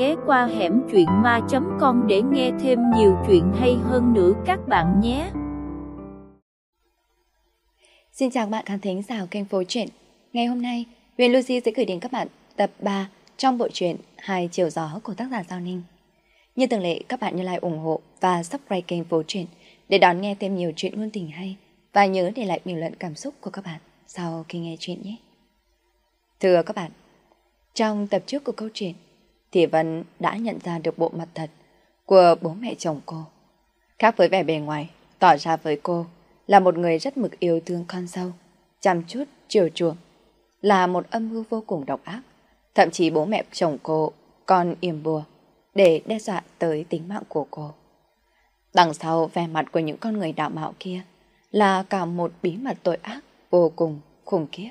ghé qua hẻm chuyện ma.com để nghe thêm nhiều chuyện hay hơn nữa các bạn nhé. Xin chào các bạn khán thính giả kênh Phố Truyện. Ngày hôm nay, Huyền Lucy sẽ gửi đến các bạn tập 3 trong bộ truyện Hai chiều gió của tác giả Giao Ninh. Như thường lệ, các bạn nhớ like ủng hộ và subscribe kênh Phố Truyện để đón nghe thêm nhiều chuyện ngôn tình hay và nhớ để lại bình luận cảm xúc của các bạn sau khi nghe chuyện nhé. Thưa các bạn, trong tập trước của câu chuyện, thì Vân đã nhận ra được bộ mặt thật của bố mẹ chồng cô. Khác với vẻ bề ngoài, tỏ ra với cô là một người rất mực yêu thương con sâu chăm chút, chiều chuộng, là một âm mưu vô cùng độc ác. Thậm chí bố mẹ chồng cô còn yểm bùa để đe dọa tới tính mạng của cô. Đằng sau vẻ mặt của những con người đạo mạo kia là cả một bí mật tội ác vô cùng khủng khiếp.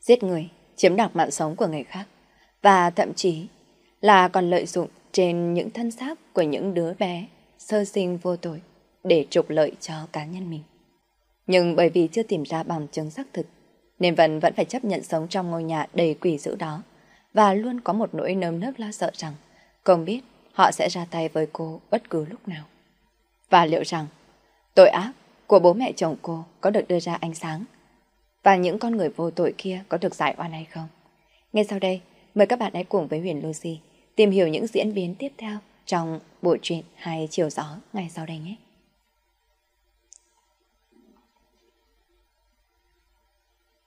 Giết người, chiếm đoạt mạng sống của người khác và thậm chí là còn lợi dụng trên những thân xác của những đứa bé sơ sinh vô tội để trục lợi cho cá nhân mình. Nhưng bởi vì chưa tìm ra bằng chứng xác thực, nên Vân vẫn phải chấp nhận sống trong ngôi nhà đầy quỷ dữ đó và luôn có một nỗi nơm nớp lo sợ rằng không biết họ sẽ ra tay với cô bất cứ lúc nào. Và liệu rằng tội ác của bố mẹ chồng cô có được đưa ra ánh sáng và những con người vô tội kia có được giải oan hay không? Ngay sau đây, mời các bạn hãy cùng với Huyền Lucy tìm hiểu những diễn biến tiếp theo trong bộ truyện Hai Chiều Gió ngay sau đây nhé.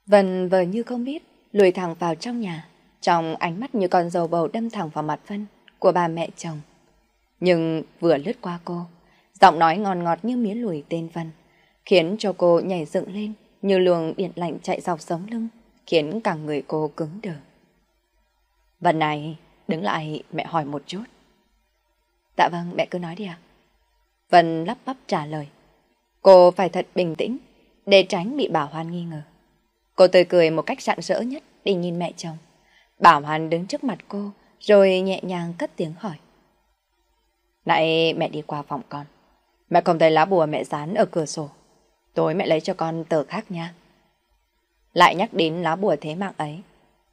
Vân vờ như không biết, lùi thẳng vào trong nhà, trong ánh mắt như con dầu bầu đâm thẳng vào mặt Vân của bà mẹ chồng. Nhưng vừa lướt qua cô, giọng nói ngon ngọt như mía lùi tên Vân, khiến cho cô nhảy dựng lên như luồng điện lạnh chạy dọc sống lưng, khiến cả người cô cứng đờ. Vân này, đứng lại mẹ hỏi một chút. Dạ vâng, mẹ cứ nói đi ạ. Vân lắp bắp trả lời. Cô phải thật bình tĩnh, để tránh bị Bảo Hoan nghi ngờ. Cô tươi cười một cách rạng rỡ nhất đi nhìn mẹ chồng. Bảo Hoan đứng trước mặt cô, rồi nhẹ nhàng cất tiếng hỏi. Nãy mẹ đi qua phòng con. Mẹ không thấy lá bùa mẹ dán ở cửa sổ. Tối mẹ lấy cho con tờ khác nha. Lại nhắc đến lá bùa thế mạng ấy.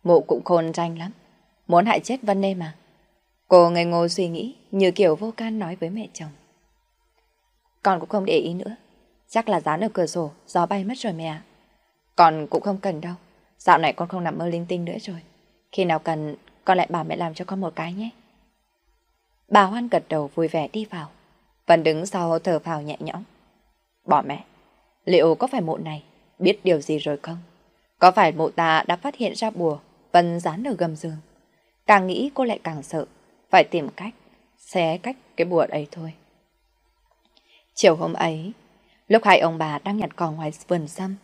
Mụ cũng khôn danh lắm. Muốn hại chết Vân Nê mà. Cô ngây ngô suy nghĩ như kiểu vô can nói với mẹ chồng. Con cũng không để ý nữa. Chắc là dán ở cửa sổ, gió bay mất rồi mẹ Con cũng không cần đâu. Dạo này con không nằm mơ linh tinh nữa rồi. Khi nào cần, con lại bảo mẹ làm cho con một cái nhé. Bà Hoan gật đầu vui vẻ đi vào. Vân đứng sau thở phào nhẹ nhõm. Bỏ mẹ, liệu có phải mụ này biết điều gì rồi không? Có phải mụ ta đã phát hiện ra bùa Vân dán ở gầm giường? Càng nghĩ cô lại càng sợ, phải tìm cách, xé cách cái bùa ấy thôi. Chiều hôm ấy, lúc hai ông bà đang nhặt cỏ ngoài vườn sâm,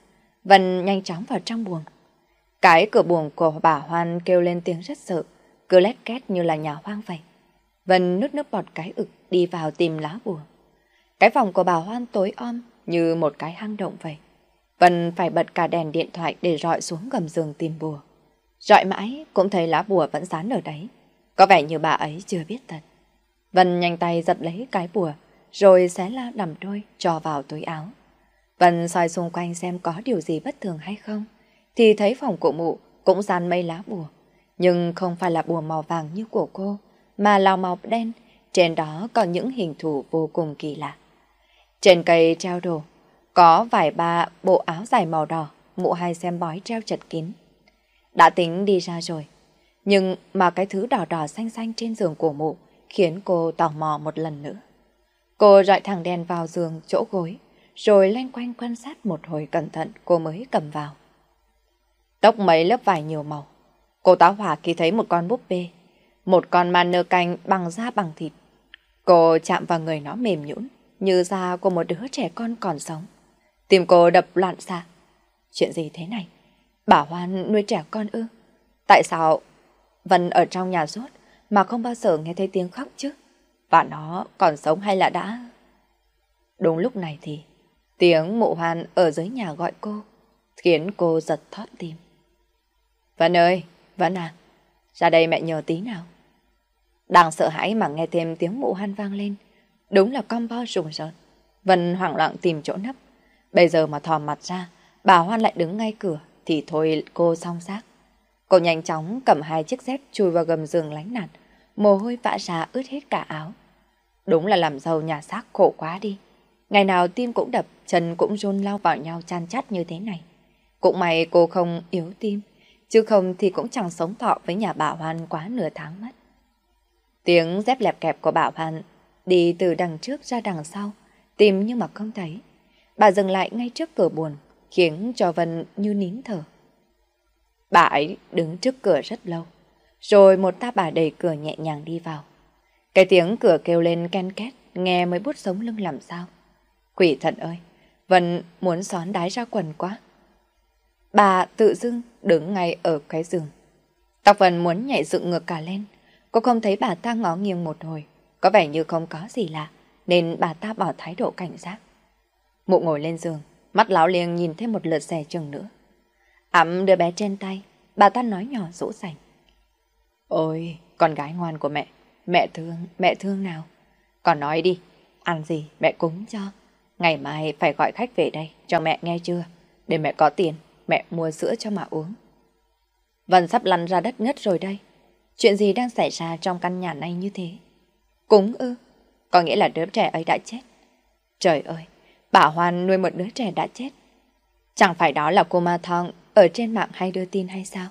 Vân nhanh chóng vào trong buồng. Cái cửa buồng của bà Hoan kêu lên tiếng rất sợ, cứ lét két như là nhà hoang vậy. Vân nút nước bọt cái ực đi vào tìm lá bùa. Cái phòng của bà Hoan tối om như một cái hang động vậy. Vân phải bật cả đèn điện thoại để rọi xuống gầm giường tìm bùa. Rọi mãi cũng thấy lá bùa vẫn dán ở đấy. Có vẻ như bà ấy chưa biết thật. Vân nhanh tay giật lấy cái bùa, rồi xé la đầm đôi cho vào túi áo. Vân soi xung quanh xem có điều gì bất thường hay không, thì thấy phòng của mụ cũng dán mấy lá bùa. Nhưng không phải là bùa màu vàng như của cô, mà là màu đen, trên đó có những hình thù vô cùng kỳ lạ. Trên cây treo đồ, có vài ba bộ áo dài màu đỏ, mụ hai xem bói treo chật kín. Đã tính đi ra rồi, nhưng mà cái thứ đỏ đỏ xanh xanh trên giường của mụ khiến cô tò mò một lần nữa. Cô rọi thẳng đèn vào giường chỗ gối, rồi len quanh quan sát một hồi cẩn thận cô mới cầm vào. Tóc mấy lớp vải nhiều màu. Cô táo hỏa khi thấy một con búp bê, một con man nơ canh bằng da bằng thịt. Cô chạm vào người nó mềm nhũn như da của một đứa trẻ con còn sống. Tim cô đập loạn xạ. Chuyện gì thế này? Bà Hoan nuôi trẻ con ư? Tại sao Vân ở trong nhà suốt mà không bao giờ nghe thấy tiếng khóc chứ? Và nó còn sống hay là đã... Đúng lúc này thì tiếng mụ hoan ở dưới nhà gọi cô, khiến cô giật thót tim. Vân ơi, Vân à, ra đây mẹ nhờ tí nào. Đang sợ hãi mà nghe thêm tiếng mụ hoan vang lên. Đúng là combo rùng rợn. Vân hoảng loạn tìm chỗ nấp. Bây giờ mà thò mặt ra, bà Hoan lại đứng ngay cửa, thì thôi cô song xác. Cô nhanh chóng cầm hai chiếc dép chui vào gầm giường lánh nạn, mồ hôi vã ra ướt hết cả áo. Đúng là làm giàu nhà xác khổ quá đi. Ngày nào tim cũng đập, chân cũng run lao vào nhau chan chát như thế này. Cũng may cô không yếu tim, chứ không thì cũng chẳng sống thọ với nhà bà Hoan quá nửa tháng mất. Tiếng dép lẹp kẹp của bà Hoan đi từ đằng trước ra đằng sau, tìm nhưng mà không thấy. Bà dừng lại ngay trước cửa buồn, khiến cho Vân như nín thở. Bà ấy đứng trước cửa rất lâu, rồi một ta bà đẩy cửa nhẹ nhàng đi vào. Cái tiếng cửa kêu lên ken két, nghe mới bút sống lưng làm sao. Quỷ thần ơi, Vân muốn xón đái ra quần quá. Bà tự dưng đứng ngay ở cái giường. Tóc Vân muốn nhảy dựng ngược cả lên. Cô không thấy bà ta ngó nghiêng một hồi. Có vẻ như không có gì lạ, nên bà ta bỏ thái độ cảnh giác. Mụ ngồi lên giường, mắt lão liền nhìn thêm một lượt xẻ chừng nữa. Ẩm đưa bé trên tay, bà ta nói nhỏ dỗ dành. Ôi, con gái ngoan của mẹ, mẹ thương, mẹ thương nào. Còn nói đi, ăn gì mẹ cúng cho. Ngày mai phải gọi khách về đây cho mẹ nghe chưa? Để mẹ có tiền, mẹ mua sữa cho mà uống. Vân sắp lăn ra đất ngất rồi đây. Chuyện gì đang xảy ra trong căn nhà này như thế? Cúng ư? Có nghĩa là đứa trẻ ấy đã chết. Trời ơi, bà Hoan nuôi một đứa trẻ đã chết. Chẳng phải đó là cô Ma Thong ở trên mạng hay đưa tin hay sao?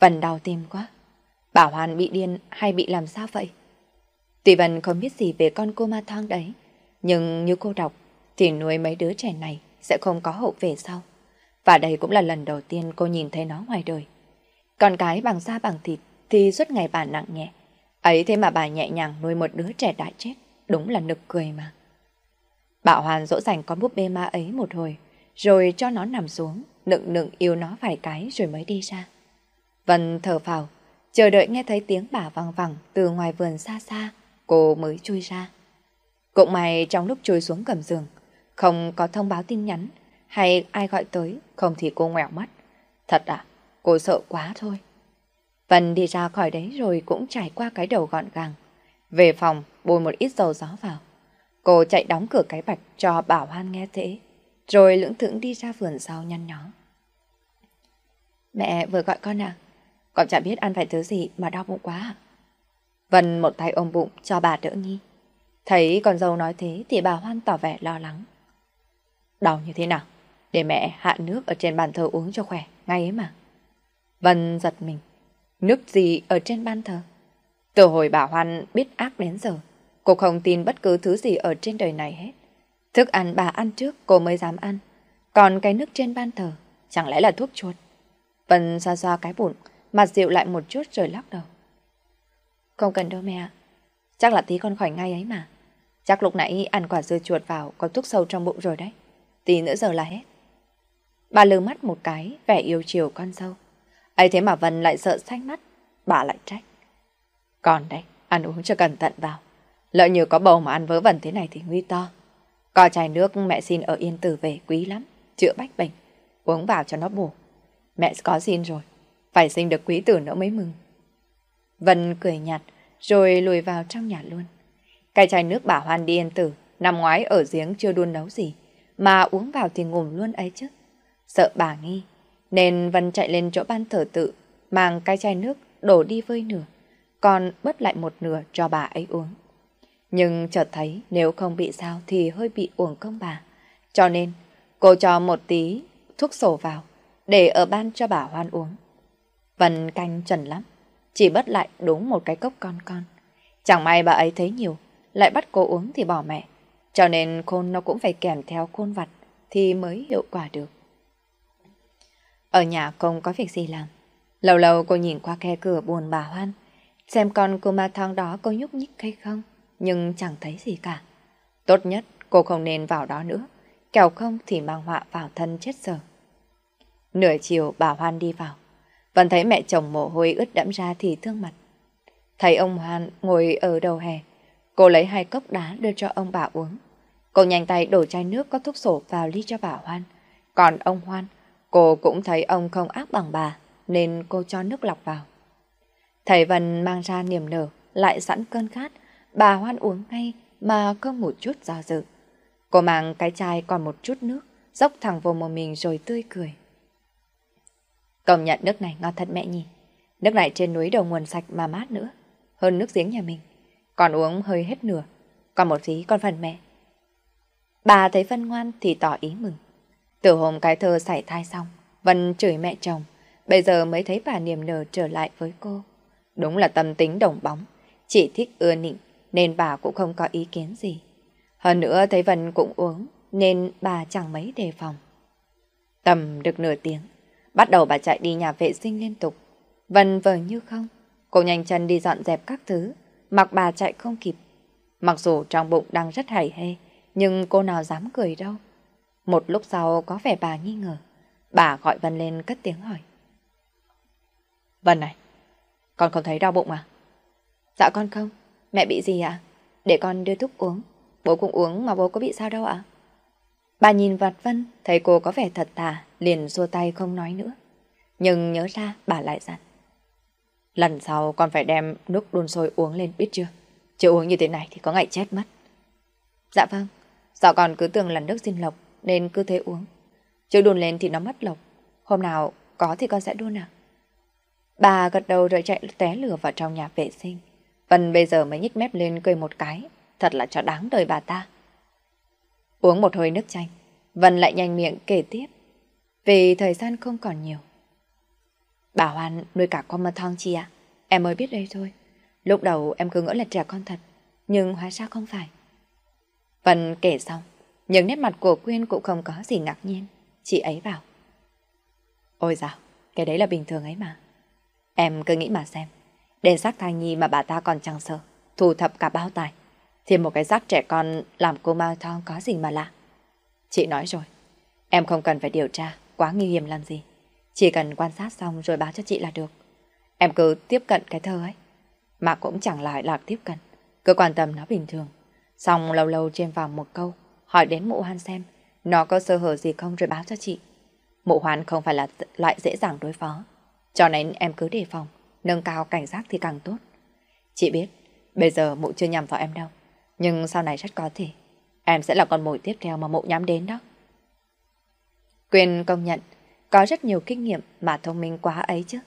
Vân đau tim quá. Bà Hoan bị điên hay bị làm sao vậy? Tuy Vân không biết gì về con cô Ma Thong đấy, nhưng như cô đọc thì nuôi mấy đứa trẻ này sẽ không có hậu về sau. Và đây cũng là lần đầu tiên cô nhìn thấy nó ngoài đời. Con cái bằng da bằng thịt thì suốt ngày bà nặng nhẹ. Ấy thế mà bà nhẹ nhàng nuôi một đứa trẻ đã chết, đúng là nực cười mà. Bảo Hoàn dỗ dành con búp bê ma ấy một hồi, rồi cho nó nằm xuống, nựng nựng yêu nó vài cái rồi mới đi ra. Vân thở phào, chờ đợi nghe thấy tiếng bà văng vẳng từ ngoài vườn xa xa, cô mới chui ra. Cũng may trong lúc chui xuống cầm giường, không có thông báo tin nhắn hay ai gọi tới, không thì cô ngoẹo mắt. Thật à, cô sợ quá thôi. Vân đi ra khỏi đấy rồi cũng trải qua cái đầu gọn gàng. Về phòng, bôi một ít dầu gió vào. Cô chạy đóng cửa cái bạch cho Bảo Hoan nghe thế, rồi lưỡng thững đi ra vườn sau nhăn nhó. Mẹ vừa gọi con à? Con chả biết ăn phải thứ gì mà đau bụng quá à? Vân một tay ôm bụng cho bà đỡ nghi. Thấy con dâu nói thế thì bà Hoan tỏ vẻ lo lắng. Đau như thế nào? Để mẹ hạ nước ở trên bàn thờ uống cho khỏe, ngay ấy mà. Vân giật mình. Nước gì ở trên ban thờ? Từ hồi bà Hoan biết ác đến giờ, cô không tin bất cứ thứ gì ở trên đời này hết. Thức ăn bà ăn trước cô mới dám ăn. Còn cái nước trên ban thờ, chẳng lẽ là thuốc chuột? Vân xoa xoa cái bụng, mặt dịu lại một chút rồi lắc đầu. Không cần đâu mẹ Chắc là tí con khỏi ngay ấy mà. Chắc lúc nãy ăn quả dưa chuột vào có thuốc sâu trong bụng rồi đấy. Tí nữa giờ là hết. Bà lừa mắt một cái, vẻ yêu chiều con dâu. ấy thế mà Vân lại sợ xanh mắt. Bà lại trách. Còn đấy, ăn uống cho cẩn thận vào. Lỡ như có bầu mà ăn vớ vẩn thế này thì nguy to. Có chai nước mẹ xin ở Yên Tử về quý lắm, chữa bách bệnh. Uống vào cho nó bổ. Mẹ có xin rồi, phải sinh được quý tử nữa mới mừng. Vân cười nhạt, rồi lùi vào trong nhà luôn. Cái chai nước bà Hoan đi Yên Tử, nằm ngoái ở giếng chưa đun nấu gì, mà uống vào thì ngủm luôn ấy chứ. Sợ bà nghi, nên Vân chạy lên chỗ ban thờ tự, mang cái chai nước đổ đi vơi nửa, còn bớt lại một nửa cho bà ấy uống. Nhưng chợt thấy nếu không bị sao thì hơi bị uổng công bà. Cho nên cô cho một tí thuốc sổ vào để ở ban cho bà Hoan uống. Vân canh trần lắm, chỉ bất lại đúng một cái cốc con con. Chẳng may bà ấy thấy nhiều, lại bắt cô uống thì bỏ mẹ. Cho nên khôn nó cũng phải kèm theo khôn vặt thì mới hiệu quả được. Ở nhà không có việc gì làm. Lâu lâu cô nhìn qua khe cửa buồn bà Hoan, xem con cô ma thang đó có nhúc nhích hay không, nhưng chẳng thấy gì cả. Tốt nhất cô không nên vào đó nữa, kẻo không thì mang họa vào thân chết giờ. Nửa chiều bà Hoan đi vào, vẫn thấy mẹ chồng mồ hôi ướt đẫm ra thì thương mặt. Thấy ông Hoan ngồi ở đầu hè, cô lấy hai cốc đá đưa cho ông bà uống. Cô nhanh tay đổ chai nước có thuốc sổ vào ly cho bà Hoan. Còn ông Hoan, cô cũng thấy ông không ác bằng bà, nên cô cho nước lọc vào. Thầy Vân mang ra niềm nở, lại sẵn cơn khát, bà Hoan uống ngay mà không một chút do dự. Cô mang cái chai còn một chút nước, dốc thẳng vào mồm mình rồi tươi cười. Công nhận nước này ngon thật mẹ nhỉ. Nước này trên núi đầu nguồn sạch mà mát nữa. hơn nước giếng nhà mình. Còn uống hơi hết nửa, còn một tí con phần mẹ. Bà thấy Vân ngoan thì tỏ ý mừng. Từ hôm cái thơ xảy thai xong, Vân chửi mẹ chồng, bây giờ mới thấy bà niềm nở trở lại với cô. Đúng là tâm tính đồng bóng, chỉ thích ưa nịnh nên bà cũng không có ý kiến gì. Hơn nữa thấy Vân cũng uống nên bà chẳng mấy đề phòng. Tầm được nửa tiếng, bắt đầu bà chạy đi nhà vệ sinh liên tục. Vân vờ như không, cô nhanh chân đi dọn dẹp các thứ, mặc bà chạy không kịp. Mặc dù trong bụng đang rất hài hê, nhưng cô nào dám cười đâu. Một lúc sau có vẻ bà nghi ngờ, bà gọi Vân lên cất tiếng hỏi. Vân này, con không thấy đau bụng à? Dạ con không, mẹ bị gì ạ? Để con đưa thuốc uống, bố cũng uống mà bố có bị sao đâu ạ? Bà nhìn vặt Vân, thấy cô có vẻ thật thà, liền xua tay không nói nữa. Nhưng nhớ ra bà lại dặn. Lần sau con phải đem nước đun sôi uống lên biết chưa? Chứ uống như thế này thì có ngày chết mất. Dạ vâng, dạo con cứ tưởng là nước xin lộc nên cứ thế uống. Chứ đun lên thì nó mất lộc. Hôm nào có thì con sẽ đun à? Bà gật đầu rồi chạy té lửa vào trong nhà vệ sinh. Vân bây giờ mới nhích mép lên cười một cái. Thật là cho đáng đời bà ta. Uống một hơi nước chanh, Vân lại nhanh miệng kể tiếp. Vì thời gian không còn nhiều. Bà Hoan nuôi cả con mật thong chi ạ? Em mới biết đây thôi. Lúc đầu em cứ ngỡ là trẻ con thật, nhưng hóa ra không phải. Vân kể xong, những nét mặt của Quyên cũng không có gì ngạc nhiên. Chị ấy bảo. Ôi dào, cái đấy là bình thường ấy mà. Em cứ nghĩ mà xem, đến xác thai nhi mà bà ta còn chẳng sợ, thu thập cả bao tài. Thì một cái xác trẻ con làm cô mang thong có gì mà lạ. Chị nói rồi, em không cần phải điều tra, quá nguy hiểm làm gì. Chỉ cần quan sát xong rồi báo cho chị là được. Em cứ tiếp cận cái thơ ấy. Mà cũng chẳng lại là tiếp cận. Cứ quan tâm nó bình thường. Xong lâu lâu trên vào một câu, hỏi đến mụ hoan xem nó có sơ hở gì không rồi báo cho chị. Mụ hoan không phải là loại dễ dàng đối phó. Cho nên em cứ đề phòng, nâng cao cảnh giác thì càng tốt. Chị biết, bây giờ mụ chưa nhằm vào em đâu. Nhưng sau này rất có thể, em sẽ là con mồi tiếp theo mà mụ nhắm đến đó. Quyền công nhận, có rất nhiều kinh nghiệm mà thông minh quá ấy chứ.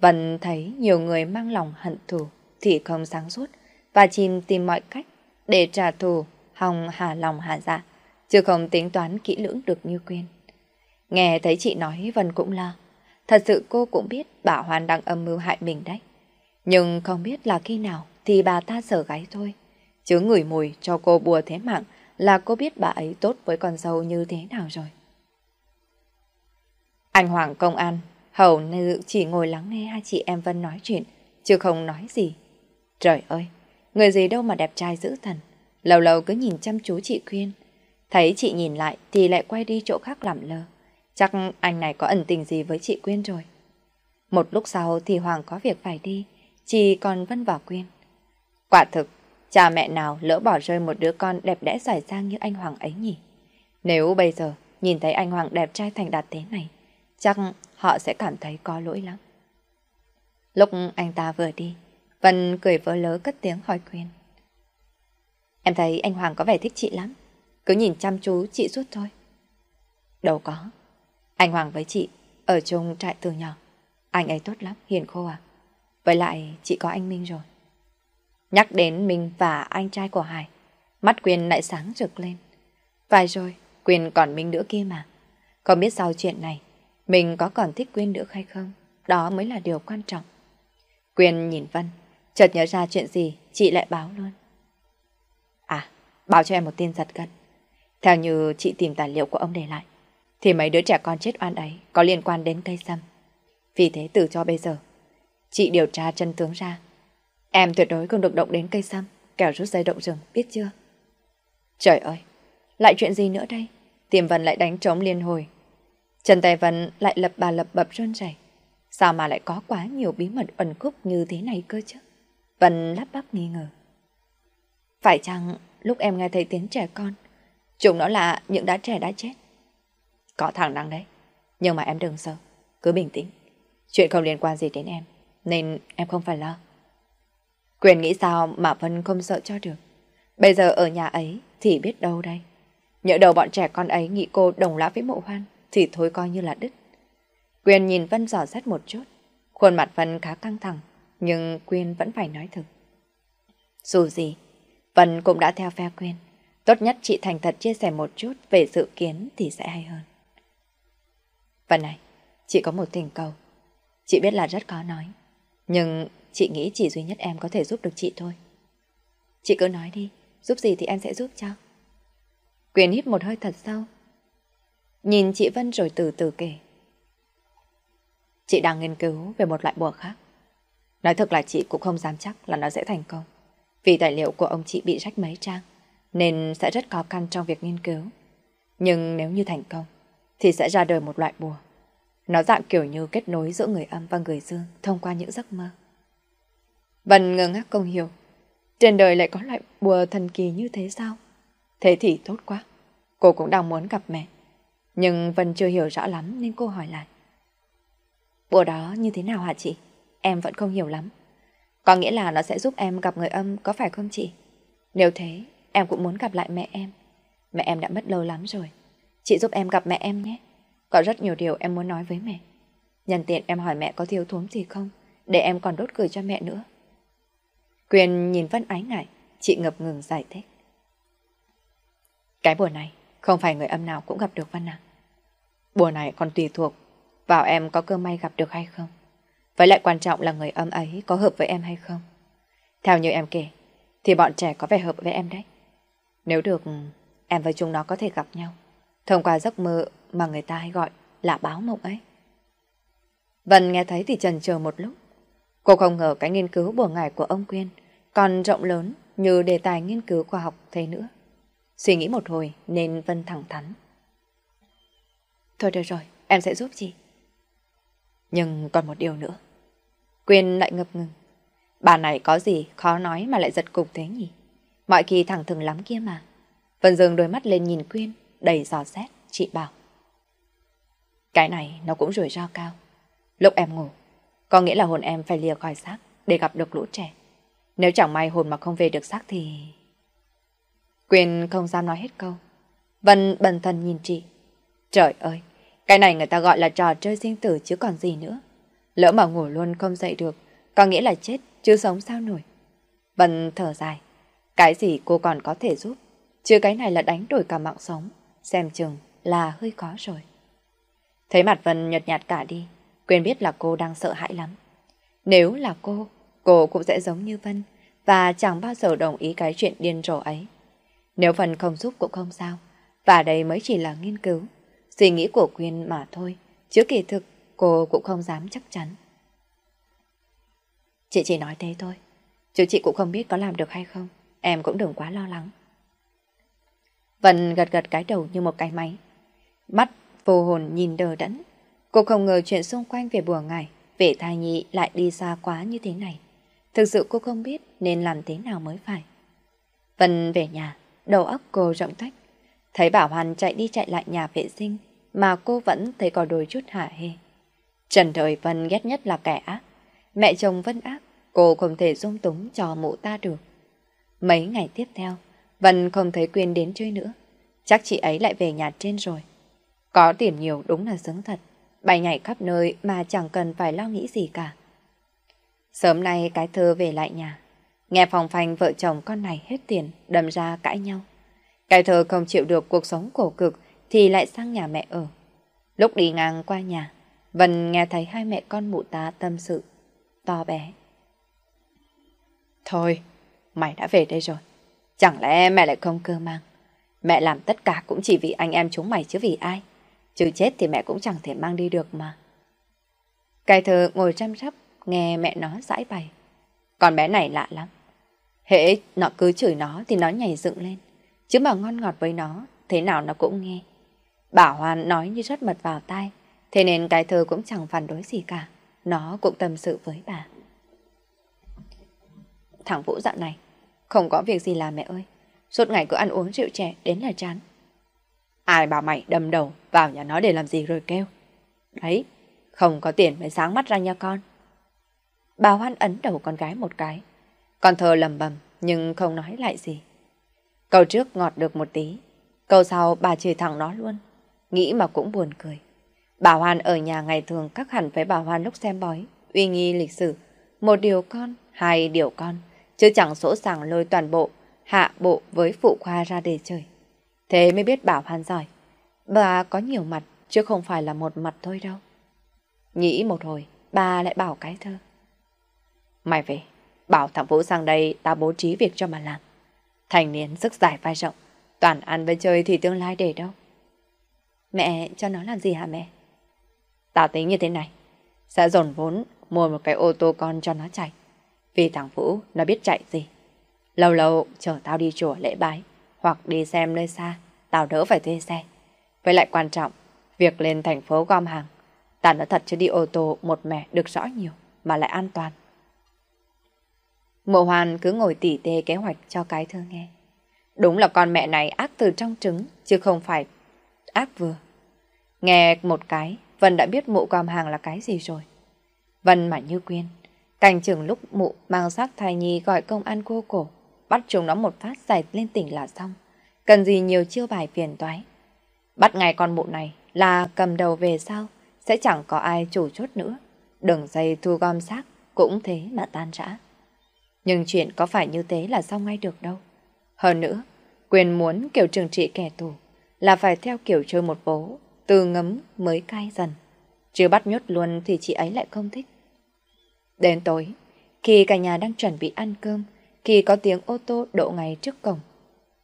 Vân thấy nhiều người mang lòng hận thù thì không sáng suốt và chìm tìm mọi cách để trả thù hòng hà lòng hà dạ, chứ không tính toán kỹ lưỡng được như Quyên. Nghe thấy chị nói Vân cũng lo. Thật sự cô cũng biết bà Hoan đang âm mưu hại mình đấy. Nhưng không biết là khi nào thì bà ta sở gáy thôi. Chứ ngửi mùi cho cô bùa thế mạng là cô biết bà ấy tốt với con dâu như thế nào rồi. Anh Hoàng công an, hầu như chỉ ngồi lắng nghe hai chị em Vân nói chuyện, chứ không nói gì. Trời ơi, người gì đâu mà đẹp trai dữ thần, lâu lâu cứ nhìn chăm chú chị khuyên. Thấy chị nhìn lại thì lại quay đi chỗ khác làm lơ. Chắc anh này có ẩn tình gì với chị Quyên rồi. Một lúc sau thì Hoàng có việc phải đi, chỉ còn Vân và Quyên. Quả thực, cha mẹ nào lỡ bỏ rơi một đứa con đẹp đẽ giỏi giang như anh Hoàng ấy nhỉ? Nếu bây giờ nhìn thấy anh Hoàng đẹp trai thành đạt thế này, chắc họ sẽ cảm thấy có lỗi lắm. Lúc anh ta vừa đi, Vân cười vỡ lớ cất tiếng hỏi Quyên. Em thấy anh Hoàng có vẻ thích chị lắm, cứ nhìn chăm chú chị suốt thôi. Đâu có, anh Hoàng với chị ở chung trại từ nhỏ, anh ấy tốt lắm, hiền khô à. Với lại chị có anh Minh rồi. Nhắc đến Minh và anh trai của Hải, mắt Quyên lại sáng rực lên. Phải rồi, Quyên còn Minh nữa kia mà. Không biết sau chuyện này, mình có còn thích Quyên nữa hay không? Đó mới là điều quan trọng. Quyên nhìn Vân, chợt nhớ ra chuyện gì, chị lại báo luôn. À, báo cho em một tin giật gân. Theo như chị tìm tài liệu của ông để lại, thì mấy đứa trẻ con chết oan ấy có liên quan đến cây sâm. Vì thế từ cho bây giờ, chị điều tra chân tướng ra. Em tuyệt đối không được động đến cây sâm, kẻo rút dây động rừng, biết chưa? Trời ơi, lại chuyện gì nữa đây? Tiềm Vân lại đánh trống liên hồi. Trần Tài Vân lại lập bà lập bập run rẩy. Sao mà lại có quá nhiều bí mật ẩn khúc như thế này cơ chứ? Vân lắp bắp nghi ngờ. Phải chăng lúc em nghe thấy tiếng trẻ con, chúng nó là những đá trẻ đã chết? Có thằng năng đấy. Nhưng mà em đừng sợ, cứ bình tĩnh. Chuyện không liên quan gì đến em, nên em không phải lo. Quyền nghĩ sao mà Vân không sợ cho được. Bây giờ ở nhà ấy thì biết đâu đây. Nhỡ đầu bọn trẻ con ấy nghĩ cô đồng lõa với mộ hoan thì thôi coi như là đứt. Quyền nhìn Vân dò xét một chút. Khuôn mặt Vân khá căng thẳng. nhưng Quyên vẫn phải nói thực. Dù gì, Vân cũng đã theo phe Quyên. Tốt nhất chị thành thật chia sẻ một chút về dự kiến thì sẽ hay hơn và này, chị có một tình cầu. Chị biết là rất khó nói. Nhưng chị nghĩ chỉ duy nhất em có thể giúp được chị thôi. Chị cứ nói đi, giúp gì thì em sẽ giúp cho. Quyền hít một hơi thật sâu. Nhìn chị Vân rồi từ từ kể. Chị đang nghiên cứu về một loại bùa khác. Nói thật là chị cũng không dám chắc là nó sẽ thành công. Vì tài liệu của ông chị bị rách mấy trang, nên sẽ rất khó khăn trong việc nghiên cứu. Nhưng nếu như thành công, thì sẽ ra đời một loại bùa. Nó dạng kiểu như kết nối giữa người âm và người dương thông qua những giấc mơ. Vân ngơ ngác không hiểu. Trên đời lại có loại bùa thần kỳ như thế sao? Thế thì tốt quá. Cô cũng đang muốn gặp mẹ. Nhưng Vân chưa hiểu rõ lắm nên cô hỏi lại. Bùa đó như thế nào hả chị? Em vẫn không hiểu lắm. Có nghĩa là nó sẽ giúp em gặp người âm có phải không chị? Nếu thế, em cũng muốn gặp lại mẹ em. Mẹ em đã mất lâu lắm rồi. Chị giúp em gặp mẹ em nhé. Có rất nhiều điều em muốn nói với mẹ. Nhân tiện em hỏi mẹ có thiếu thốn gì không, để em còn đốt cười cho mẹ nữa. Quyền nhìn Vân ái ngại, chị ngập ngừng giải thích. Cái bùa này, không phải người âm nào cũng gặp được Vân à. Bùa này còn tùy thuộc vào em có cơ may gặp được hay không. Với lại quan trọng là người âm ấy có hợp với em hay không. Theo như em kể, thì bọn trẻ có vẻ hợp với em đấy. Nếu được, em với chúng nó có thể gặp nhau. Thông qua giấc mơ mà người ta hay gọi là báo mộng ấy. Vân nghe thấy thì trần chờ một lúc. Cô không ngờ cái nghiên cứu bùa ngải của ông Quyên còn rộng lớn như đề tài nghiên cứu khoa học thế nữa. Suy nghĩ một hồi nên Vân thẳng thắn. Thôi được rồi, em sẽ giúp chị. Nhưng còn một điều nữa. Quyên lại ngập ngừng. Bà này có gì khó nói mà lại giật cục thế nhỉ? Mọi khi thẳng thừng lắm kia mà. Vân dường đôi mắt lên nhìn Quyên, đầy giò xét, chị bảo. Cái này nó cũng rủi ro cao. Lúc em ngủ, có nghĩa là hồn em phải lìa khỏi xác để gặp được lũ trẻ. Nếu chẳng may hồn mà không về được xác thì... Quyên không dám nói hết câu. Vân bần thần nhìn chị. Trời ơi, cái này người ta gọi là trò chơi sinh tử chứ còn gì nữa. Lỡ mà ngủ luôn không dậy được, có nghĩa là chết, chứ sống sao nổi. Vân thở dài. Cái gì cô còn có thể giúp, chứ cái này là đánh đổi cả mạng sống. Xem chừng là hơi khó rồi. Thấy mặt Vân nhợt nhạt cả đi, quên biết là cô đang sợ hãi lắm. Nếu là cô, cô cũng sẽ giống như Vân và chẳng bao giờ đồng ý cái chuyện điên rồ ấy. Nếu Vân không giúp cũng không sao, và đây mới chỉ là nghiên cứu, suy nghĩ của Quyên mà thôi, chứ kỳ thực cô cũng không dám chắc chắn. Chị chỉ nói thế thôi, chứ chị cũng không biết có làm được hay không, em cũng đừng quá lo lắng. Vân gật gật cái đầu như một cái máy. Mắt vô hồn nhìn đờ đẫn. Cô không ngờ chuyện xung quanh về bùa ngải, về thai nhị lại đi xa quá như thế này. Thực sự cô không biết nên làm thế nào mới phải. Vân về nhà, đầu óc cô rộng tách. Thấy Bảo Hoàn chạy đi chạy lại nhà vệ sinh, mà cô vẫn thấy có đôi chút hả hê. Trần Thời Vân ghét nhất là kẻ ác. Mẹ chồng Vân ác, cô không thể dung túng cho mụ ta được. Mấy ngày tiếp theo, Vân không thấy Quyên đến chơi nữa. Chắc chị ấy lại về nhà trên rồi. Có tiền nhiều đúng là sướng thật. Bay nhảy khắp nơi mà chẳng cần phải lo nghĩ gì cả. Sớm nay cái thơ về lại nhà. Nghe phòng phanh vợ chồng con này hết tiền, đâm ra cãi nhau. Cái thơ không chịu được cuộc sống khổ cực thì lại sang nhà mẹ ở. Lúc đi ngang qua nhà, Vân nghe thấy hai mẹ con mụ tá tâm sự, to bé. Thôi, mày đã về đây rồi. Chẳng lẽ mẹ lại không cơ mang? Mẹ làm tất cả cũng chỉ vì anh em chúng mày chứ vì ai? Chứ chết thì mẹ cũng chẳng thể mang đi được mà. Cái thơ ngồi chăm sóc, nghe mẹ nó giải bày. Con bé này lạ lắm. Hễ nó cứ chửi nó thì nó nhảy dựng lên. Chứ mà ngon ngọt với nó, thế nào nó cũng nghe. Bảo Hoàn nói như rất mật vào tai, thế nên cái thơ cũng chẳng phản đối gì cả. Nó cũng tâm sự với bà. Thằng Vũ dạo này, không có việc gì làm mẹ ơi. Suốt ngày cứ ăn uống rượu trẻ đến là chán. Ai bảo mày đâm đầu vào nhà nó để làm gì rồi kêu. Đấy, không có tiền mới sáng mắt ra nha con. Bà Hoan ấn đầu con gái một cái. Con thơ lầm bầm nhưng không nói lại gì. Câu trước ngọt được một tí. Câu sau bà chửi thẳng nó luôn. Nghĩ mà cũng buồn cười. Bà Hoan ở nhà ngày thường các hẳn với bà Hoan lúc xem bói, uy nghi lịch sử, một điều con, hai điều con, chứ chẳng sỗ sàng lôi toàn bộ, hạ bộ với phụ khoa ra để chơi Thế mới biết bảo Hoan giỏi. Bà có nhiều mặt, chứ không phải là một mặt thôi đâu. Nghĩ một hồi, bà lại bảo cái thơ. Mày về, bảo thằng Vũ sang đây ta bố trí việc cho mà làm. Thành niên sức giải vai rộng, toàn ăn với chơi thì tương lai để đâu. Mẹ cho nó làm gì hả mẹ? Tao tính như thế này, sẽ dồn vốn mua một cái ô tô con cho nó chạy. Vì thằng Vũ nó biết chạy gì. Lâu lâu chờ tao đi chùa lễ bái hoặc đi xem nơi xa, tao đỡ phải thuê xe. Với lại quan trọng, việc lên thành phố gom hàng, ta nói thật chứ đi ô tô một mẻ được rõ nhiều mà lại an toàn. Mộ hoàn cứ ngồi tỉ tê kế hoạch cho cái thơ nghe. Đúng là con mẹ này ác từ trong trứng, chứ không phải ác vừa. Nghe một cái, Vân đã biết mụ gom hàng là cái gì rồi. Vân mà như quyên, cảnh trưởng lúc mụ mang xác thai nhi gọi công an cô cổ, bắt chúng nó một phát giải lên tỉnh là xong. Cần gì nhiều chiêu bài phiền toái. Bắt ngay con mụ này là cầm đầu về sau, sẽ chẳng có ai chủ chốt nữa. Đường dây thu gom xác cũng thế mà tan rã. Nhưng chuyện có phải như thế là xong ngay được đâu. Hơn nữa, quyền muốn kiểu trừng trị kẻ tù là phải theo kiểu chơi một vố, từ ngấm mới cay dần. Chứ bắt nhốt luôn thì chị ấy lại không thích. Đến tối, khi cả nhà đang chuẩn bị ăn cơm, khi có tiếng ô tô đậu ngay trước cổng.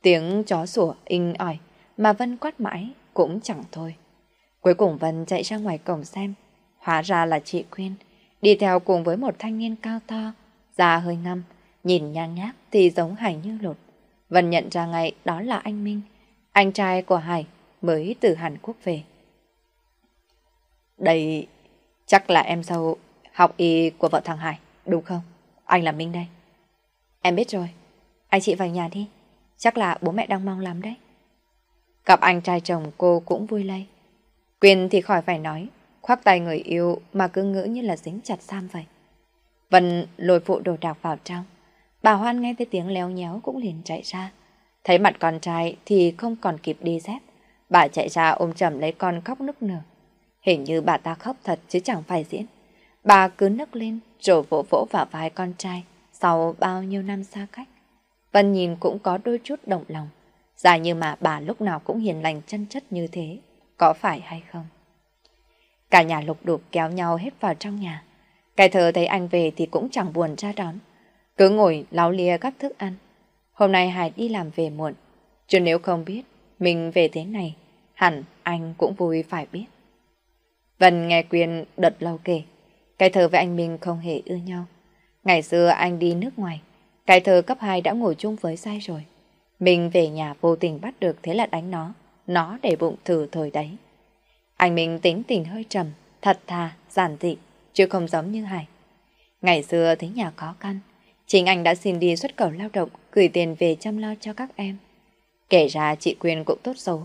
Tiếng chó sủa inh ỏi mà Vân quát mãi cũng chẳng thôi. Cuối cùng Vân chạy ra ngoài cổng xem, hóa ra là chị Quyên, đi theo cùng với một thanh niên cao to, da hơi ngâm, nhìn nhang nhác thì giống Hải như lột. Vân nhận ra ngay đó là anh Minh, anh trai của Hải mới từ Hàn Quốc về. Đây chắc là em dâu học y của vợ thằng Hải, đúng không? Anh là Minh đây. Em biết rồi, anh chị vào nhà đi, chắc là bố mẹ đang mong lắm đấy. Gặp anh trai chồng cô cũng vui lây. Quyên thì khỏi phải nói, khoác tay người yêu mà cứ ngỡ như là dính chặt Sam vậy. Vân lôi phụ đồ đạc vào trong. Bà Hoan nghe thấy tiếng léo nhéo cũng liền chạy ra. Thấy mặt con trai thì không còn kịp đi dép. Bà chạy ra ôm chầm lấy con khóc nức nở. Hình như bà ta khóc thật chứ chẳng phải diễn. Bà cứ nức lên rồi vỗ vỗ vào vai con trai sau bao nhiêu năm xa cách. Vân nhìn cũng có đôi chút động lòng. Giả như mà bà lúc nào cũng hiền lành chân chất như thế, có phải hay không? Cả nhà lục đục kéo nhau hết vào trong nhà. Cái thờ thấy anh về thì cũng chẳng buồn ra đón. Cứ ngồi láo lia gắp thức ăn. Hôm nay Hải đi làm về muộn. Chứ nếu không biết mình về thế này, hẳn anh cũng vui phải biết. Vân nghe Quyên đợt lâu kể. Cái thờ với anh Minh không hề ưa nhau. Ngày xưa anh đi nước ngoài. Cái thờ cấp 2 đã ngồi chung với sai rồi. Mình về nhà vô tình bắt được thế là đánh nó. Nó để bụng thử thời đấy. Anh Minh tính tình hơi trầm, thật thà, giản dị, chứ không giống như Hải. Ngày xưa thấy nhà khó khăn, chính anh đã xin đi xuất khẩu lao động, gửi tiền về chăm lo cho các em. Kể ra chị Quyên cũng tốt xấu,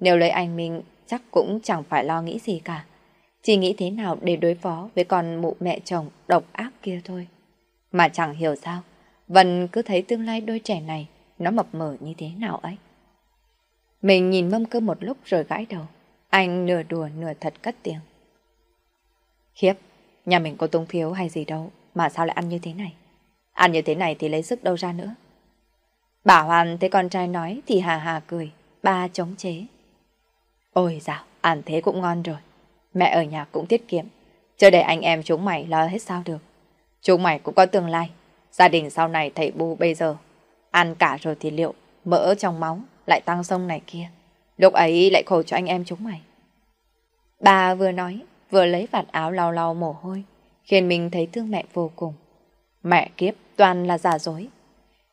nếu lấy anh Minh chắc cũng chẳng phải lo nghĩ gì cả. Chỉ nghĩ thế nào để đối phó với con mụ mẹ chồng độc ác kia thôi. Mà chẳng hiểu sao, Vân cứ thấy tương lai đôi trẻ này nó mập mờ như thế nào ấy. Mình nhìn mâm cơ một lúc rồi gãi đầu. Anh nửa đùa nửa thật cất tiếng. Khiếp, nhà mình có tung phiếu hay gì đâu mà sao lại ăn như thế này? Ăn như thế này thì lấy sức đâu ra nữa. Bà Hoàn thấy con trai nói thì hà hà cười, ba chống chế. Ôi dạo, ăn thế cũng ngon rồi. Mẹ ở nhà cũng tiết kiệm, chờ để anh em chúng mày lo hết sao được. Chúng mày cũng có tương lai, gia đình sau này thầy bu bây giờ. Ăn cả rồi thì liệu, mỡ trong máu lại tăng sông này kia. Lúc ấy lại khổ cho anh em chúng mày. Bà vừa nói, vừa lấy vạt áo lau lau mồ hôi, khiến mình thấy thương mẹ vô cùng. Mẹ kiếp toàn là giả dối.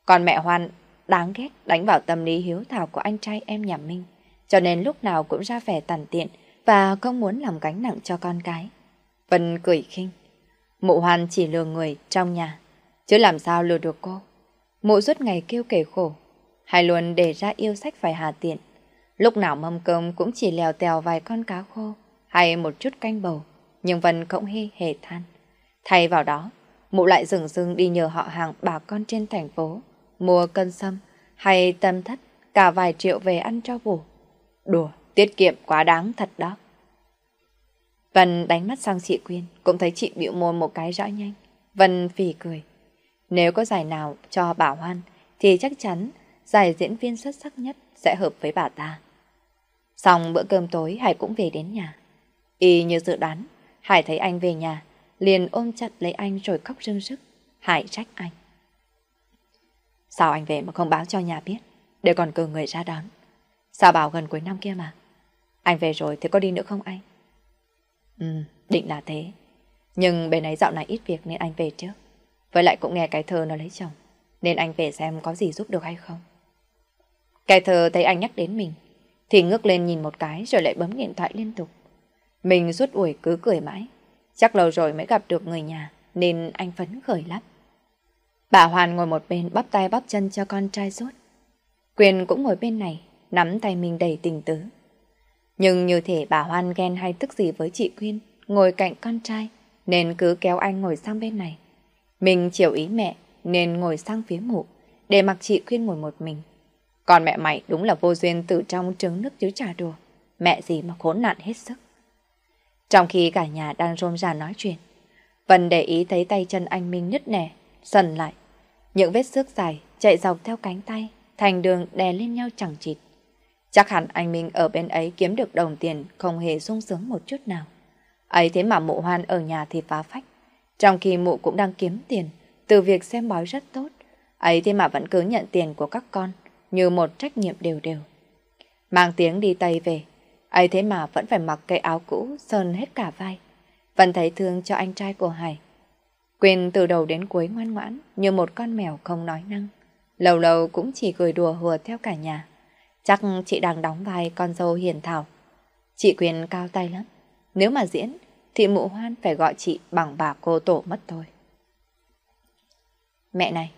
Còn mẹ Hoan đáng ghét đánh vào tâm lý hiếu thảo của anh trai em nhà Minh, cho nên lúc nào cũng ra vẻ tàn tiện và không muốn làm gánh nặng cho con cái. Vân cười khinh. Mụ Hoan chỉ lừa người trong nhà, chứ làm sao lừa được cô. Mụ suốt ngày kêu kể khổ, hay luôn để ra yêu sách phải hà tiện. Lúc nào mâm cơm cũng chỉ lèo tèo vài con cá khô hay một chút canh bầu, nhưng Vân cũng hy hề than. Thay vào đó, mụ lại dừng dưng đi nhờ họ hàng bà con trên thành phố, mua cân sâm hay tâm thất cả vài triệu về ăn cho bổ. Đùa, tiết kiệm quá đáng thật đó. Vân đánh mắt sang chị Quyên, cũng thấy chị biểu môi một cái rõ nhanh. Vân phì cười. Nếu có giải nào cho Bảo Hoan, thì chắc chắn giải diễn viên xuất sắc nhất sẽ hợp với bà ta. Xong bữa cơm tối Hải cũng về đến nhà. Y như dự đoán, Hải thấy anh về nhà, liền ôm chặt lấy anh rồi khóc rưng rức. Hải trách anh. Sao anh về mà không báo cho nhà biết, để còn cử người ra đón. Sao bảo gần cuối năm kia mà. Anh về rồi thì có đi nữa không anh? Ừ, định là thế. Nhưng bên ấy dạo này ít việc nên anh về trước. Với lại cũng nghe cái thơ nó lấy chồng. Nên anh về xem có gì giúp được hay không. Cái thơ thấy anh nhắc đến mình. Thì ngước lên nhìn một cái rồi lại bấm điện thoại liên tục. Mình rút ủi cứ cười mãi. Chắc lâu rồi mới gặp được người nhà nên anh phấn khởi lắm. Bà Hoàn ngồi một bên bắp tay bắp chân cho con trai suốt. Quyền cũng ngồi bên này, nắm tay mình đầy tình tứ. Nhưng như thể bà Hoan ghen hay tức gì với chị Quyên, ngồi cạnh con trai, nên cứ kéo anh ngồi sang bên này. Mình chiều ý mẹ, nên ngồi sang phía mụ, để mặc chị Quyên ngồi một mình. Còn mẹ mày đúng là vô duyên từ trong trứng nước chứ trà đùa. Mẹ gì mà khốn nạn hết sức. Trong khi cả nhà đang rôm rà nói chuyện, Vân để ý thấy tay chân anh Minh nứt nẻ, sần lại. Những vết xước dài chạy dọc theo cánh tay, thành đường đè lên nhau chẳng chịt. Chắc hẳn anh Minh ở bên ấy kiếm được đồng tiền không hề sung sướng một chút nào. Ấy thế mà mụ hoan ở nhà thì phá phách. Trong khi mụ cũng đang kiếm tiền, từ việc xem bói rất tốt. Ấy thế mà vẫn cứ nhận tiền của các con như một trách nhiệm đều đều. Mang tiếng đi Tây về. Ấy thế mà vẫn phải mặc cái áo cũ sơn hết cả vai. Vẫn thấy thương cho anh trai của Hải. Quyên từ đầu đến cuối ngoan ngoãn như một con mèo không nói năng. Lâu lâu cũng chỉ cười đùa hùa theo cả nhà. Chắc chị đang đóng vai con dâu hiền thảo. Chị Quyên cao tay lắm. Nếu mà diễn, thì mụ hoan phải gọi chị bằng bà cô tổ mất thôi. Mẹ này,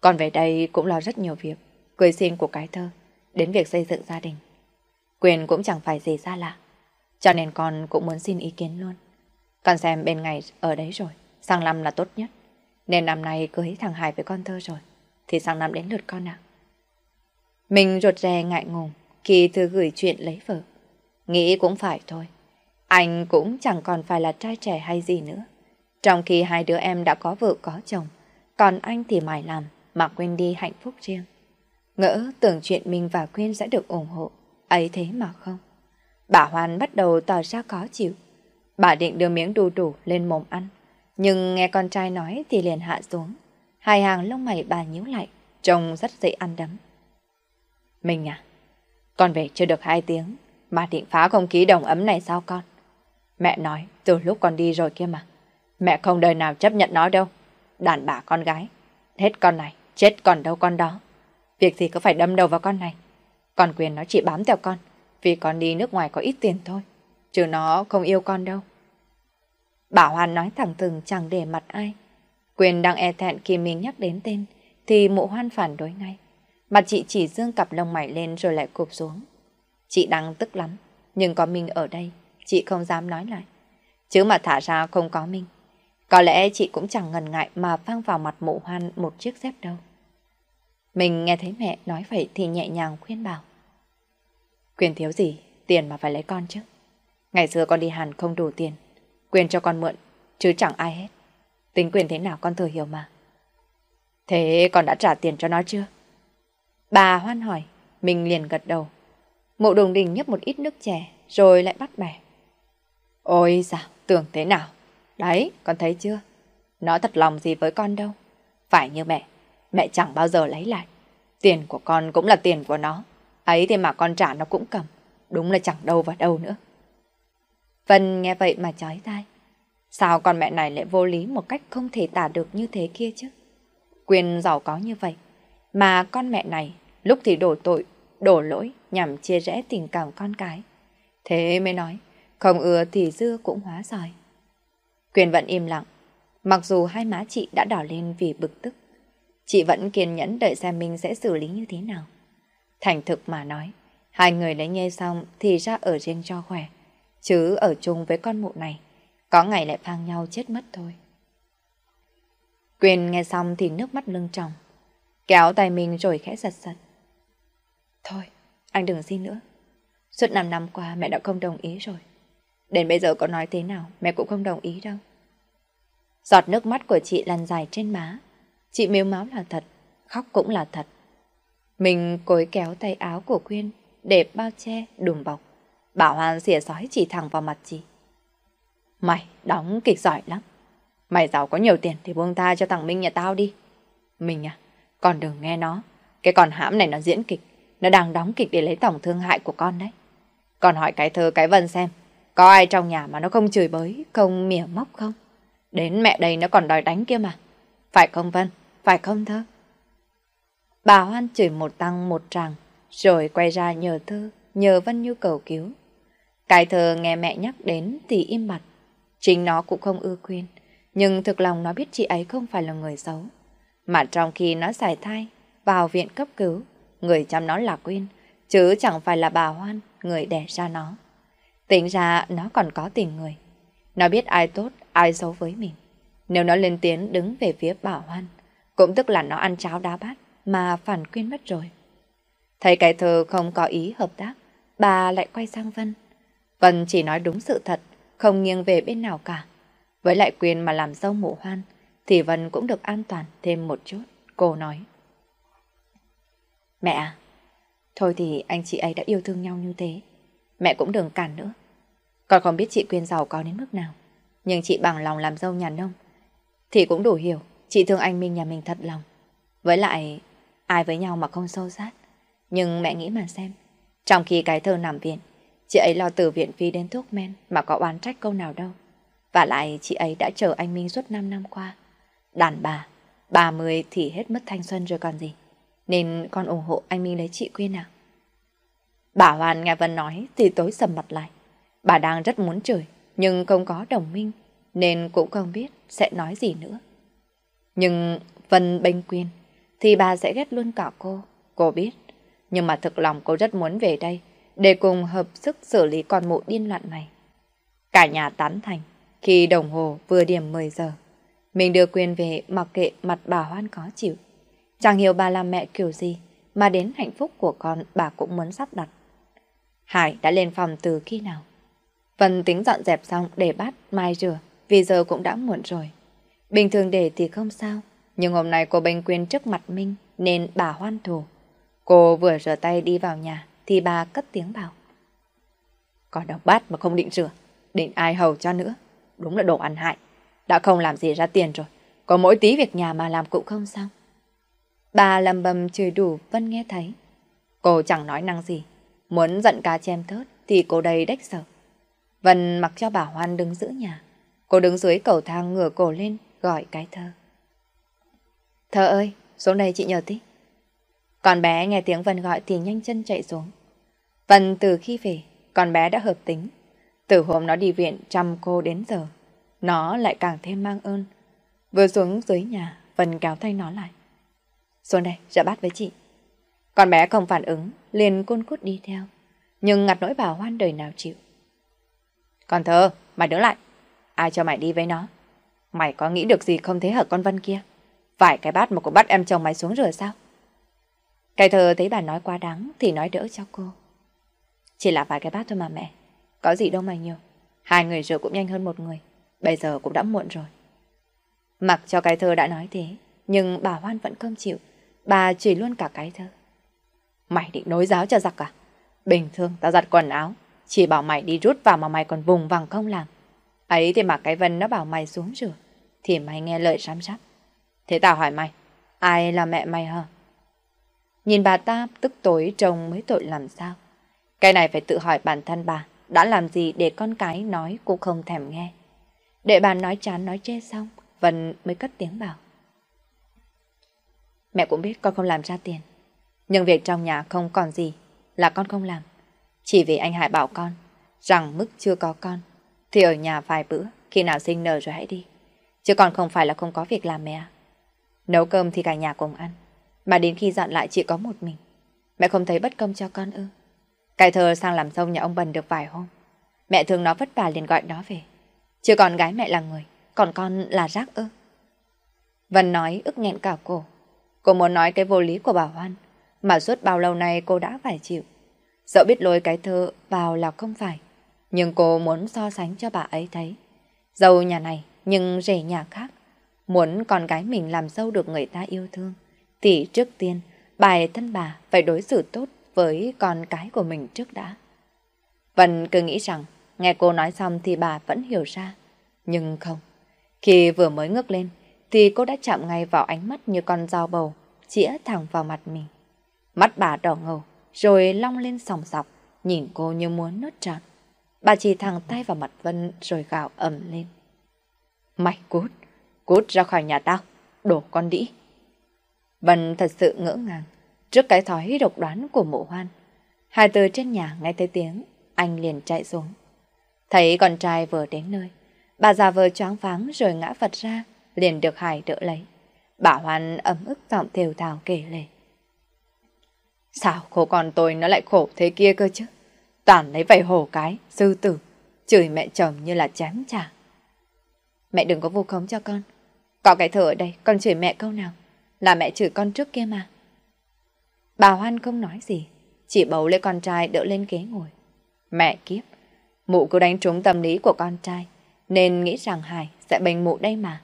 con về đây cũng lo rất nhiều việc. Cưới xin của cái thơ, đến việc xây dựng gia đình. Quyền cũng chẳng phải gì xa lạ. Cho nên con cũng muốn xin ý kiến luôn. Con xem bên ngày ở đấy rồi, sang năm là tốt nhất. Nên năm nay cưới thằng Hải với con thơ rồi, thì sang năm đến lượt con ạ. Mình rụt rè ngại ngùng khi thư gửi chuyện lấy vợ. Nghĩ cũng phải thôi. Anh cũng chẳng còn phải là trai trẻ hay gì nữa. Trong khi hai đứa em đã có vợ có chồng, còn anh thì mải làm mà quên đi hạnh phúc riêng. Ngỡ tưởng chuyện mình và Quyên sẽ được ủng hộ, ấy thế mà không. Bà Hoan bắt đầu tỏ ra khó chịu. Bà định đưa miếng đu đủ lên mồm ăn, nhưng nghe con trai nói thì liền hạ xuống. Hai hàng lông mày bà nhíu lại, trông rất dễ ăn đấm. Mình à, con về chưa được hai tiếng, mà định phá không khí đồng ấm này sao con? Mẹ nói, từ lúc con đi rồi kia mà. Mẹ không đời nào chấp nhận nó đâu. Đàn bà con gái, hết con này, chết còn đâu con đó. Việc gì có phải đâm đầu vào con này. Con quyền nó chỉ bám theo con, vì con đi nước ngoài có ít tiền thôi. Chứ nó không yêu con đâu. Bảo Hoan nói thẳng thừng chẳng để mặt ai. Quyền đang e thẹn khi mình nhắc đến tên, thì mụ hoan phản đối ngay. Mặt chị chỉ dương cặp lông mày lên rồi lại cụp xuống. Chị đang tức lắm, nhưng có mình ở đây, chị không dám nói lại. Chứ mà thả ra không có mình. Có lẽ chị cũng chẳng ngần ngại mà phang vào mặt mụ hoan một chiếc dép đâu. Mình nghe thấy mẹ nói vậy thì nhẹ nhàng khuyên bảo. Quyền thiếu gì, tiền mà phải lấy con chứ. Ngày xưa con đi Hàn không đủ tiền, quyền cho con mượn, chứ chẳng ai hết. Tính quyền thế nào con thừa hiểu mà. Thế con đã trả tiền cho nó chưa? Bà hoan hỏi, mình liền gật đầu. Mộ đồng đình nhấp một ít nước chè, rồi lại bắt bẻ. Ôi dào, tưởng thế nào? Đấy, con thấy chưa? Nó thật lòng gì với con đâu. Phải như mẹ, mẹ chẳng bao giờ lấy lại. Tiền của con cũng là tiền của nó. Ấy thì mà con trả nó cũng cầm. Đúng là chẳng đâu vào đâu nữa. Vân nghe vậy mà chói tai. Sao con mẹ này lại vô lý một cách không thể tả được như thế kia chứ? Quyền giàu có như vậy. Mà con mẹ này lúc thì đổ tội, đổ lỗi nhằm chia rẽ tình cảm con cái. Thế mới nói, không ưa thì dưa cũng hóa giỏi. Quyền vẫn im lặng, mặc dù hai má chị đã đỏ lên vì bực tức. Chị vẫn kiên nhẫn đợi xem mình sẽ xử lý như thế nào. Thành thực mà nói, hai người lấy nghe xong thì ra ở riêng cho khỏe, chứ ở chung với con mụ này, có ngày lại phang nhau chết mất thôi. Quyền nghe xong thì nước mắt lưng tròng, kéo tay mình rồi khẽ giật giật. Thôi, anh đừng xin nữa. Suốt 5 năm qua mẹ đã không đồng ý rồi. Đến bây giờ có nói thế nào mẹ cũng không đồng ý đâu. Giọt nước mắt của chị lăn dài trên má. Chị miếu máu là thật, khóc cũng là thật. Mình cối kéo tay áo của Quyên để bao che, đùm bọc. Bảo hoàng xỉa sói chỉ thẳng vào mặt chị. Mày đóng kịch giỏi lắm. Mày giàu có nhiều tiền thì buông tha cho thằng Minh nhà tao đi. Mình à, còn đừng nghe nó. Cái con hãm này nó diễn kịch. Nó đang đóng kịch để lấy tổng thương hại của con đấy. Con hỏi cái thơ cái vân xem. Có ai trong nhà mà nó không chửi bới, không mỉa móc không? Đến mẹ đây nó còn đòi đánh kia mà. Phải không Vân? Phải không thơ? Bà Hoan chửi một tăng một tràng, rồi quay ra nhờ thơ nhờ Vân Như cầu cứu. Cái thơ nghe mẹ nhắc đến thì im mặt. Chính nó cũng không ưa khuyên, nhưng thực lòng nó biết chị ấy không phải là người xấu. Mà trong khi nó giải thai, vào viện cấp cứu, người chăm nó là Quyên, chứ chẳng phải là bà Hoan, người đẻ ra nó. Tính ra nó còn có tình người. Nó biết ai tốt, ai xấu với mình. Nếu nó lên tiếng đứng về phía bà Hoan, cũng tức là nó ăn cháo đá bát mà phản Quyên mất rồi. Thấy cái thơ không có ý hợp tác, bà lại quay sang Vân. Vân chỉ nói đúng sự thật, không nghiêng về bên nào cả. Với lại Quyên mà làm dâu mụ hoan, thì Vân cũng được an toàn thêm một chút. Cô nói. Mẹ à, thôi thì anh chị ấy đã yêu thương nhau như thế. Mẹ cũng đừng cản nữa. Con không biết chị Quyên giàu có đến mức nào. Nhưng chị bằng lòng làm dâu nhà nông. Thì cũng đủ hiểu, chị thương anh Minh nhà mình thật lòng. Với lại, ai với nhau mà không sâu sát. Nhưng mẹ nghĩ mà xem. Trong khi cái thơ nằm viện, chị ấy lo từ viện phí đến thuốc men mà có oán trách câu nào đâu. Và lại chị ấy đã chờ anh Minh suốt 5 năm qua. Đàn bà, 30 thì hết mất thanh xuân rồi còn gì. Nên con ủng hộ anh Minh lấy chị Quyên nào. Bà Hoàn nghe Vân nói thì tối sầm mặt lại. Bà đang rất muốn chửi, nhưng không có đồng minh, nên cũng không biết sẽ nói gì nữa. Nhưng Vân bênh Quyên, thì bà sẽ ghét luôn cả cô, cô biết. Nhưng mà thực lòng cô rất muốn về đây, để cùng hợp sức xử lý con mụ điên loạn này. Cả nhà tán thành, khi đồng hồ vừa điểm 10 giờ. Mình đưa Quyên về mặc kệ mặt bà Hoan có chịu. Chẳng hiểu bà làm mẹ kiểu gì, mà đến hạnh phúc của con bà cũng muốn sắp đặt. Hải đã lên phòng từ khi nào? Vân tính dọn dẹp xong để bát mai rửa, vì giờ cũng đã muộn rồi. Bình thường để thì không sao, nhưng hôm nay cô bênh quyên trước mặt Minh nên bà hoan thù. Cô vừa rửa tay đi vào nhà thì bà cất tiếng bảo. Còn đọc bát mà không định rửa, định ai hầu cho nữa. Đúng là đồ ăn hại. Đã không làm gì ra tiền rồi, có mỗi tí việc nhà mà làm cũng không xong. Bà lầm bầm chửi đủ Vân nghe thấy. Cô chẳng nói năng gì, Muốn giận cá chém thớt thì cô đây đách sợ. Vân mặc cho bà Hoan đứng giữ nhà. Cô đứng dưới cầu thang ngửa cổ lên gọi cái thơ. Thơ ơi, xuống đây chị nhờ tí. Con bé nghe tiếng Vân gọi thì nhanh chân chạy xuống. Vân từ khi về, con bé đã hợp tính. Từ hôm nó đi viện chăm cô đến giờ, nó lại càng thêm mang ơn. Vừa xuống dưới nhà, Vân kéo tay nó lại. Xuống đây, rửa bát với chị. Con bé không phản ứng, liền côn cút đi theo. Nhưng ngặt nỗi bảo hoan đời nào chịu. Con thơ, mày đứng lại. Ai cho mày đi với nó? Mày có nghĩ được gì không thế hở con Vân kia? Phải cái bát mà cũng bắt em chồng mày xuống rửa sao? Cái thơ thấy bà nói quá đáng thì nói đỡ cho cô. Chỉ là vài cái bát thôi mà mẹ. Có gì đâu mà nhiều. Hai người rửa cũng nhanh hơn một người. Bây giờ cũng đã muộn rồi. Mặc cho cái thơ đã nói thế, nhưng bà Hoan vẫn không chịu. Bà chỉ luôn cả cái thơ. Mày định nối giáo cho giặc à? Bình thường tao giặt quần áo, chỉ bảo mày đi rút vào mà mày còn vùng vằng không làm. Ấy thì mà cái Vân nó bảo mày xuống rửa, thì mày nghe lời sám sắp. Thế tao hỏi mày, ai là mẹ mày hả? Nhìn bà ta tức tối trông mới tội làm sao. Cái này phải tự hỏi bản thân bà, đã làm gì để con cái nói cũng không thèm nghe. Để bà nói chán nói chê xong, Vân mới cất tiếng bảo. Mẹ cũng biết con không làm ra tiền. Nhưng việc trong nhà không còn gì là con không làm. Chỉ vì anh Hải bảo con rằng mức chưa có con thì ở nhà vài bữa khi nào sinh nở rồi hãy đi. Chứ còn không phải là không có việc làm mẹ. Nấu cơm thì cả nhà cùng ăn. Mà đến khi dọn lại chỉ có một mình. Mẹ không thấy bất công cho con ư. Cái thơ sang làm sông nhà ông Bần được vài hôm. Mẹ thường nó vất vả liền gọi nó về. Chứ còn gái mẹ là người, còn con là rác ư. Vân nói ức nghẹn cả cổ. Cô muốn nói cái vô lý của bà Hoan mà suốt bao lâu nay cô đã phải chịu. Dẫu biết lôi cái thơ vào là không phải, nhưng cô muốn so sánh cho bà ấy thấy. Giàu nhà này nhưng rể nhà khác, Muốn con gái mình làm dâu được người ta yêu thương, thì trước tiên, bài thân bà phải đối xử tốt với con cái của mình trước đã. Vân cứ nghĩ rằng, nghe cô nói xong thì bà vẫn hiểu ra. Nhưng không. Khi vừa mới ngước lên, thì cô đã chạm ngay vào ánh mắt như con dao bầu, chĩa thẳng vào mặt mình. Mắt bà đỏ ngầu, rồi long lên sòng sọc, nhìn cô như muốn nuốt trọn. Bà chỉ thẳng tay vào mặt Vân rồi gào ầm lên. Mày cút, cút ra khỏi nhà tao, đổ con đĩ. Vân thật sự ngỡ ngàng trước cái thói độc đoán của mụ hoan. Hai từ trên nhà nghe thấy tiếng, anh liền chạy xuống. Thấy con trai vừa đến nơi, bà già vờ choáng váng rồi ngã vật ra, liền được Hải đỡ lấy. Bà Hoan ấm ức giọng thều thào kể lệ. Sao khổ con tôi nó lại khổ thế kia cơ chứ? Toàn lấy vầy hổ cái, sư tử, chửi mẹ chồng như là chém trả. Mẹ đừng có vu khống cho con. Có cái thở ở đây, con chửi mẹ câu nào? Là mẹ chửi con trước kia mà. Bà Hoan không nói gì, chỉ bấu lấy con trai đỡ lên ghế ngồi. Mẹ kiếp, mụ cứ đánh trúng tâm lý của con trai, nên nghĩ rằng Hải sẽ bệnh mụ đây mà.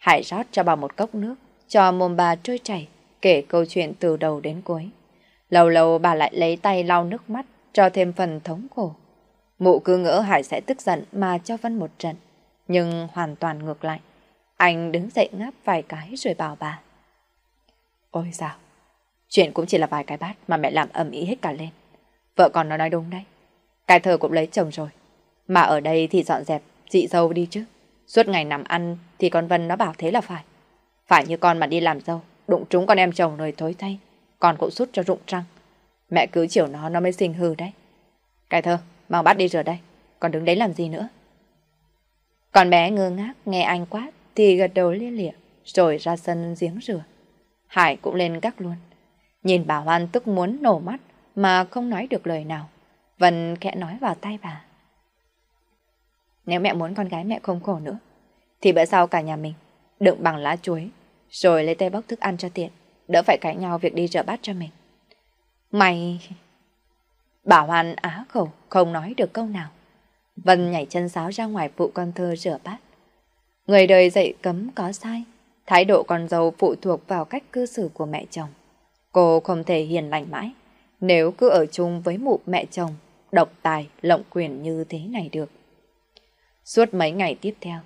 Hải rót cho bà một cốc nước, cho mồm bà trôi chảy, kể câu chuyện từ đầu đến cuối. Lâu lâu bà lại lấy tay lau nước mắt, cho thêm phần thống khổ. Mụ cứ ngỡ Hải sẽ tức giận mà cho Vân một trận, nhưng hoàn toàn ngược lại. Anh đứng dậy ngáp vài cái rồi bảo bà. Ôi sao, chuyện cũng chỉ là vài cái bát mà mẹ làm ầm ý hết cả lên. Vợ con nó nói đúng đấy. Cái thơ cũng lấy chồng rồi. Mà ở đây thì dọn dẹp, dị dâu đi chứ. Suốt ngày nằm ăn thì con Vân nó bảo thế là phải. Phải như con mà đi làm dâu, đụng trúng con em chồng rồi thối thay. Con cũng sút cho rụng trăng. Mẹ cứ chiều nó nó mới sinh hư đấy. Cái thơ, mau bắt đi rửa đây. Còn đứng đấy làm gì nữa? Con bé ngơ ngác nghe anh quát thì gật đầu lia lịa rồi ra sân giếng rửa. Hải cũng lên gác luôn. Nhìn bà Hoan tức muốn nổ mắt mà không nói được lời nào. Vân khẽ nói vào tay bà. Nếu mẹ muốn con gái mẹ không khổ nữa, thì bữa sau cả nhà mình đựng bằng lá chuối, rồi lấy tay bốc thức ăn cho tiện, đỡ phải cãi nhau việc đi rửa bát cho mình. Mày... Bảo Hoan á khẩu, không nói được câu nào. Vân nhảy chân sáo ra ngoài phụ con thơ rửa bát. Người đời dạy cấm có sai, thái độ con dâu phụ thuộc vào cách cư xử của mẹ chồng. Cô không thể hiền lành mãi, nếu cứ ở chung với mụ mẹ chồng, độc tài, lộng quyền như thế này được. Suốt mấy ngày tiếp theo,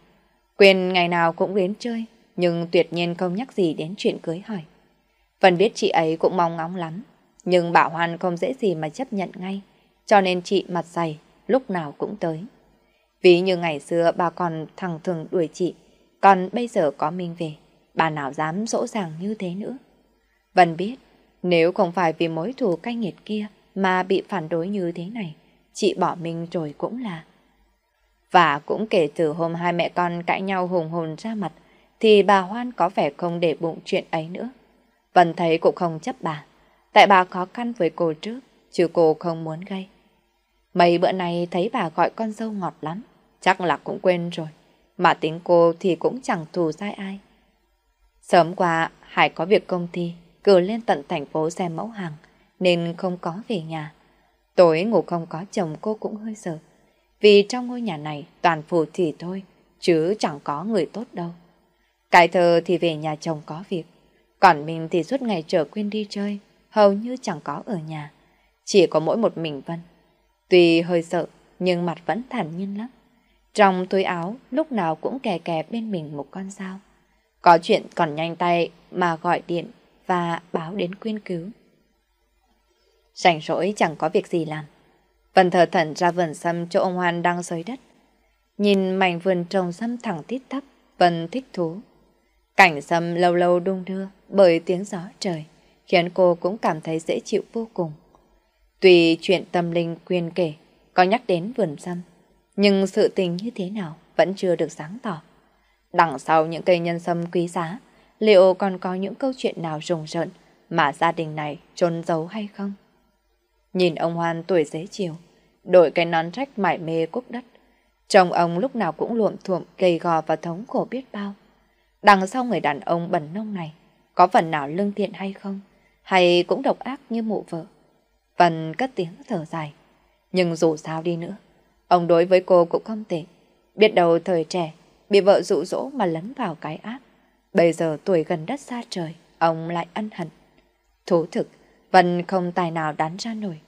Quyền ngày nào cũng đến chơi, nhưng tuyệt nhiên không nhắc gì đến chuyện cưới hỏi. Phần biết chị ấy cũng mong ngóng lắm, nhưng Bảo Hoan không dễ gì mà chấp nhận ngay, cho nên chị mặt dày, lúc nào cũng tới. Ví như ngày xưa bà còn thằng thường đuổi chị, còn bây giờ có Minh về, bà nào dám dỗ dàng như thế nữa. Vân biết, nếu không phải vì mối thù cay nghiệt kia mà bị phản đối như thế này, chị bỏ mình rồi cũng là. Và cũng kể từ hôm hai mẹ con cãi nhau hùng hồn ra mặt, thì bà Hoan có vẻ không để bụng chuyện ấy nữa. Vân thấy cũng không chấp bà, tại bà khó khăn với cô trước, chứ cô không muốn gây. Mấy bữa nay thấy bà gọi con dâu ngọt lắm, chắc là cũng quên rồi. Mà tính cô thì cũng chẳng thù sai ai. Sớm qua, Hải có việc công ty, cử lên tận thành phố xem mẫu hàng, nên không có về nhà. Tối ngủ không có chồng cô cũng hơi sợ vì trong ngôi nhà này toàn phù thủy thôi, chứ chẳng có người tốt đâu. Cái thơ thì về nhà chồng có việc, còn mình thì suốt ngày trở quên đi chơi, hầu như chẳng có ở nhà. Chỉ có mỗi một mình Vân. Tuy hơi sợ, nhưng mặt vẫn thản nhiên lắm. Trong túi áo, lúc nào cũng kè kè bên mình một con dao. Có chuyện còn nhanh tay mà gọi điện và báo đến quyên cứu. Rảnh rỗi chẳng có việc gì làm. Vân thờ thận ra vườn sâm chỗ ông Hoan đang xới đất. Nhìn mảnh vườn trồng sâm thẳng tít tắp, Vân thích thú. Cảnh sâm lâu lâu đung đưa bởi tiếng gió trời, khiến cô cũng cảm thấy dễ chịu vô cùng. Tùy chuyện tâm linh quyên kể, có nhắc đến vườn sâm, nhưng sự tình như thế nào vẫn chưa được sáng tỏ. Đằng sau những cây nhân sâm quý giá, liệu còn có những câu chuyện nào rùng rợn mà gia đình này trốn giấu hay không? Nhìn ông Hoan tuổi dễ chiều, đội cái nón trách mải mê cúc đất. Chồng ông lúc nào cũng luộm thuộm, gầy gò và thống khổ biết bao. Đằng sau người đàn ông bẩn nông này, có phần nào lương thiện hay không? Hay cũng độc ác như mụ vợ? Vân cất tiếng thở dài. Nhưng dù sao đi nữa, ông đối với cô cũng không tệ. Biết đầu thời trẻ, bị vợ dụ dỗ mà lấn vào cái ác, Bây giờ tuổi gần đất xa trời, ông lại ân hận. Thú thực, Vân không tài nào đắn ra nổi.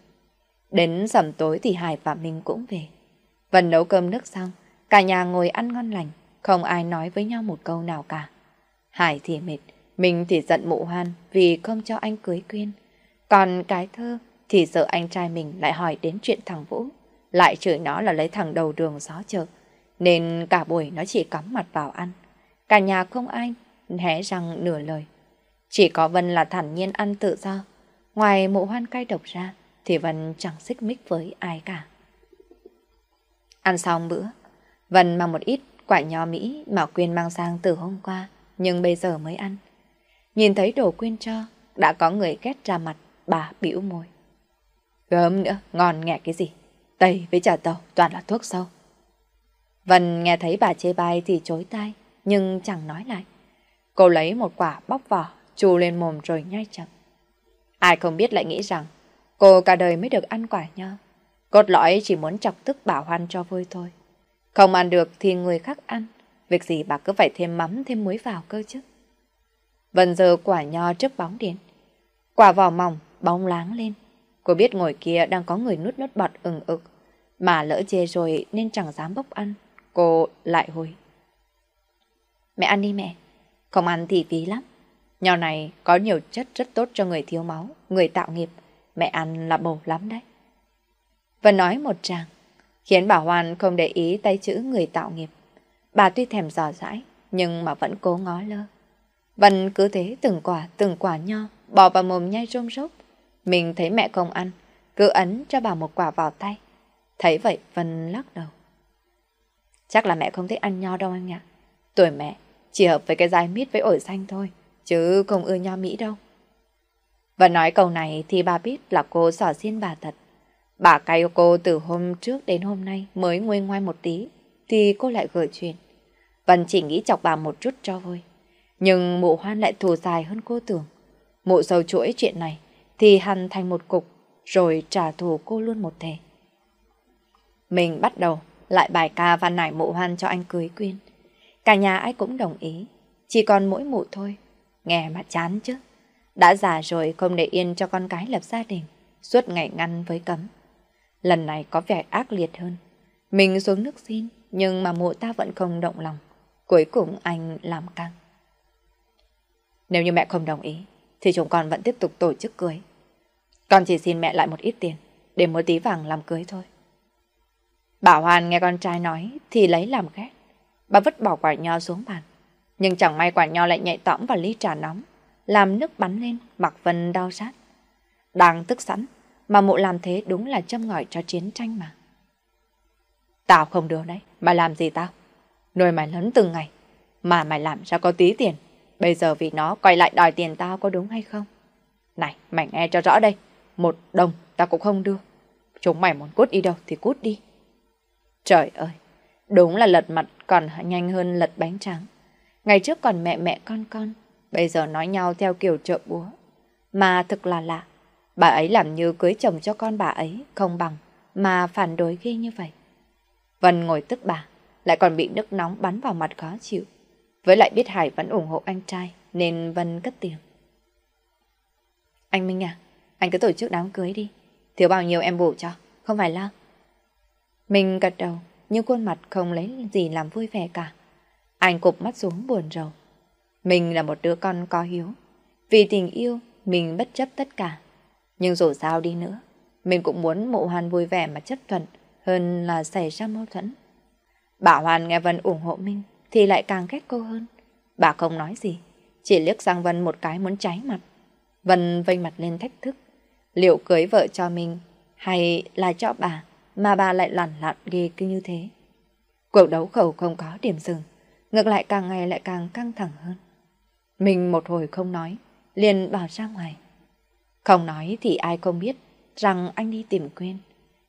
Đến sầm tối thì Hải và Minh cũng về. Vân nấu cơm nước xong, cả nhà ngồi ăn ngon lành, không ai nói với nhau một câu nào cả. Hải thì mệt, mình thì giận mụ hoan vì không cho anh cưới quyên. Còn cái thơ thì sợ anh trai mình lại hỏi đến chuyện thằng Vũ, lại chửi nó là lấy thằng đầu đường gió chợ, nên cả buổi nó chỉ cắm mặt vào ăn. Cả nhà không ai hé răng nửa lời. Chỉ có Vân là thản nhiên ăn tự do. Ngoài mụ hoan cay độc ra, thì Vân chẳng xích mích với ai cả. Ăn xong bữa, Vân mang một ít quả nho Mỹ mà Quyên mang sang từ hôm qua, nhưng bây giờ mới ăn. Nhìn thấy đồ Quyên cho, đã có người ghét ra mặt, bà bĩu môi. Gớm nữa, ngon nghẹ cái gì? Tây với trà tàu toàn là thuốc sâu. Vân nghe thấy bà chê bai thì chối tay nhưng chẳng nói lại. Cô lấy một quả bóc vỏ, chù lên mồm rồi nhai chậm. Ai không biết lại nghĩ rằng cô cả đời mới được ăn quả nho. Cốt lõi chỉ muốn chọc tức bảo hoan cho vui thôi. Không ăn được thì người khác ăn. Việc gì bà cứ phải thêm mắm thêm muối vào cơ chứ. Vân giờ quả nho trước bóng điện. Quả vỏ mỏng, bóng láng lên. Cô biết ngồi kia đang có người nuốt nuốt bọt ừng ực. Mà lỡ chê rồi nên chẳng dám bốc ăn. Cô lại hồi. Mẹ ăn đi mẹ. Không ăn thì phí lắm. Nho này có nhiều chất rất tốt cho người thiếu máu, người tạo nghiệp. Mẹ ăn là bổ lắm đấy. Vân nói một tràng, khiến bà Hoan không để ý tay chữ người tạo nghiệp. Bà tuy thèm dò dãi, nhưng mà vẫn cố ngó lơ. Vân cứ thế từng quả, từng quả nho, bỏ vào mồm nhai rôm rốc. Mình thấy mẹ không ăn, cứ ấn cho bà một quả vào tay. Thấy vậy Vân lắc đầu. Chắc là mẹ không thích ăn nho đâu anh ạ. Tuổi mẹ chỉ hợp với cái dai mít với ổi xanh thôi, chứ không ưa nho Mỹ đâu. Và nói câu này thì bà biết là cô sỏ xiên bà thật. Bà cay cô từ hôm trước đến hôm nay mới nguôi ngoai một tí, thì cô lại gửi chuyện. Vân chỉ nghĩ chọc bà một chút cho vui. Nhưng mụ hoan lại thù dài hơn cô tưởng. Mụ sâu chuỗi chuyện này thì hằn thành một cục, rồi trả thù cô luôn một thể. Mình bắt đầu lại bài ca văn nải mụ hoan cho anh cưới quyên. Cả nhà ai cũng đồng ý, chỉ còn mỗi mụ thôi. Nghe mà chán chứ. Đã già rồi không để yên cho con cái lập gia đình, suốt ngày ngăn với cấm. Lần này có vẻ ác liệt hơn. Mình xuống nước xin, nhưng mà mụ ta vẫn không động lòng. Cuối cùng anh làm căng. Nếu như mẹ không đồng ý, thì chúng con vẫn tiếp tục tổ chức cưới. Con chỉ xin mẹ lại một ít tiền, để mua tí vàng làm cưới thôi. Bảo Hoàn nghe con trai nói thì lấy làm ghét. Bà vứt bỏ quả nho xuống bàn. Nhưng chẳng may quả nho lại nhạy tõm vào ly trà nóng, làm nước bắn lên, mặc Vân đau sát. Đang tức sẵn, mà mụ làm thế đúng là châm ngòi cho chiến tranh mà. Tao không được đấy, mà làm gì tao? Nuôi mày lớn từng ngày, mà mày làm sao có tí tiền. Bây giờ vì nó quay lại đòi tiền tao có đúng hay không? Này, mày nghe cho rõ đây, một đồng tao cũng không đưa. Chúng mày muốn cút đi đâu thì cút đi. Trời ơi, đúng là lật mặt còn nhanh hơn lật bánh trắng. Ngày trước còn mẹ mẹ con con, bây giờ nói nhau theo kiểu trợ búa. Mà thực là lạ, bà ấy làm như cưới chồng cho con bà ấy không bằng, mà phản đối ghê như vậy. Vân ngồi tức bà, lại còn bị nước nóng bắn vào mặt khó chịu. Với lại biết Hải vẫn ủng hộ anh trai, nên Vân cất tiếng. Anh Minh à, anh cứ tổ chức đám cưới đi. Thiếu bao nhiêu em bổ cho, không phải lo. Mình gật đầu, nhưng khuôn mặt không lấy gì làm vui vẻ cả. Anh cụp mắt xuống buồn rầu. Mình là một đứa con có hiếu. Vì tình yêu, mình bất chấp tất cả. Nhưng dù sao đi nữa, mình cũng muốn mộ hoan vui vẻ mà chấp thuận hơn là xảy ra mâu thuẫn. Bà Hoan nghe Vân ủng hộ mình thì lại càng ghét cô hơn. Bà không nói gì, chỉ liếc sang Vân một cái muốn cháy mặt. Vân vênh mặt lên thách thức. Liệu cưới vợ cho mình hay là cho bà mà bà lại lằn lặn ghê cứ như thế? Cuộc đấu khẩu không có điểm dừng, ngược lại càng ngày lại càng căng thẳng hơn. Mình một hồi không nói, liền bảo ra ngoài. Không nói thì ai không biết rằng anh đi tìm quên.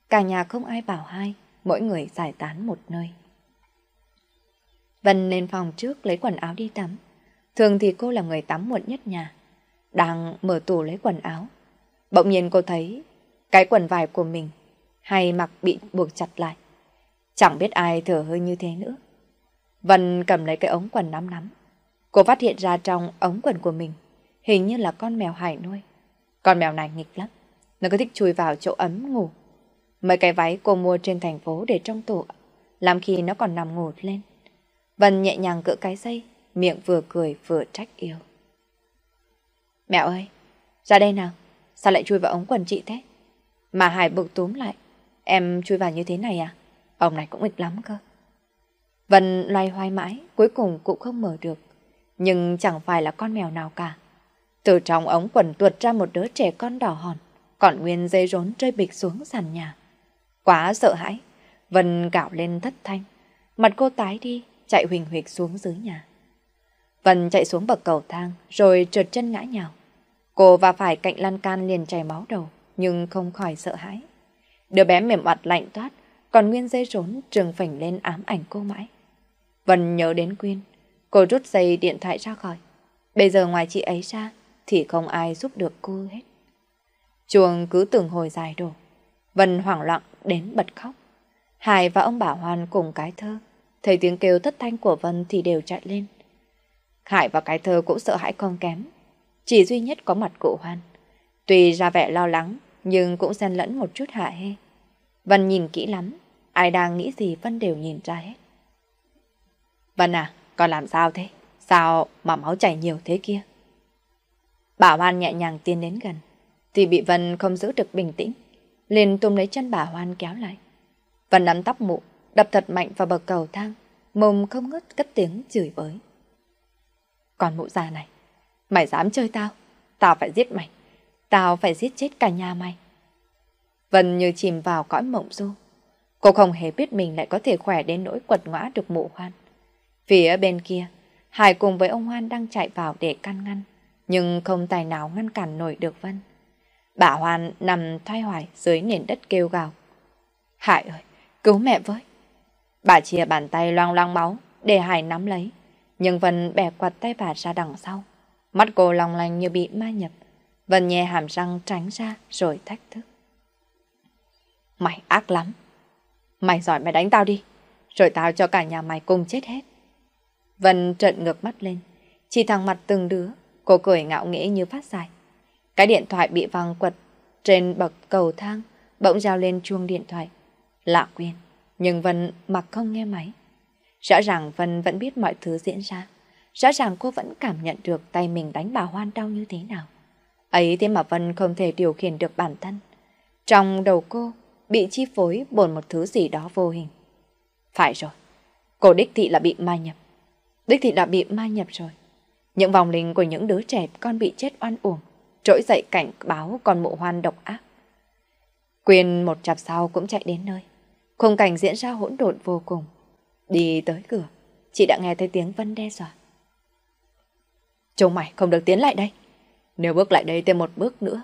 Cả nhà không ai bảo hai, mỗi người giải tán một nơi. Vân lên phòng trước lấy quần áo đi tắm. Thường thì cô là người tắm muộn nhất nhà. Đang mở tủ lấy quần áo. Bỗng nhiên cô thấy cái quần vải của mình hay mặc bị buộc chặt lại. Chẳng biết ai thở hơi như thế nữa. Vân cầm lấy cái ống quần nắm nắm. Cô phát hiện ra trong ống quần của mình, hình như là con mèo hải nuôi. Con mèo này nghịch lắm, nó cứ thích chui vào chỗ ấm ngủ. Mấy cái váy cô mua trên thành phố để trong tủ, làm khi nó còn nằm ngủ lên. Vân nhẹ nhàng cỡ cái dây, miệng vừa cười vừa trách yêu. Mẹ ơi, ra đây nào, sao lại chui vào ống quần chị thế? Mà Hải bực túm lại, em chui vào như thế này à? Ông này cũng nghịch lắm cơ. Vân loay hoay mãi, cuối cùng cũng không mở được. Nhưng chẳng phải là con mèo nào cả. Từ trong ống quần tuột ra một đứa trẻ con đỏ hòn, còn nguyên dây rốn rơi bịch xuống sàn nhà. Quá sợ hãi, Vân gạo lên thất thanh. Mặt cô tái đi, chạy huỳnh huỳnh xuống dưới nhà. Vân chạy xuống bậc cầu thang, rồi trượt chân ngã nhào. Cô và phải cạnh lan can liền chảy máu đầu, nhưng không khỏi sợ hãi. Đứa bé mềm mặt lạnh toát, còn Nguyên dây rốn trường phảnh lên ám ảnh cô mãi. Vân nhớ đến Quyên, cô rút dây điện thoại ra khỏi. Bây giờ ngoài chị ấy ra, thì không ai giúp được cô hết. Chuồng cứ từng hồi dài đổ. Vân hoảng loạn đến bật khóc. Hải và ông Bảo Hoan cùng cái thơ. Thấy tiếng kêu thất thanh của Vân thì đều chạy lên. Hải và cái thơ cũng sợ hãi không kém. Chỉ duy nhất có mặt cụ Hoan. Tuy ra vẻ lo lắng, nhưng cũng xen lẫn một chút hạ hê. Vân nhìn kỹ lắm, ai đang nghĩ gì Vân đều nhìn ra hết. Vân à, con làm sao thế? Sao mà máu chảy nhiều thế kia? bà Hoan nhẹ nhàng tiến đến gần, thì bị Vân không giữ được bình tĩnh, liền tôm lấy chân bà Hoan kéo lại. Vân nắm tóc mụ, đập thật mạnh vào bậc cầu thang, mồm không ngớt cất tiếng chửi bới. Còn mụ già này, mày dám chơi tao, tao phải giết mày, tao phải giết chết cả nhà mày. Vân như chìm vào cõi mộng du. Cô không hề biết mình lại có thể khỏe đến nỗi quật ngã được mụ hoan. Phía bên kia, Hải cùng với ông Hoan đang chạy vào để can ngăn, nhưng không tài nào ngăn cản nổi được Vân. Bà Hoan nằm thoai hoài dưới nền đất kêu gào. Hải ơi, cứu mẹ với. Bà chia bàn tay loang loang máu để Hải nắm lấy, nhưng Vân bẻ quạt tay bà ra đằng sau. Mắt cô long lanh như bị ma nhập. Vân nhẹ hàm răng tránh ra rồi thách thức. Mày ác lắm. Mày giỏi mày đánh tao đi, rồi tao cho cả nhà mày cùng chết hết. Vân trợn ngược mắt lên, chỉ thẳng mặt từng đứa, cô cười ngạo nghễ như phát dài. Cái điện thoại bị văng quật trên bậc cầu thang, bỗng giao lên chuông điện thoại. Lạ quyền, nhưng Vân mặc không nghe máy. Rõ ràng Vân vẫn biết mọi thứ diễn ra. Rõ ràng cô vẫn cảm nhận được tay mình đánh bà Hoan đau như thế nào. Ấy thế mà Vân không thể điều khiển được bản thân. Trong đầu cô bị chi phối bởi một thứ gì đó vô hình. Phải rồi, cô đích thị là bị ma nhập. Đích thị đã bị ma nhập rồi. Những vòng linh của những đứa trẻ con bị chết oan uổng, trỗi dậy cảnh báo con mụ hoan độc ác. Quyền một chặp sau cũng chạy đến nơi. Khung cảnh diễn ra hỗn độn vô cùng. Đi tới cửa, chị đã nghe thấy tiếng Vân đe dọa. Chúng mày không được tiến lại đây. Nếu bước lại đây thêm một bước nữa,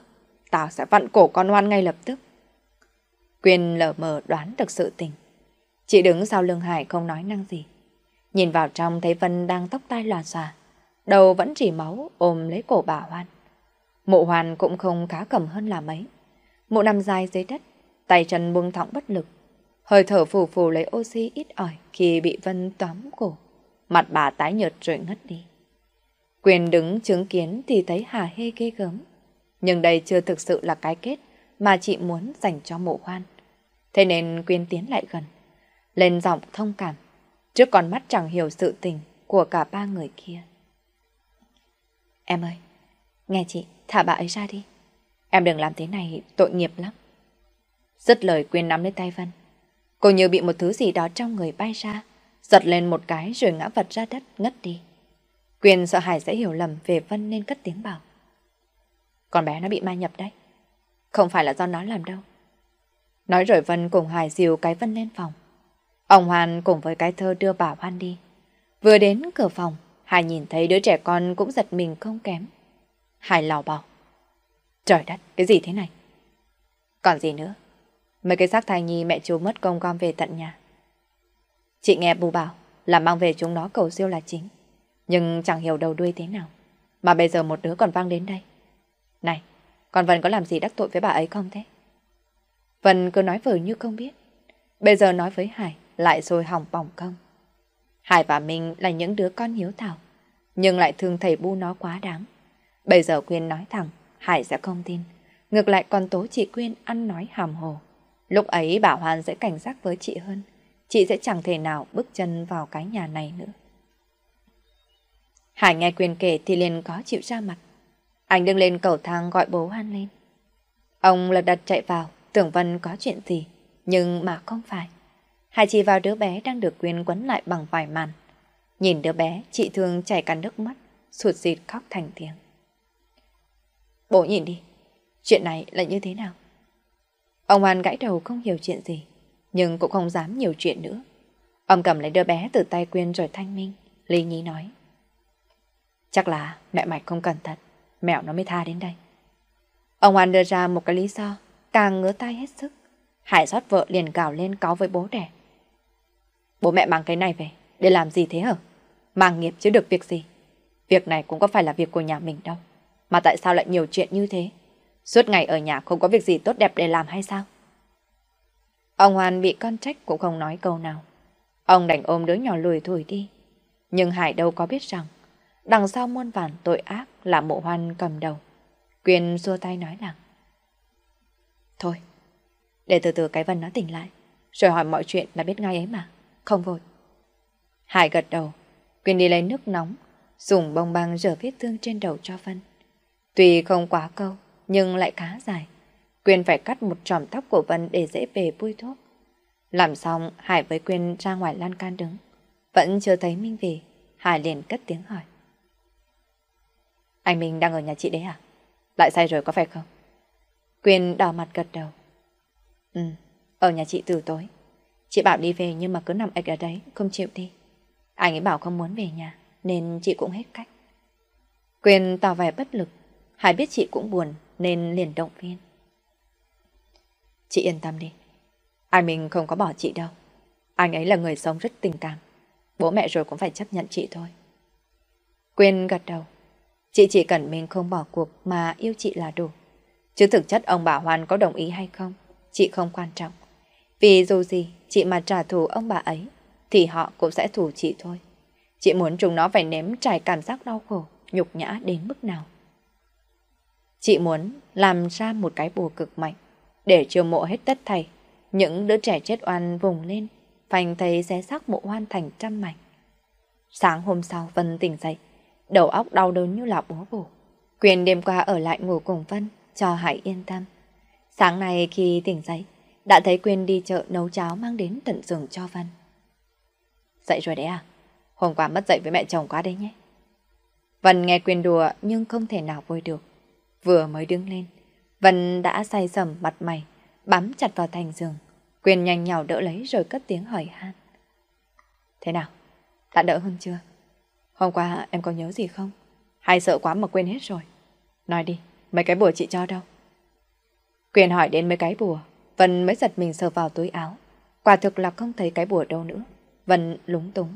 tao sẽ vặn cổ con hoan ngay lập tức. Quyền lờ mờ đoán được sự tình. Chị đứng sau lưng Hải không nói năng gì. Nhìn vào trong thấy Vân đang tóc tai lòa xòa, đầu vẫn chỉ máu ôm lấy cổ bà Hoan. Mụ Hoan cũng không khá cầm hơn là mấy. Mụ nằm dài dưới đất, tay chân buông thõng bất lực. Hơi thở phù phù lấy oxy ít ỏi khi bị Vân tóm cổ. Mặt bà tái nhợt rồi ngất đi. Quyền đứng chứng kiến thì thấy hà hê ghê gớm. Nhưng đây chưa thực sự là cái kết mà chị muốn dành cho mụ hoan. Thế nên Quyên tiến lại gần, lên giọng thông cảm, trước con mắt chẳng hiểu sự tình của cả ba người kia. Em ơi, nghe chị, thả bà ấy ra đi. Em đừng làm thế này, tội nghiệp lắm. Dứt lời Quyên nắm lấy tay Vân. Cô như bị một thứ gì đó trong người bay ra, giật lên một cái rồi ngã vật ra đất, ngất đi. Quyên sợ Hải sẽ hiểu lầm về Vân nên cất tiếng bảo. Con bé nó bị ma nhập đấy. Không phải là do nó làm đâu. Nói rồi Vân cùng Hải dìu cái Vân lên phòng. Ông Hoàn cùng với cái thơ đưa bà Hoan đi. Vừa đến cửa phòng, Hải nhìn thấy đứa trẻ con cũng giật mình không kém. Hải lào bảo. Trời đất, cái gì thế này? Còn gì nữa? Mấy cái xác thai nhi mẹ chú mất công gom về tận nhà. Chị nghe bù bảo là mang về chúng nó cầu siêu là chính. Nhưng chẳng hiểu đầu đuôi thế nào. Mà bây giờ một đứa còn vang đến đây. Này, con Vân có làm gì đắc tội với bà ấy không thế? Vân cứ nói vờ như không biết. Bây giờ nói với Hải lại rồi hỏng bỏng công. Hải và mình là những đứa con hiếu thảo. nhưng lại thương thầy bu nó quá đáng. Bây giờ Quyên nói thẳng, Hải sẽ không tin. Ngược lại còn tố chị Quyên ăn nói hàm hồ. Lúc ấy Bảo Hoàn sẽ cảnh giác với chị hơn. Chị sẽ chẳng thể nào bước chân vào cái nhà này nữa. Hải nghe Quyên kể thì liền có chịu ra mặt. Anh đứng lên cầu thang gọi bố Hoan lên. Ông lật đật chạy vào, tưởng Vân có chuyện gì, nhưng mà không phải. Hải chỉ vào đứa bé đang được Quyên quấn lại bằng vải màn. Nhìn đứa bé, chị thường chảy cả nước mắt, sụt xịt khóc thành tiếng. Bố nhìn đi, chuyện này là như thế nào? Ông Hoan gãi đầu không hiểu chuyện gì, nhưng cũng không dám nhiều chuyện nữa. Ông cầm lấy đứa bé từ tay Quyên rồi thanh minh, Lý Nhi nói. Chắc là mẹ mạch không cẩn thận, mẹo nó mới tha đến đây. Ông Hoan đưa ra một cái lý do, càng ngứa tay hết sức. Hải rót vợ liền gào lên cáo với bố đẻ. Bố mẹ mang cái này về, để làm gì thế hả? Mang nghiệp chứ được việc gì? Việc này cũng có phải là việc của nhà mình đâu. Mà tại sao lại nhiều chuyện như thế? Suốt ngày ở nhà không có việc gì tốt đẹp để làm hay sao? Ông Hoan bị con trách cũng không nói câu nào. Ông đành ôm đứa nhỏ lùi thủi đi. Nhưng Hải đâu có biết rằng, đằng sau muôn vàn tội ác là mộ hoan cầm đầu. Quyền xua tay nói rằng, Thôi, để từ từ cái Vân nó tỉnh lại, rồi hỏi mọi chuyện là biết ngay ấy mà, không vội. Hải gật đầu, Quyền đi lấy nước nóng, dùng bông băng rửa vết thương trên đầu cho Vân. Tuy không quá câu, nhưng lại khá dài. Quyên phải cắt một tròm tóc của Vân để dễ về bôi thuốc. Làm xong, Hải với Quyên ra ngoài lan can đứng. Vẫn chưa thấy Minh về, Hải liền cất tiếng hỏi. Anh Minh đang ở nhà chị đấy à? Lại say rồi có phải không? Quyên đỏ mặt gật đầu. Ừ, ở nhà chị từ tối. Chị bảo đi về nhưng mà cứ nằm ếch ở đấy, không chịu đi. Anh ấy bảo không muốn về nhà, nên chị cũng hết cách. Quyên tỏ vẻ bất lực, Hải biết chị cũng buồn nên liền động viên. Chị yên tâm đi, anh mình không có bỏ chị đâu. Anh ấy là người sống rất tình cảm, bố mẹ rồi cũng phải chấp nhận chị thôi. Quyên gật đầu, chị chỉ cần mình không bỏ cuộc mà yêu chị là đủ. Chứ thực chất ông bà Hoan có đồng ý hay không, chị không quan trọng. Vì dù gì, chị mà trả thù ông bà ấy, thì họ cũng sẽ thù chị thôi. Chị muốn chúng nó phải nếm trải cảm giác đau khổ, nhục nhã đến mức nào. Chị muốn làm ra một cái bùa cực mạnh, để chiêu mộ hết tất thầy. Những đứa trẻ chết oan vùng lên, phành thấy xé xác mộ hoan thành trăm mảnh. Sáng hôm sau Vân tỉnh dậy, đầu óc đau đớn như là búa bổ. Quyền đêm qua ở lại ngủ cùng Vân, cho Hải yên tâm. Sáng nay khi tỉnh dậy, đã thấy Quyên đi chợ nấu cháo mang đến tận giường cho Vân. Dậy rồi đấy à? Hôm qua mất dậy với mẹ chồng quá đấy nhé. Vân nghe Quyên đùa nhưng không thể nào vui được. Vừa mới đứng lên, Vân đã say sầm mặt mày, bám chặt vào thành giường. Quyên nhanh nhào đỡ lấy rồi cất tiếng hỏi han. Thế nào? Đã đỡ hơn chưa? Hôm qua em có nhớ gì không? Hay sợ quá mà quên hết rồi? Nói đi, mấy cái bùa chị cho đâu? Quyên hỏi đến mấy cái bùa, Vân mới giật mình sờ vào túi áo. Quả thực là không thấy cái bùa đâu nữa. Vân lúng túng.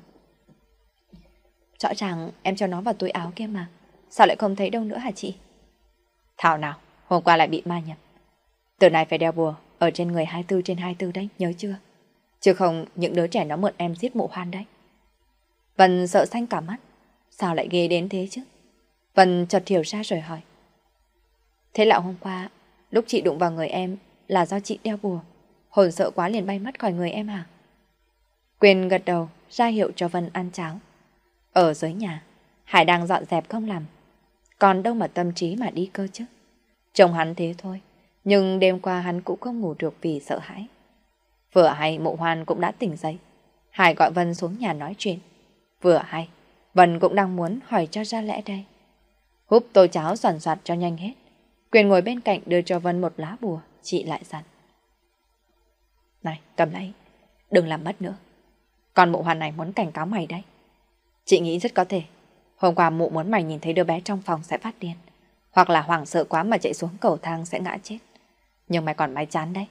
Rõ ràng em cho nó vào túi áo kia mà. Sao lại không thấy đâu nữa hả chị? Thảo nào, hôm qua lại bị ma nhập. Từ nay phải đeo bùa ở trên người 24 trên 24 đấy, nhớ chưa? Chứ không những đứa trẻ nó mượn em giết mụ hoan đấy. Vân sợ xanh cả mắt. Sao lại ghê đến thế chứ? Vân chợt hiểu ra rồi hỏi. Thế là hôm qua, lúc chị đụng vào người em là do chị đeo bùa. Hồn sợ quá liền bay mất khỏi người em hả? Quyền gật đầu, ra hiệu cho Vân ăn cháo. Ở dưới nhà, Hải đang dọn dẹp không làm. Còn đâu mà tâm trí mà đi cơ chứ. Chồng hắn thế thôi, nhưng đêm qua hắn cũng không ngủ được vì sợ hãi. Vừa hay mộ hoan cũng đã tỉnh dậy. Hải gọi Vân xuống nhà nói chuyện. Vừa hay, Vân cũng đang muốn hỏi cho ra lẽ đây. Húp tô cháo soàn soạt cho nhanh hết. Quyền ngồi bên cạnh đưa cho Vân một lá bùa, chị lại dặn. Này, cầm lấy, đừng làm mất nữa. Còn mụ hoàn này muốn cảnh cáo mày đấy. Chị nghĩ rất có thể. Hôm qua mụ muốn mày nhìn thấy đứa bé trong phòng sẽ phát điên. Hoặc là hoảng sợ quá mà chạy xuống cầu thang sẽ ngã chết. Nhưng mày còn mái chán đấy.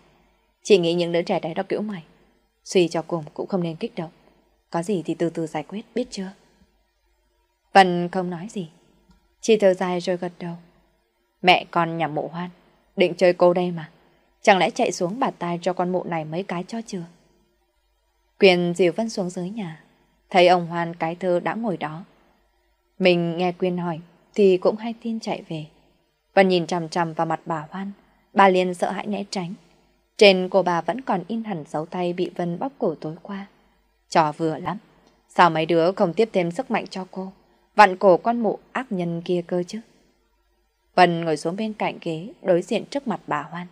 Chị nghĩ những đứa trẻ đấy đó kiểu mày. Suy cho cùng cũng không nên kích động. Có gì thì từ từ giải quyết, biết chưa? Vân không nói gì. Chỉ thở dài rồi gật đầu. Mẹ con nhà mụ hoan. Định chơi cô đây mà. Chẳng lẽ chạy xuống bạt tai cho con mụ này mấy cái cho chưa? Quyền dìu Vân xuống dưới nhà. Thấy ông Hoan cái thơ đã ngồi đó. Mình nghe Quyên hỏi thì cũng hay tin chạy về. Và nhìn chằm chằm vào mặt bà Hoan, bà liền sợ hãi né tránh. Trên cô bà vẫn còn in hẳn dấu tay bị Vân bóp cổ tối qua. Trò vừa lắm. Sao mấy đứa không tiếp thêm sức mạnh cho cô? Vặn cổ con mụ ác nhân kia cơ chứ. Vân ngồi xuống bên cạnh ghế, đối diện trước mặt bà Hoan.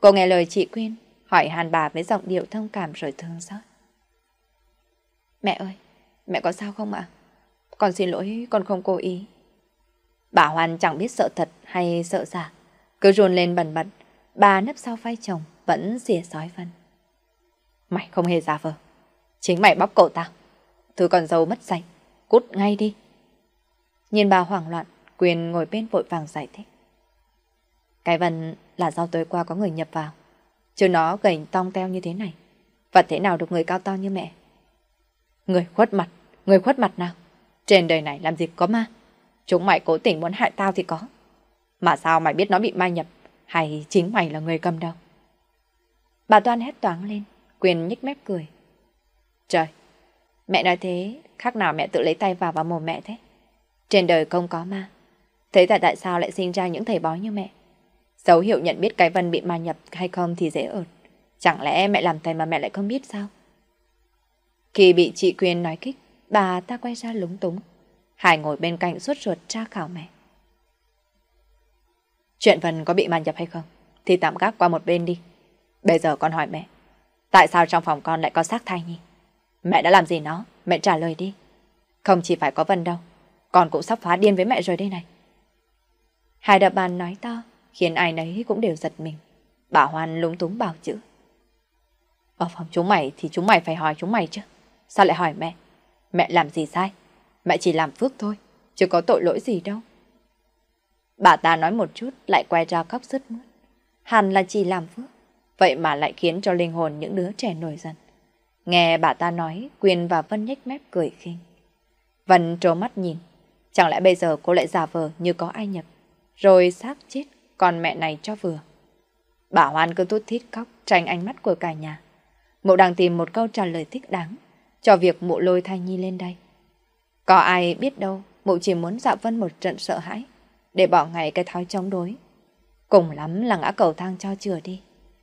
Cô nghe lời chị Quyên, hỏi hàn bà với giọng điệu thông cảm rồi thương xót. Mẹ ơi, mẹ có sao không ạ? Con xin lỗi, con không cố ý. Bà Hoan chẳng biết sợ thật hay sợ giả. Cứ run lên bần bật, bà nấp sau vai chồng, vẫn xỉa sói Vân. Mày không hề giả vờ. Chính mày bóc cổ tao. Thứ con dâu mất sạch, cút ngay đi. Nhìn bà hoảng loạn, Quyền ngồi bên vội vàng giải thích. Cái vần là do tối qua có người nhập vào. Chứ nó gầy tong teo như thế này. Và thế nào được người cao to như mẹ? Người khuất mặt, người khuất mặt nào? Trên đời này làm gì có ma? Chúng mày cố tình muốn hại tao thì có. Mà sao mày biết nó bị ma nhập? Hay chính mày là người cầm đầu? Bà Toan hét toáng lên, Quyền nhích mép cười. Trời, mẹ nói thế, khác nào mẹ tự lấy tay vào vào mồm mẹ thế? Trên đời không có ma. Thế tại tại sao lại sinh ra những thầy bói như mẹ? Dấu hiệu nhận biết cái vân bị ma nhập hay không thì dễ ợt. Chẳng lẽ mẹ làm thầy mà mẹ lại không biết sao? Khi bị chị Quyên nói kích, bà ta quay ra lúng túng. Hải ngồi bên cạnh suốt ruột tra khảo mẹ. Chuyện Vân có bị ma nhập hay không? Thì tạm gác qua một bên đi. Bây giờ con hỏi mẹ. Tại sao trong phòng con lại có xác thai nhi? Mẹ đã làm gì nó? Mẹ trả lời đi. Không chỉ phải có Vân đâu. Con cũng sắp phá điên với mẹ rồi đây này. Hải đập bàn nói to, khiến ai nấy cũng đều giật mình. Bà Hoan lúng túng bảo chữ. Ở phòng chúng mày thì chúng mày phải hỏi chúng mày chứ. Sao lại hỏi mẹ? Mẹ làm gì sai? Mẹ chỉ làm phước thôi, chứ có tội lỗi gì đâu. Bà ta nói một chút lại quay ra khóc rứt mướt. Hẳn là chỉ làm phước, vậy mà lại khiến cho linh hồn những đứa trẻ nổi giận. Nghe bà ta nói, Quyên và Vân nhếch mép cười khinh. Vân trố mắt nhìn, chẳng lẽ bây giờ cô lại giả vờ như có ai nhập, rồi xác chết con mẹ này cho vừa. Bà Hoan cứ tút thít khóc tránh ánh mắt của cả nhà. Mụ đang tìm một câu trả lời thích đáng cho việc mụ lôi thai nhi lên đây. Có ai biết đâu, mụ chỉ muốn dạo Vân một trận sợ hãi, để bỏ ngay cái thói chống đối. Cùng lắm là ngã cầu thang cho chừa đi.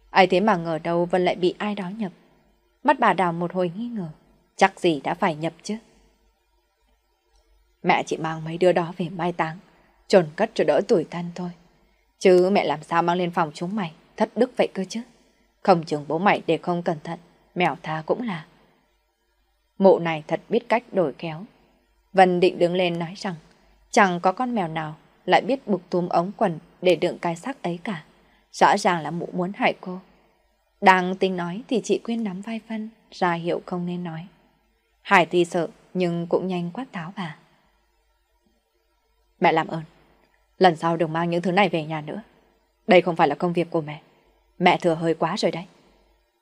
Ai thế mà ngờ đâu Vân lại bị ai đó nhập. Mắt bà đào một hồi nghi ngờ, chắc gì đã phải nhập chứ. Mẹ chỉ mang mấy đứa đó về mai táng, trồn cất cho đỡ tuổi thân thôi. Chứ mẹ làm sao mang lên phòng chúng mày, thất đức vậy cơ chứ. Không chừng bố mày để không cẩn thận, mèo tha cũng là. Mụ này thật biết cách đổi kéo. Vân định đứng lên nói rằng, chẳng có con mèo nào lại biết bục túm ống quần để đựng cái xác ấy cả. Rõ ràng là mụ muốn hại cô. Đang tính nói thì chị Quyên nắm vai Vân, ra hiệu không nên nói. Hải thì sợ, nhưng cũng nhanh quát táo bà. Mẹ làm ơn, lần sau đừng mang những thứ này về nhà nữa. Đây không phải là công việc của mẹ. Mẹ thừa hơi quá rồi đấy.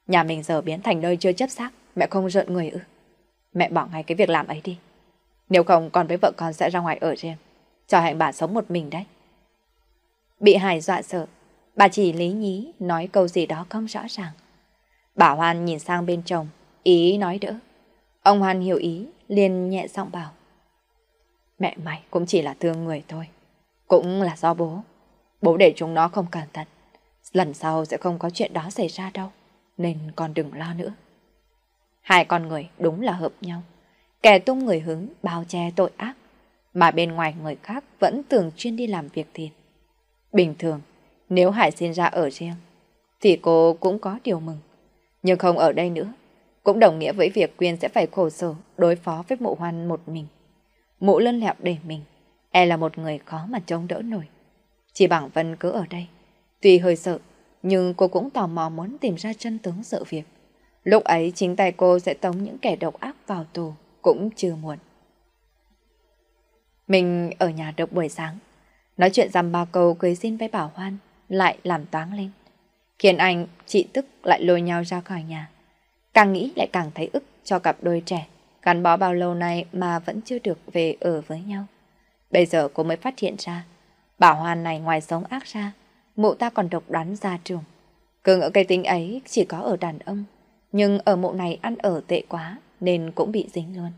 Nhà mình giờ biến thành nơi chưa chấp xác, mẹ không rợn người ư. Mẹ bỏ ngay cái việc làm ấy đi. Nếu không con với vợ con sẽ ra ngoài ở riêng. Cho hạnh bà sống một mình đấy. Bị Hải dọa sợ, bà chỉ lý nhí nói câu gì đó không rõ ràng. Bà Hoan nhìn sang bên chồng, ý nói đỡ. Ông Hoan hiểu ý, liền nhẹ giọng bảo. Mẹ mày cũng chỉ là thương người thôi. Cũng là do bố. Bố để chúng nó không cẩn thận. Lần sau sẽ không có chuyện đó xảy ra đâu. Nên con đừng lo nữa. Hai con người đúng là hợp nhau. Kẻ tung người hứng bao che tội ác. Mà bên ngoài người khác vẫn thường chuyên đi làm việc thiệt. Bình thường, nếu Hải sinh ra ở riêng, thì cô cũng có điều mừng. Nhưng không ở đây nữa, cũng đồng nghĩa với việc Quyên sẽ phải khổ sở đối phó với mụ hoan một mình. Mụ lân lẹo để mình, e là một người khó mà chống đỡ nổi. Chỉ bằng Vân cứ ở đây, tuy hơi sợ, nhưng cô cũng tò mò muốn tìm ra chân tướng sự việc. Lúc ấy chính tay cô sẽ tống những kẻ độc ác vào tù, cũng chưa muộn. Mình ở nhà được buổi sáng, nói chuyện dăm ba câu cưới xin với Bảo Hoan, lại làm toáng lên. Khiến anh, chị tức lại lôi nhau ra khỏi nhà. Càng nghĩ lại càng thấy ức cho cặp đôi trẻ, gắn bó bao lâu nay mà vẫn chưa được về ở với nhau. Bây giờ cô mới phát hiện ra, Bảo hoàn này ngoài sống ác ra, mụ ta còn độc đoán ra trường. Cường ngỡ cây tính ấy chỉ có ở đàn ông, nhưng ở mụ này ăn ở tệ quá nên cũng bị dính luôn.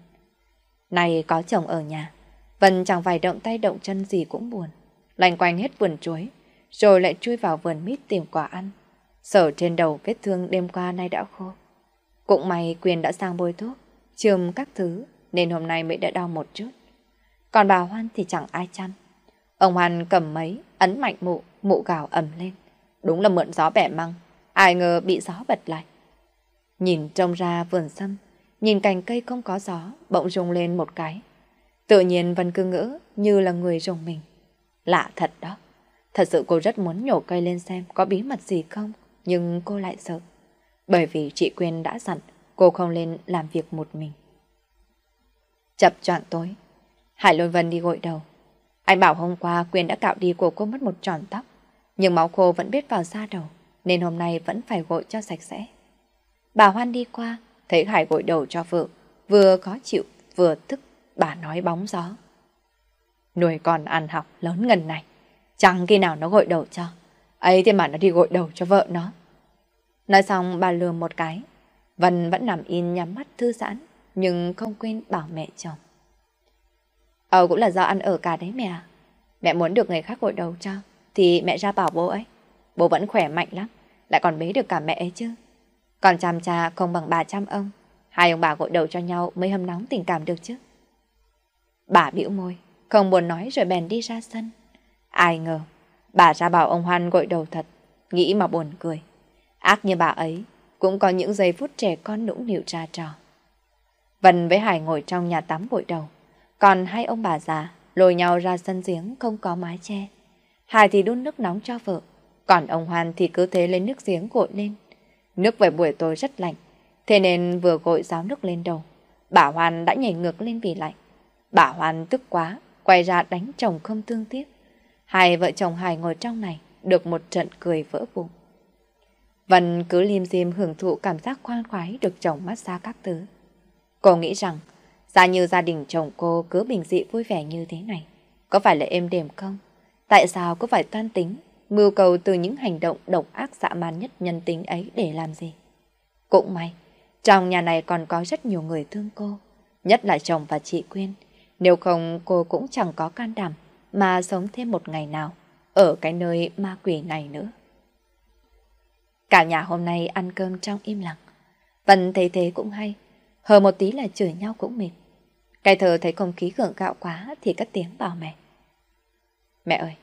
Này có chồng ở nhà, Vân chẳng phải động tay động chân gì cũng buồn. Lành quanh hết vườn chuối, rồi lại chui vào vườn mít tìm quả ăn. Sở trên đầu vết thương đêm qua nay đã khô. Cũng may quyền đã sang bôi thuốc, trường các thứ, nên hôm nay mới đã đau một chút. Còn bà Hoan thì chẳng ai chăm. Ông Hoan cầm mấy, ấn mạnh mụ, mụ gào ầm lên. Đúng là mượn gió bẻ măng, ai ngờ bị gió bật lại. Nhìn trông ra vườn sâm, nhìn cành cây không có gió, bỗng rung lên một cái. Tự nhiên Vân cư ngữ như là người rùng mình. Lạ thật đó. Thật sự cô rất muốn nhổ cây lên xem có bí mật gì không, nhưng cô lại sợ. Bởi vì chị Quyên đã dặn cô không lên làm việc một mình. Chập choạng tối, Hải Lôi Vân đi gội đầu. Anh bảo hôm qua Quyên đã cạo đi của cô mất một tròn tóc, nhưng máu khô vẫn biết vào da đầu, nên hôm nay vẫn phải gội cho sạch sẽ. Bà Hoan đi qua, thấy Hải gội đầu cho vợ, vừa khó chịu, vừa tức, bà nói bóng gió. Nuôi con ăn học lớn ngần này, chẳng khi nào nó gội đầu cho. ấy thì mà nó đi gội đầu cho vợ nó. Nói xong bà lừa một cái, Vân vẫn nằm in nhắm mắt thư giãn, nhưng không quên bảo mẹ chồng. Ờ cũng là do ăn ở cả đấy mẹ. Mẹ muốn được người khác gội đầu cho, thì mẹ ra bảo bố ấy. Bố vẫn khỏe mạnh lắm, lại còn bế được cả mẹ ấy chứ. Còn chăm cha không bằng bà chăm ông. Hai ông bà gội đầu cho nhau mới hâm nóng tình cảm được chứ. Bà bĩu môi, không buồn nói rồi bèn đi ra sân. Ai ngờ, bà ra bảo ông Hoan gội đầu thật, nghĩ mà buồn cười. Ác như bà ấy, cũng có những giây phút trẻ con nũng nịu ra trò. Vân với Hải ngồi trong nhà tắm gội đầu, còn hai ông bà già lôi nhau ra sân giếng không có mái che. Hải thì đun nước nóng cho vợ, còn ông Hoan thì cứ thế lấy nước giếng gội lên. Nước về buổi tối rất lạnh, thế nên vừa gội ráo nước lên đầu, bà Hoan đã nhảy ngược lên vì lạnh. Bà Hoan tức quá, quay ra đánh chồng không thương tiếc. Hai vợ chồng Hải ngồi trong này, được một trận cười vỡ bụng. Vân cứ liêm diêm hưởng thụ cảm giác khoan khoái được chồng massage các thứ. Cô nghĩ rằng, ra như gia đình chồng cô cứ bình dị vui vẻ như thế này, có phải là êm đềm không? Tại sao cứ phải toan tính, mưu cầu từ những hành động độc ác dã man nhất nhân tính ấy để làm gì? Cũng may, trong nhà này còn có rất nhiều người thương cô, nhất là chồng và chị Quyên. Nếu không cô cũng chẳng có can đảm mà sống thêm một ngày nào ở cái nơi ma quỷ này nữa. Cả nhà hôm nay ăn cơm trong im lặng. Vân thấy thế cũng hay, hờ một tí là chửi nhau cũng mệt. Cái thờ thấy không khí gượng gạo quá thì cất tiếng bảo mẹ. Mẹ ơi,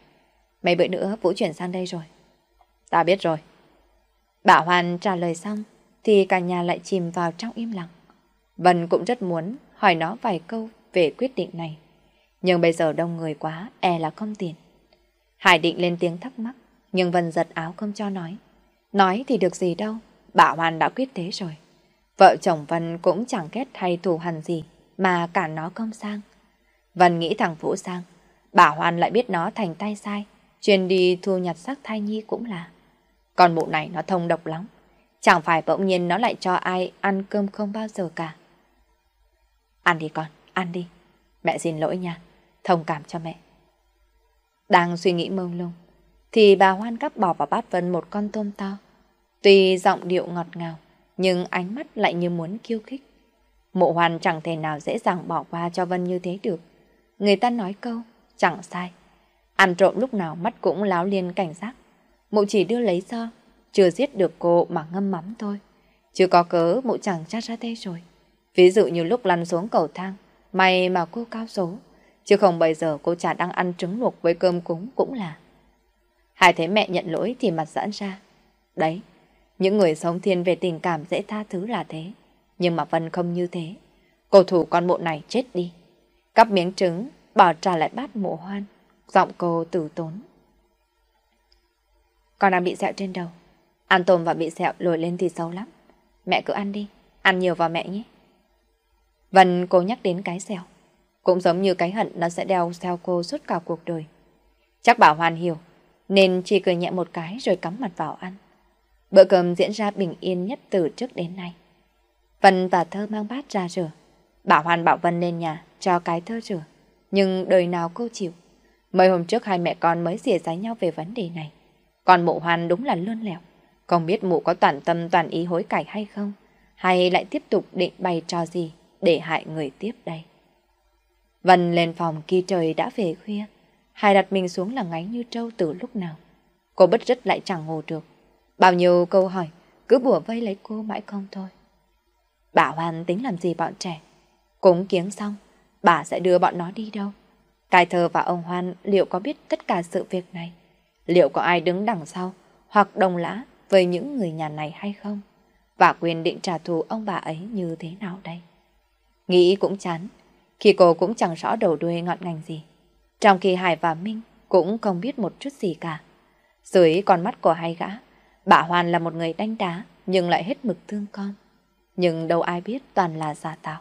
mấy bữa nữa Vũ chuyển sang đây rồi. Ta biết rồi. Bà hoàn trả lời xong thì cả nhà lại chìm vào trong im lặng. Vân cũng rất muốn hỏi nó vài câu về quyết định này. Nhưng bây giờ đông người quá, e là không tiền. Hải định lên tiếng thắc mắc, nhưng Vân giật áo không cho nói. Nói thì được gì đâu, bà hoàn đã quyết thế rồi. Vợ chồng Vân cũng chẳng ghét hay thù hằn gì, mà cả nó công sang. Vân nghĩ thằng Vũ sang, bà Hoan lại biết nó thành tay sai, chuyên đi thu nhặt xác thai nhi cũng là. Còn mụ này nó thông độc lắm, chẳng phải bỗng nhiên nó lại cho ai ăn cơm không bao giờ cả. Ăn đi con, ăn đi. Mẹ xin lỗi nha, thông cảm cho mẹ. Đang suy nghĩ mông lung, thì bà Hoan cắp bỏ vào bát Vân một con tôm to. Tuy giọng điệu ngọt ngào, nhưng ánh mắt lại như muốn kiêu khích. Mộ Hoan chẳng thể nào dễ dàng bỏ qua cho Vân như thế được. Người ta nói câu, chẳng sai. Ăn trộm lúc nào mắt cũng láo liên cảnh giác. Mụ chỉ đưa lấy do, chưa giết được cô mà ngâm mắm thôi. Chưa có cớ mụ chẳng chắc ra tê rồi. Ví dụ như lúc lăn xuống cầu thang, may mà cô cao số. Chứ không bây giờ cô chả đang ăn trứng luộc với cơm cúng cũng là. Hai thấy mẹ nhận lỗi thì mặt giãn ra. Đấy, những người sống thiên về tình cảm dễ tha thứ là thế. Nhưng mà Vân không như thế. Cầu thủ con mụ này chết đi. Cắp miếng trứng, bỏ trả lại bát mộ hoan. Giọng cô tử tốn. Con đang bị sẹo trên đầu. Ăn tôm và bị sẹo lồi lên thì xấu lắm. Mẹ cứ ăn đi, ăn nhiều vào mẹ nhé. Vân cô nhắc đến cái sẹo. Cũng giống như cái hận nó sẽ đeo theo cô suốt cả cuộc đời. Chắc bảo Hoàn hiểu, nên chỉ cười nhẹ một cái rồi cắm mặt vào ăn. Bữa cơm diễn ra bình yên nhất từ trước đến nay. Vân và Thơ mang bát ra rửa. Bảo Hoàn bảo Vân lên nhà, cho cái Thơ rửa. Nhưng đời nào cô chịu. Mấy hôm trước hai mẹ con mới xỉa giấy nhau về vấn đề này. Còn mụ Hoàn đúng là lươn lẹo. Không biết mụ có toàn tâm, toàn ý hối cải hay không? Hay lại tiếp tục định bày trò gì để hại người tiếp đây? Vân lên phòng khi trời đã về khuya. Hai đặt mình xuống là ngáy như trâu từ lúc nào. Cô bất rất lại chẳng ngủ được. Bao nhiêu câu hỏi, cứ bùa vây lấy cô mãi không thôi. Bà Hoan tính làm gì bọn trẻ? Cúng kiếng xong, bà sẽ đưa bọn nó đi đâu? Cai thơ và ông Hoan liệu có biết tất cả sự việc này? Liệu có ai đứng đằng sau hoặc đồng lã với những người nhà này hay không? Và quyền định trả thù ông bà ấy như thế nào đây? Nghĩ cũng chán, khi cô cũng chẳng rõ đầu đuôi ngọn ngành gì. Trong khi Hải và Minh cũng không biết một chút gì cả. Dưới con mắt của hai gã, bà Hoan là một người đánh đá nhưng lại hết mực thương con. Nhưng đâu ai biết toàn là giả tạo.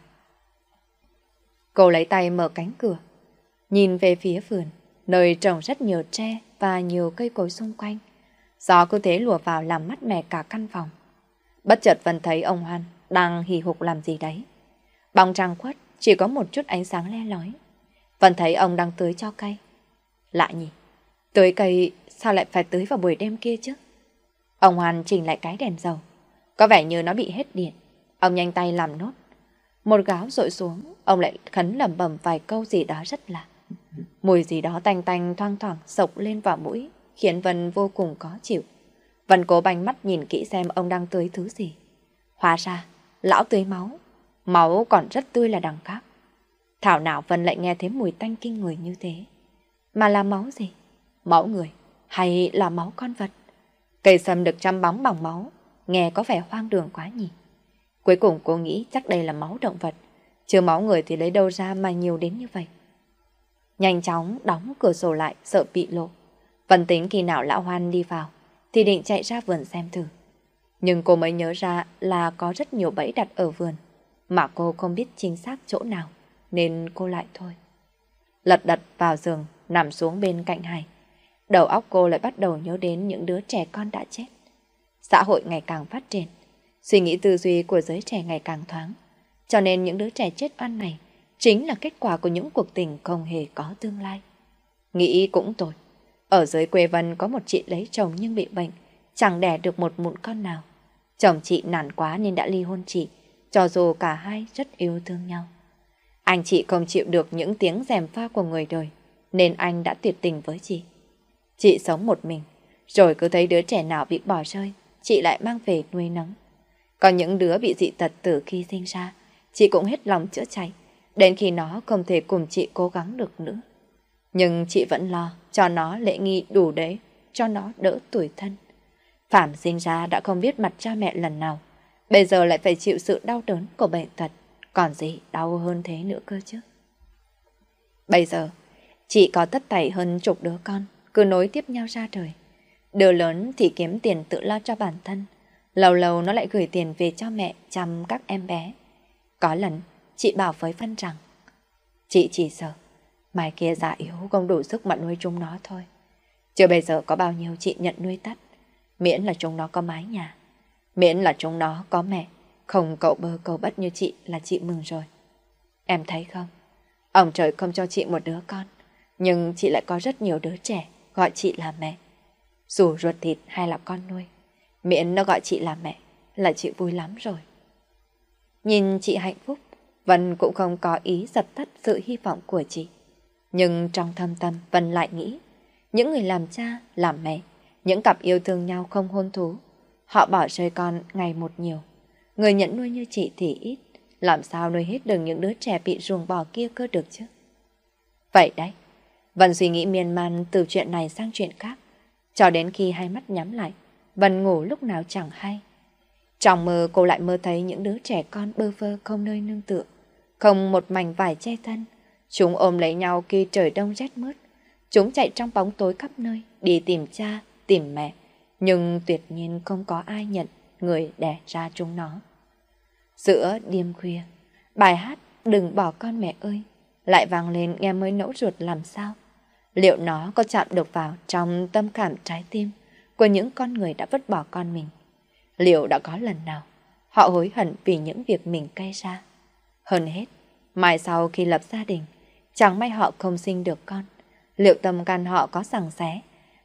Cô lấy tay mở cánh cửa, nhìn về phía vườn, nơi trồng rất nhiều tre và nhiều cây cối xung quanh. Gió cứ thế lùa vào làm mát mẻ cả căn phòng. Bất chợt Vân thấy ông Hoan đang hì hục làm gì đấy. Bóng trăng khuất, chỉ có một chút ánh sáng le lói. Vân thấy ông đang tưới cho cây. Lạ nhỉ, tưới cây sao lại phải tưới vào buổi đêm kia chứ? Ông Hoan chỉnh lại cái đèn dầu. Có vẻ như nó bị hết điện. Ông nhanh tay làm nốt. Một gáo rội xuống, ông lại khấn lẩm bẩm vài câu gì đó rất lạ. Mùi gì đó tanh tanh thoang thoảng sộc lên vào mũi, khiến Vân vô cùng khó chịu. Vân cố banh mắt nhìn kỹ xem ông đang tưới thứ gì. Hóa ra, lão tưới máu. Máu còn rất tươi là đằng khác. Thảo nào Vân lại nghe thấy mùi tanh kinh người như thế. Mà là máu gì? Máu người hay là máu con vật? Cây sâm được chăm bóng bằng máu, nghe có vẻ hoang đường quá nhỉ. Cuối cùng cô nghĩ chắc đây là máu động vật, chứ máu người thì lấy đâu ra mà nhiều đến như vậy. Nhanh chóng đóng cửa sổ lại sợ bị lộ. Vẫn tính khi nào lão hoan đi vào, thì định chạy ra vườn xem thử. Nhưng cô mới nhớ ra là có rất nhiều bẫy đặt ở vườn, mà cô không biết chính xác chỗ nào, nên cô lại thôi. Lật đật vào giường, nằm xuống bên cạnh Hải. Đầu óc cô lại bắt đầu nhớ đến những đứa trẻ con đã chết. Xã hội ngày càng phát triển, suy nghĩ tư duy của giới trẻ ngày càng thoáng. Cho nên những đứa trẻ chết oan này chính là kết quả của những cuộc tình không hề có tương lai. Nghĩ cũng tội. Ở dưới quê Vân có một chị lấy chồng nhưng bị bệnh, chẳng đẻ được một mụn con nào. Chồng chị nản quá nên đã ly hôn chị, cho dù cả hai rất yêu thương nhau. Anh chị không chịu được những tiếng rèm pha của người đời, nên anh đã tuyệt tình với chị. Chị sống một mình, rồi cứ thấy đứa trẻ nào bị bỏ rơi, chị lại mang về nuôi nấng. Còn những đứa bị dị tật từ khi sinh ra, chị cũng hết lòng chữa chạy, đến khi nó không thể cùng chị cố gắng được nữa. Nhưng chị vẫn lo cho nó lễ nghi đủ đấy, cho nó đỡ tuổi thân. Phạm sinh ra đã không biết mặt cha mẹ lần nào, bây giờ lại phải chịu sự đau đớn của bệnh tật, còn gì đau hơn thế nữa cơ chứ. Bây giờ, chị có tất tẩy hơn chục đứa con, cứ nối tiếp nhau ra trời. Đứa lớn thì kiếm tiền tự lo cho bản thân, lâu lâu nó lại gửi tiền về cho mẹ chăm các em bé. Có lần, chị bảo với Phân rằng, chị chỉ sợ, mai kia già yếu không đủ sức mà nuôi chúng nó thôi. Chưa bây giờ có bao nhiêu chị nhận nuôi tắt, miễn là chúng nó có mái nhà, miễn là chúng nó có mẹ, không cậu bơ cầu bất như chị là chị mừng rồi. Em thấy không, ông trời không cho chị một đứa con, nhưng chị lại có rất nhiều đứa trẻ gọi chị là mẹ. Dù ruột thịt hay là con nuôi, miễn nó gọi chị là mẹ là chị vui lắm rồi. Nhìn chị hạnh phúc, Vân cũng không có ý dập tắt sự hy vọng của chị. Nhưng trong thâm tâm Vân lại nghĩ, những người làm cha, làm mẹ, những cặp yêu thương nhau không hôn thú, họ bỏ rơi con ngày một nhiều. Người nhận nuôi như chị thì ít, làm sao nuôi hết được những đứa trẻ bị ruồng bỏ kia cơ được chứ? Vậy đấy, Vân suy nghĩ miên man từ chuyện này sang chuyện khác, cho đến khi hai mắt nhắm lại, Vân ngủ lúc nào chẳng hay. Trong mơ cô lại mơ thấy những đứa trẻ con bơ vơ không nơi nương tựa, không một mảnh vải che thân. Chúng ôm lấy nhau khi trời đông rét mướt. Chúng chạy trong bóng tối khắp nơi, đi tìm cha, tìm mẹ. Nhưng tuyệt nhiên không có ai nhận người đẻ ra chúng nó. Giữa đêm khuya, bài hát Đừng bỏ con mẹ ơi lại vang lên nghe mới nẫu ruột làm sao. Liệu nó có chạm được vào trong tâm cảm trái tim của những con người đã vứt bỏ con mình? Liệu đã có lần nào họ hối hận vì những việc mình gây ra? Hơn hết, mai sau khi lập gia đình, chẳng may họ không sinh được con. Liệu tâm can họ có sằng xé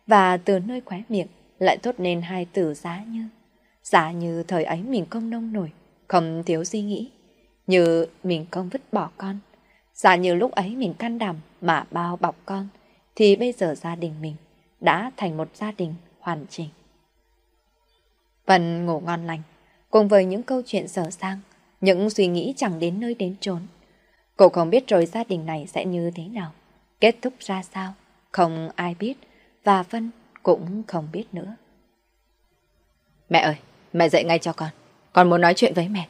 và từ nơi khóe miệng lại thốt nên hai từ giá như. Giá như thời ấy mình không nông nổi, không thiếu suy nghĩ. Như mình không vứt bỏ con. Giả như lúc ấy mình can đảm mà bao bọc con, thì bây giờ gia đình mình đã thành một gia đình hoàn chỉnh. Vân ngủ ngon lành, cùng với những câu chuyện dở sang, những suy nghĩ chẳng đến nơi đến chốn. Cô không biết rồi gia đình này sẽ như thế nào, kết thúc ra sao, không ai biết, và Vân cũng không biết nữa. Mẹ ơi, mẹ dậy ngay cho con, con muốn nói chuyện với mẹ.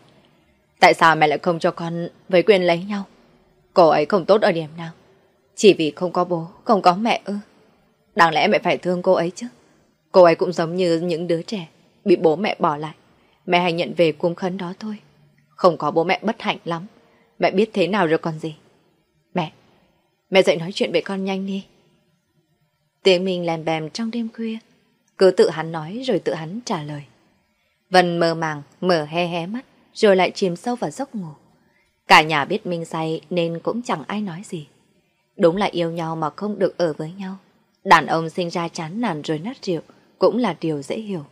Tại sao mẹ lại không cho con với quyền lấy nhau? Cô ấy không tốt ở điểm nào? Chỉ vì không có bố, không có mẹ ư? Đáng lẽ mẹ phải thương cô ấy chứ. Cô ấy cũng giống như những đứa trẻ bị bố mẹ bỏ lại. Mẹ hãy nhận về cung khấn đó thôi. Không có bố mẹ bất hạnh lắm. Mẹ biết thế nào rồi còn gì. Mẹ, mẹ dậy nói chuyện với con nhanh đi. Tiếng mình lèm bèm trong đêm khuya. Cứ tự hắn nói rồi tự hắn trả lời. Vân mơ màng, mở he hé mắt, rồi lại chìm sâu vào giấc ngủ. Cả nhà biết Minh say nên cũng chẳng ai nói gì. Đúng là yêu nhau mà không được ở với nhau. Đàn ông sinh ra chán nản rồi nát rượu cũng là điều dễ hiểu.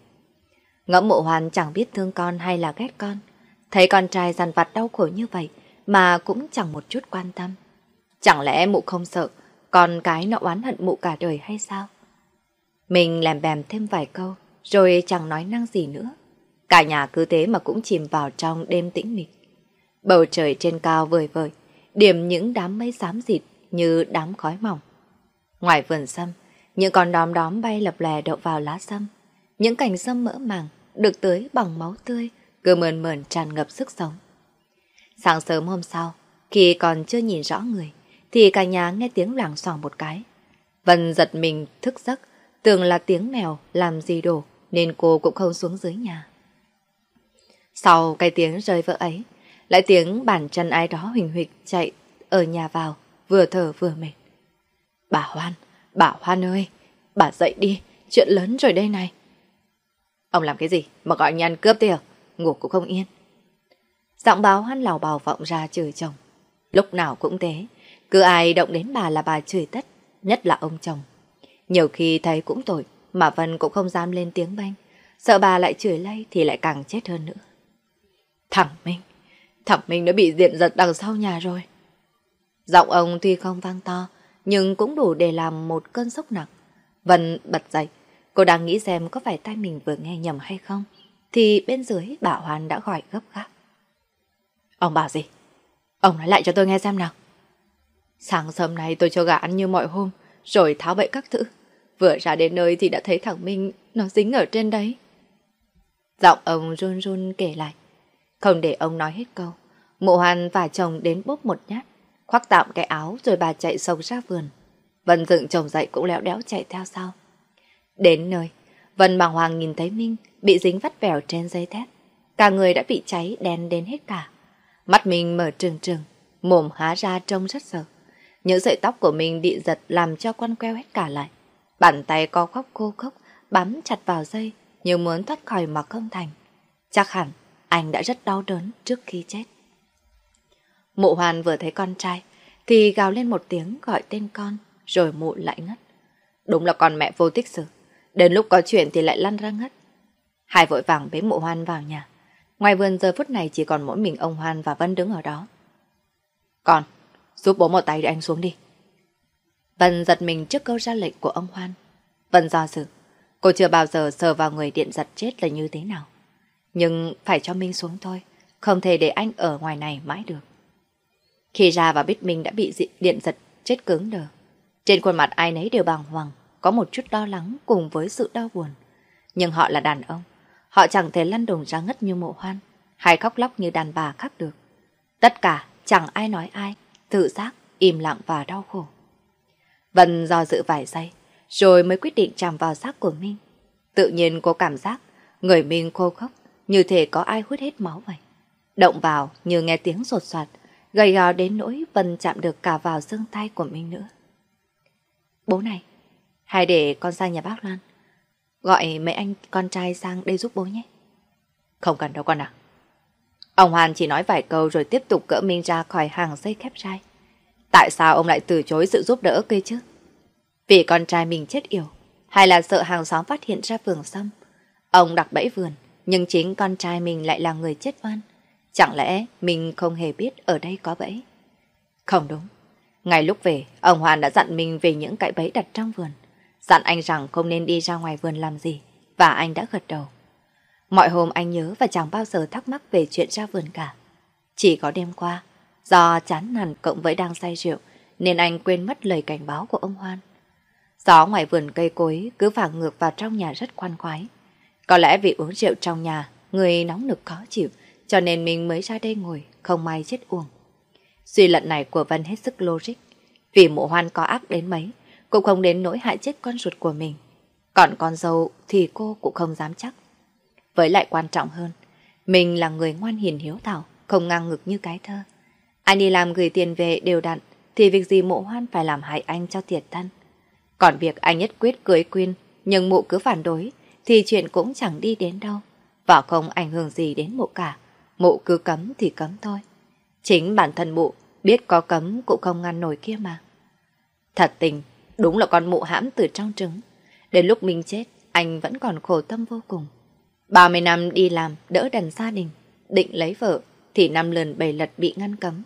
Ngẫm mộ hoàn chẳng biết thương con hay là ghét con. Thấy con trai dằn vặt đau khổ như vậy mà cũng chẳng một chút quan tâm. Chẳng lẽ mụ không sợ con cái nó oán hận mụ cả đời hay sao? Mình làm bèm thêm vài câu rồi chẳng nói năng gì nữa. Cả nhà cứ thế mà cũng chìm vào trong đêm tĩnh mịch. Bầu trời trên cao vời vời, điểm những đám mây xám dịt như đám khói mỏng. Ngoài vườn sâm, những con đom đóm bay lập lè đậu vào lá sâm. Những cành sâm mỡ màng được tưới bằng máu tươi, cứ mờn mờn tràn ngập sức sống. Sáng sớm hôm sau, khi còn chưa nhìn rõ người, thì cả nhà nghe tiếng loảng xoảng một cái. Vân giật mình thức giấc, tưởng là tiếng mèo làm gì đổ, nên cô cũng không xuống dưới nhà. Sau cái tiếng rơi vỡ ấy, lại tiếng bàn chân ai đó huỳnh huỵch chạy ở nhà vào, vừa thở vừa mệt. Bà Hoan, bà Hoan ơi, bà dậy đi, chuyện lớn rồi đây này. Ông làm cái gì mà gọi nhà ăn cướp thế à? Ngủ cũng không yên. Giọng báo Hoan lào bào vọng ra chửi chồng. Lúc nào cũng thế, cứ ai động đến bà là bà chửi tất, nhất là ông chồng. Nhiều khi thấy cũng tội, mà Vân cũng không dám lên tiếng banh. Sợ bà lại chửi lây thì lại càng chết hơn nữa. Thằng Minh, thằng Minh đã bị diện giật đằng sau nhà rồi. Giọng ông tuy không vang to, nhưng cũng đủ để làm một cơn sốc nặng. Vân bật dậy, cô đang nghĩ xem có phải tay mình vừa nghe nhầm hay không, thì bên dưới bà Hoàn đã gọi gấp gáp. Ông bảo gì? Ông nói lại cho tôi nghe xem nào. Sáng sớm nay tôi cho gà ăn như mọi hôm, rồi tháo bậy các thứ. Vừa ra đến nơi thì đã thấy thằng Minh nó dính ở trên đấy. Giọng ông run run kể lại. Không để ông nói hết câu. mụ Hoàn và chồng đến bốc một nhát, khoác tạm cái áo rồi bà chạy sông ra vườn. Vân dựng chồng dậy cũng léo đéo chạy theo sau. Đến nơi, Vân bàng hoàng nhìn thấy Minh bị dính vắt vẻo trên dây thép. Cả người đã bị cháy đen đến hết cả. Mắt mình mở trừng trừng, mồm há ra trông rất sợ. Những sợi tóc của mình bị giật làm cho quăn queo hết cả lại. Bàn tay co khóc cô khóc, bám chặt vào dây, như muốn thoát khỏi mà không thành. Chắc hẳn anh đã rất đau đớn trước khi chết. Mụ hoàn vừa thấy con trai, thì gào lên một tiếng gọi tên con, rồi mụ lại ngất. Đúng là con mẹ vô tích sự. Đến lúc có chuyện thì lại lăn ra ngất. Hải vội vàng bế mụ hoan vào nhà. Ngoài vườn giờ phút này chỉ còn mỗi mình ông Hoan và Vân đứng ở đó. Con, giúp bố một tay để anh xuống đi. Vân giật mình trước câu ra lệnh của ông Hoan. Vân do dự. Cô chưa bao giờ sờ vào người điện giật chết là như thế nào. Nhưng phải cho Minh xuống thôi. Không thể để anh ở ngoài này mãi được. Khi ra và biết mình đã bị điện giật chết cứng đờ. Trên khuôn mặt ai nấy đều bàng hoàng, có một chút lo lắng cùng với sự đau buồn. Nhưng họ là đàn ông. Họ chẳng thể lăn đùng ra ngất như mộ hoan, hay khóc lóc như đàn bà khác được. Tất cả chẳng ai nói ai, tự giác, im lặng và đau khổ. Vân do dự vài giây, rồi mới quyết định chạm vào xác của Minh. Tự nhiên cô cảm giác người Minh khô khốc, như thể có ai hút hết máu vậy. Động vào như nghe tiếng sột soạt, gầy gò đến nỗi Vân chạm được cả vào xương tay của mình nữa. Bố này, hãy để con sang nhà bác Loan. Gọi mấy anh con trai sang đây giúp bố nhé. Không cần đâu con ạ. Ông Hoàn chỉ nói vài câu rồi tiếp tục cỡ Minh ra khỏi hàng dây khép trai. Tại sao ông lại từ chối sự giúp đỡ cây chứ? Vì con trai mình chết yểu, hay là sợ hàng xóm phát hiện ra vườn xâm? Ông đặt bẫy vườn, nhưng chính con trai mình lại là người chết oan. Chẳng lẽ mình không hề biết ở đây có bẫy? Không đúng. Ngay lúc về, ông Hoàn đã dặn mình về những cái bẫy đặt trong vườn. Dặn anh rằng không nên đi ra ngoài vườn làm gì. Và anh đã gật đầu. Mọi hôm anh nhớ và chẳng bao giờ thắc mắc về chuyện ra vườn cả. Chỉ có đêm qua, do chán nản cộng với đang say rượu, nên anh quên mất lời cảnh báo của ông Hoan. Gió ngoài vườn cây cối cứ phảng ngược vào trong nhà rất khoan khoái. Có lẽ vì uống rượu trong nhà, người nóng nực khó chịu, cho nên mình mới ra đây ngồi, không may chết uổng. Suy luận này của Vân hết sức logic. Vì mụ hoan có ác đến mấy, cũng không đến nỗi hại chết con ruột của mình. Còn con dâu thì cô cũng không dám chắc. Với lại quan trọng hơn, mình là người ngoan hiền hiếu thảo, không ngang ngực như cái thơ. Anh đi làm gửi tiền về đều đặn, thì việc gì mụ hoan phải làm hại anh cho thiệt thân. Còn việc anh nhất quyết cưới Quyên, nhưng mụ cứ phản đối, thì chuyện cũng chẳng đi đến đâu. Và không ảnh hưởng gì đến mụ cả. Mụ cứ cấm thì cấm thôi. Chính bản thân mụ biết có cấm cũng không ngăn nổi kia mà. Thật tình, đúng là con mụ hãm từ trong trứng. Đến lúc mình chết, anh vẫn còn khổ tâm vô cùng. 30 năm đi làm, đỡ đần gia đình, định lấy vợ, thì năm lần bảy lật bị ngăn cấm.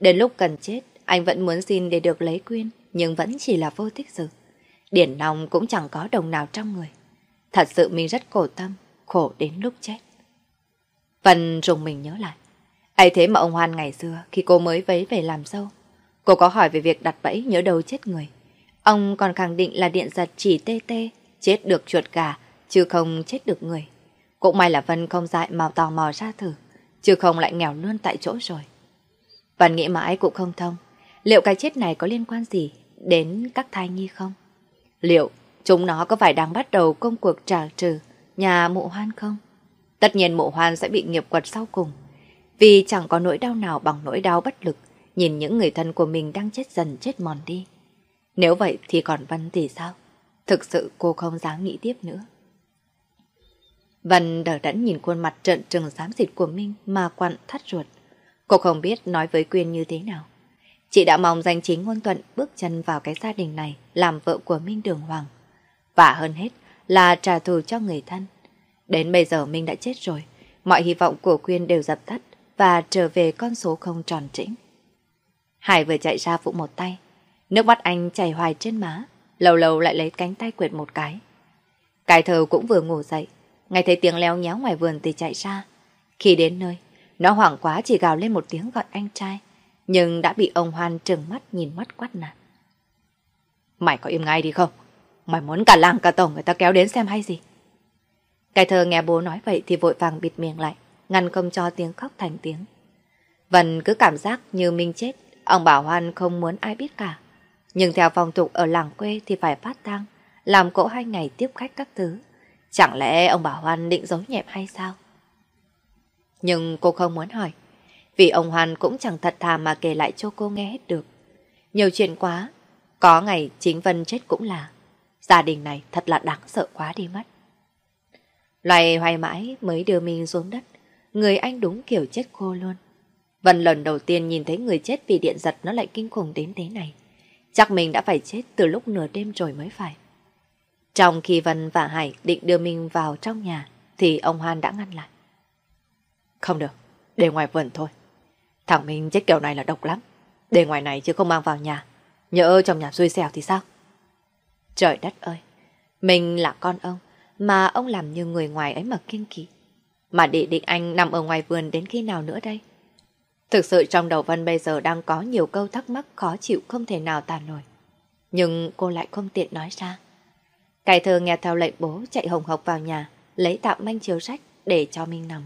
Đến lúc cần chết, anh vẫn muốn xin để được lấy quyên, nhưng vẫn chỉ là vô tích sự. Điển nòng cũng chẳng có đồng nào trong người. Thật sự mình rất khổ tâm, khổ đến lúc chết. Vân rùng mình nhớ lại. ấy thế mà ông Hoan ngày xưa khi cô mới vấy về làm dâu. Cô có hỏi về việc đặt bẫy nhớ đầu chết người. Ông còn khẳng định là điện giật chỉ tê tê, chết được chuột gà, chứ không chết được người. Cũng may là Vân không dại mà tò mò ra thử, chứ không lại nghèo luôn tại chỗ rồi. Vân nghĩ mãi cũng không thông, liệu cái chết này có liên quan gì đến các thai nhi không? Liệu chúng nó có phải đang bắt đầu công cuộc trả trừ nhà mụ hoan không? Tất nhiên mộ hoan sẽ bị nghiệp quật sau cùng, vì chẳng có nỗi đau nào bằng nỗi đau bất lực nhìn những người thân của mình đang chết dần chết mòn đi. Nếu vậy thì còn Vân thì sao? Thực sự cô không dám nghĩ tiếp nữa. Vân đờ đẫn nhìn khuôn mặt trợn trừng xám xịt của Minh mà quặn thắt ruột. Cô không biết nói với Quyên như thế nào. Chị đã mong danh chính ngôn thuận bước chân vào cái gia đình này làm vợ của Minh Đường Hoàng. Và hơn hết là trả thù cho người thân. Đến bây giờ Minh đã chết rồi, mọi hy vọng của Quyên đều dập tắt và trở về con số không tròn trĩnh. Hải vừa chạy ra phụ một tay, nước mắt anh chảy hoài trên má, lâu lâu lại lấy cánh tay quệt một cái. Cái thờ cũng vừa ngủ dậy, nghe thấy tiếng leo nhéo ngoài vườn thì chạy ra. Khi đến nơi, nó hoảng quá chỉ gào lên một tiếng gọi anh trai, nhưng đã bị ông Hoan trừng mắt nhìn mắt quát nạt. Mày có im ngay đi không? Mày muốn cả làng cả tổng người ta kéo đến xem hay gì? Cái thơ nghe bố nói vậy thì vội vàng bịt miệng lại, ngăn không cho tiếng khóc thành tiếng. Vân cứ cảm giác như mình chết, ông Bảo Hoan không muốn ai biết cả. Nhưng theo phong tục ở làng quê thì phải phát tang, làm cỗ hai ngày tiếp khách các thứ. Chẳng lẽ ông Bảo Hoan định giấu nhẹm hay sao? Nhưng cô không muốn hỏi, vì ông Hoan cũng chẳng thật thà mà kể lại cho cô nghe hết được. Nhiều chuyện quá, có ngày chính Vân chết cũng là. Gia đình này thật là đáng sợ quá đi mất. Loài hoài mãi mới đưa mình xuống đất, người anh đúng kiểu chết khô luôn. Vân lần đầu tiên nhìn thấy người chết vì điện giật nó lại kinh khủng đến thế này. Chắc mình đã phải chết từ lúc nửa đêm rồi mới phải. Trong khi Vân và Hải định đưa mình vào trong nhà, thì ông Hoan đã ngăn lại. Không được, để ngoài vườn thôi. Thằng Minh chết kiểu này là độc lắm. Để ngoài này chứ không mang vào nhà. Nhớ trong nhà xui xẻo thì sao? Trời đất ơi, mình là con ông, mà ông làm như người ngoài ấy mà kiên kỵ. Mà để định anh nằm ở ngoài vườn đến khi nào nữa đây? Thực sự trong đầu Vân bây giờ đang có nhiều câu thắc mắc khó chịu không thể nào tàn nổi. Nhưng cô lại không tiện nói ra. Cải thơ nghe theo lệnh bố chạy hồng hộc vào nhà, lấy tạm manh chiếu sách để cho Minh nằm.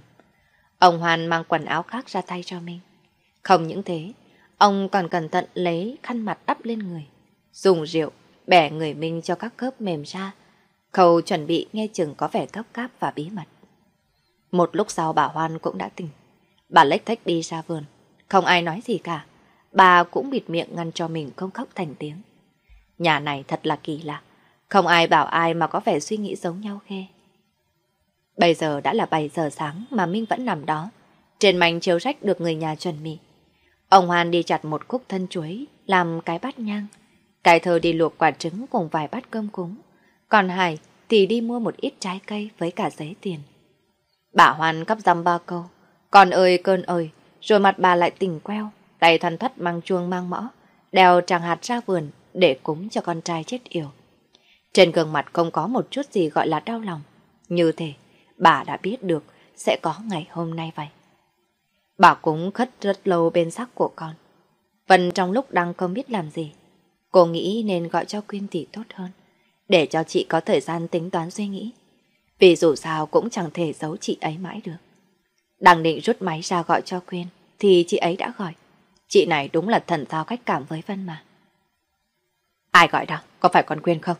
Ông Hoàn mang quần áo khác ra tay cho Minh. Không những thế, ông còn cẩn thận lấy khăn mặt đắp lên người. Dùng rượu, bẻ người Minh cho các khớp mềm ra. Khâu chuẩn bị nghe chừng có vẻ gấp gáp và bí mật. Một lúc sau bà Hoan cũng đã tỉnh. Bà lách thách đi ra vườn. Không ai nói gì cả. Bà cũng bịt miệng ngăn cho mình không khóc thành tiếng. Nhà này thật là kỳ lạ. Không ai bảo ai mà có vẻ suy nghĩ giống nhau khe. Bây giờ đã là 7 giờ sáng mà Minh vẫn nằm đó. Trên mảnh chiếu rách được người nhà chuẩn bị. Ông Hoan đi chặt một khúc thân chuối, làm cái bát nhang. Cái thơ đi luộc quả trứng cùng vài bát cơm cúng. Còn Hải thì đi mua một ít trái cây với cả giấy tiền. Bà Hoan cắp dăm ba câu. Con ơi cơn ơi, rồi mặt bà lại tỉnh queo. tay thoăn thoắt mang chuông mang mõ, đeo tràng hạt ra vườn để cúng cho con trai chết yêu. Trên gương mặt không có một chút gì gọi là đau lòng. Như thế, bà đã biết được sẽ có ngày hôm nay vậy. Bà cúng khất rất lâu bên xác của con. Vân trong lúc đang không biết làm gì, cô nghĩ nên gọi cho Quyên tỷ tốt hơn, để cho chị có thời gian tính toán suy nghĩ. Vì dù sao cũng chẳng thể giấu chị ấy mãi được. Đang định rút máy ra gọi cho Quyên, thì chị ấy đã gọi. Chị này đúng là thần giao cách cảm với Vân mà. Ai gọi đó? Có phải con Quyên không?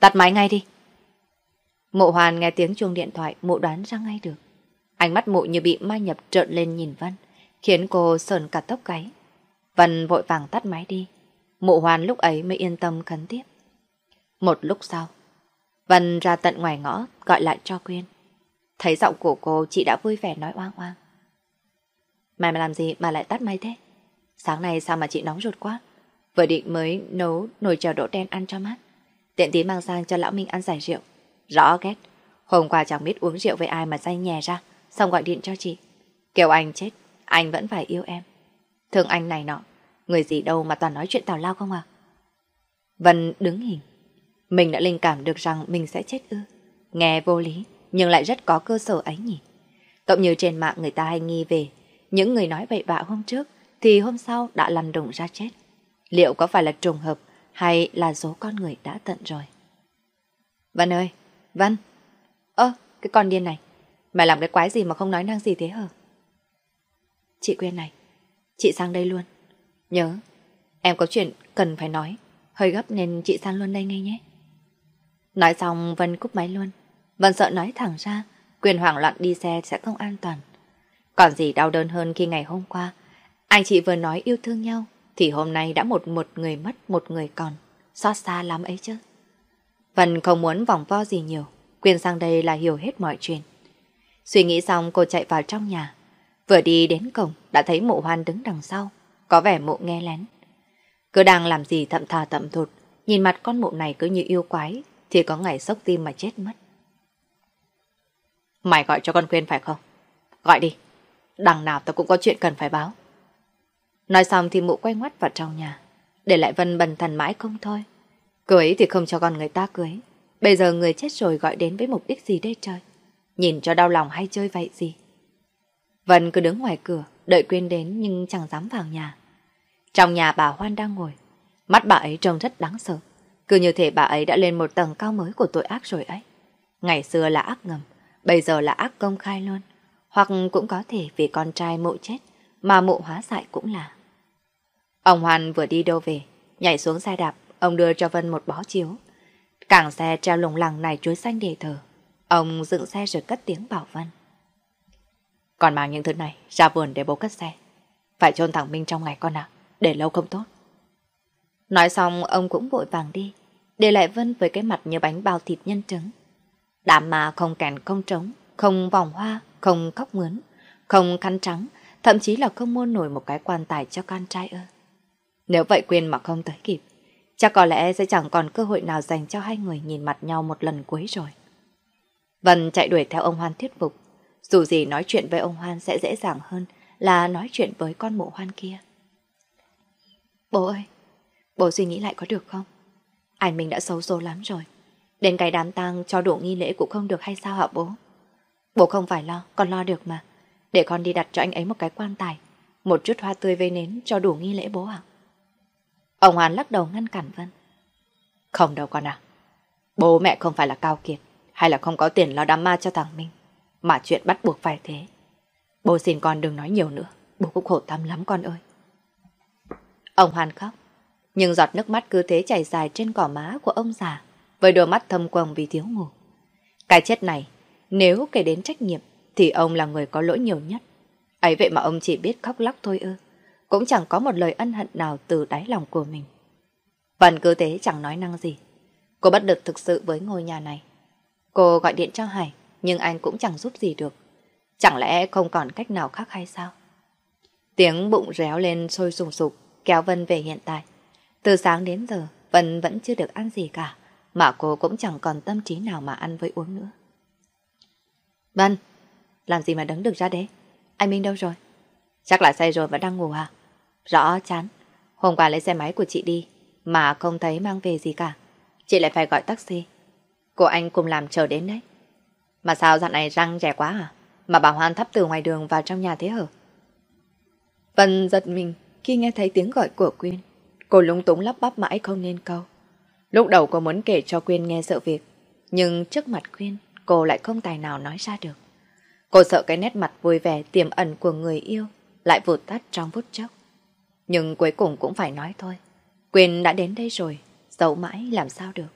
Tắt máy ngay đi. Mộ hoàn nghe tiếng chuông điện thoại, mụ đoán ra ngay được. Ánh mắt mụ như bị ma nhập trợn lên nhìn Vân, khiến cô sờn cả tóc gáy. Vân vội vàng tắt máy đi. Mụ hoàn lúc ấy mới yên tâm khấn tiếp. Một lúc sau, Vân ra tận ngoài ngõ gọi lại cho Quyên. Thấy giọng của cô chị đã vui vẻ nói oang oang. Mày mà làm gì mà lại tắt máy thế? Sáng nay sao mà chị nóng ruột quá? Vừa định mới nấu nồi chèo đỗ đen ăn cho mát. Tiện tí mang sang cho lão Minh ăn giải rượu. Rõ ghét. Hôm qua chẳng biết uống rượu với ai mà say nhè ra. Xong gọi điện cho chị. Kêu anh chết, anh vẫn phải yêu em. Thương anh này nọ. Người gì đâu mà toàn nói chuyện tào lao không à? Vân đứng hình. Mình đã linh cảm được rằng mình sẽ chết ư. Nghe vô lý, nhưng lại rất có cơ sở ấy nhỉ. Cộng như trên mạng người ta hay nghi về, những người nói bậy bạ hôm trước thì hôm sau đã lăn đụng ra chết. Liệu có phải là trùng hợp hay là số con người đã tận rồi? văn ơi, văn Ơ, cái con điên này, mày làm cái quái gì mà không nói năng gì thế hả? Chị Quyên này, chị sang đây luôn. Nhớ, em có chuyện cần phải nói, hơi gấp nên chị sang luôn đây ngay nhé. Nói xong Vân cúp máy luôn. Vân sợ nói thẳng ra, quyền hoảng loạn đi xe sẽ không an toàn. Còn gì đau đớn hơn khi ngày hôm qua, anh chị vừa nói yêu thương nhau, thì hôm nay đã một một người mất, một người còn. Xót xa lắm ấy chứ. Vân không muốn vòng vo gì nhiều, quyền sang đây là hiểu hết mọi chuyện. Suy nghĩ xong cô chạy vào trong nhà. Vừa đi đến cổng đã thấy mụ hoan đứng đằng sau, có vẻ mụ nghe lén. Cứ đang làm gì thậm thà thậm thụt, nhìn mặt con mụ này cứ như yêu quái, thì có ngày sốc tim mà chết mất. Mày gọi cho con Quyên phải không? Gọi đi. Đằng nào tao cũng có chuyện cần phải báo. Nói xong thì mụ quay ngoắt vào trong nhà. Để lại Vân bần thần mãi không thôi. Cưới thì không cho con người ta cưới. Bây giờ người chết rồi gọi đến với mục đích gì đây trời? Nhìn cho đau lòng hay chơi vậy gì? Vân cứ đứng ngoài cửa, đợi Quyên đến nhưng chẳng dám vào nhà. Trong nhà bà Hoan đang ngồi. Mắt bà ấy trông rất đáng sợ. Cứ như thể bà ấy đã lên một tầng cao mới của tội ác rồi ấy. Ngày xưa là ác ngầm, bây giờ là ác công khai luôn. Hoặc cũng có thể vì con trai mộ chết, mà mộ hóa dại cũng là. Ông hoàn vừa đi đâu về, nhảy xuống xe đạp, ông đưa cho Vân một bó chiếu. Cảng xe treo lùng lẳng này chuối xanh để thờ. Ông dựng xe rồi cất tiếng bảo Vân. Còn mang những thứ này ra vườn để bố cất xe. Phải chôn thằng Minh trong ngày con ạ, để lâu không tốt. Nói xong ông cũng vội vàng đi, để lại Vân với cái mặt như bánh bao thịt nhân trứng. Đám mà không kèn không trống, không vòng hoa, không khóc mướn, không khăn trắng, thậm chí là không mua nổi một cái quan tài cho con trai ơ. Nếu vậy quyền mà không tới kịp, chắc có lẽ sẽ chẳng còn cơ hội nào dành cho hai người nhìn mặt nhau một lần cuối rồi. Vân chạy đuổi theo ông Hoan thuyết phục. Dù gì nói chuyện với ông Hoan sẽ dễ dàng hơn là nói chuyện với con mụ Hoan kia. Bố ơi, bố suy nghĩ lại có được không? Anh mình đã xấu số lắm rồi. Đến cái đám tang cho đủ nghi lễ cũng không được hay sao hả bố? Bố không phải lo, con lo được mà. Để con đi đặt cho anh ấy một cái quan tài, một chút hoa tươi vây nến cho đủ nghi lễ bố ạ. Ông Hoàn lắc đầu ngăn cản Vân. Không đâu con à. Bố mẹ không phải là cao kiệt, hay là không có tiền lo đám ma cho thằng Minh, mà chuyện bắt buộc phải thế. Bố xin con đừng nói nhiều nữa, bố cũng khổ tâm lắm con ơi. Ông Hoàn khóc, nhưng giọt nước mắt cứ thế chảy dài trên cỏ má của ông già, với đôi mắt thâm quầng vì thiếu ngủ. Cái chết này, nếu kể đến trách nhiệm, thì ông là người có lỗi nhiều nhất. Ấy vậy mà ông chỉ biết khóc lóc thôi ư. Cũng chẳng có một lời ân hận nào từ đáy lòng của mình. Vân cứ thế chẳng nói năng gì. Cô bất lực thực sự với ngôi nhà này. Cô gọi điện cho Hải, nhưng anh cũng chẳng giúp gì được. Chẳng lẽ không còn cách nào khác hay sao? Tiếng bụng réo lên sôi sùng sục, kéo Vân về hiện tại. Từ sáng đến giờ, Vân vẫn chưa được ăn gì cả, mà cô cũng chẳng còn tâm trí nào mà ăn với uống nữa. Vân, làm gì mà đứng được ra đấy? Anh Minh đâu rồi? Chắc là say rồi và đang ngủ à? Rõ chán. Hôm qua lấy xe máy của chị đi, mà không thấy mang về gì cả. Chị lại phải gọi taxi. Cô anh cùng làm chờ đến đấy. Mà sao dạo này răng rẻ quá à? Mà bà Hoan thắp từ ngoài đường vào trong nhà thế hở Vân giật mình khi nghe thấy tiếng gọi của Quyên. Cô lúng túng lắp bắp mãi không nên câu. Lúc đầu cô muốn kể cho Quyên nghe sự việc, nhưng trước mặt Quyên, cô lại không tài nào nói ra được. Cô sợ cái nét mặt vui vẻ tiềm ẩn của người yêu lại vụt tắt trong phút chốc. Nhưng cuối cùng cũng phải nói thôi. Quyên đã đến đây rồi, giấu mãi làm sao được.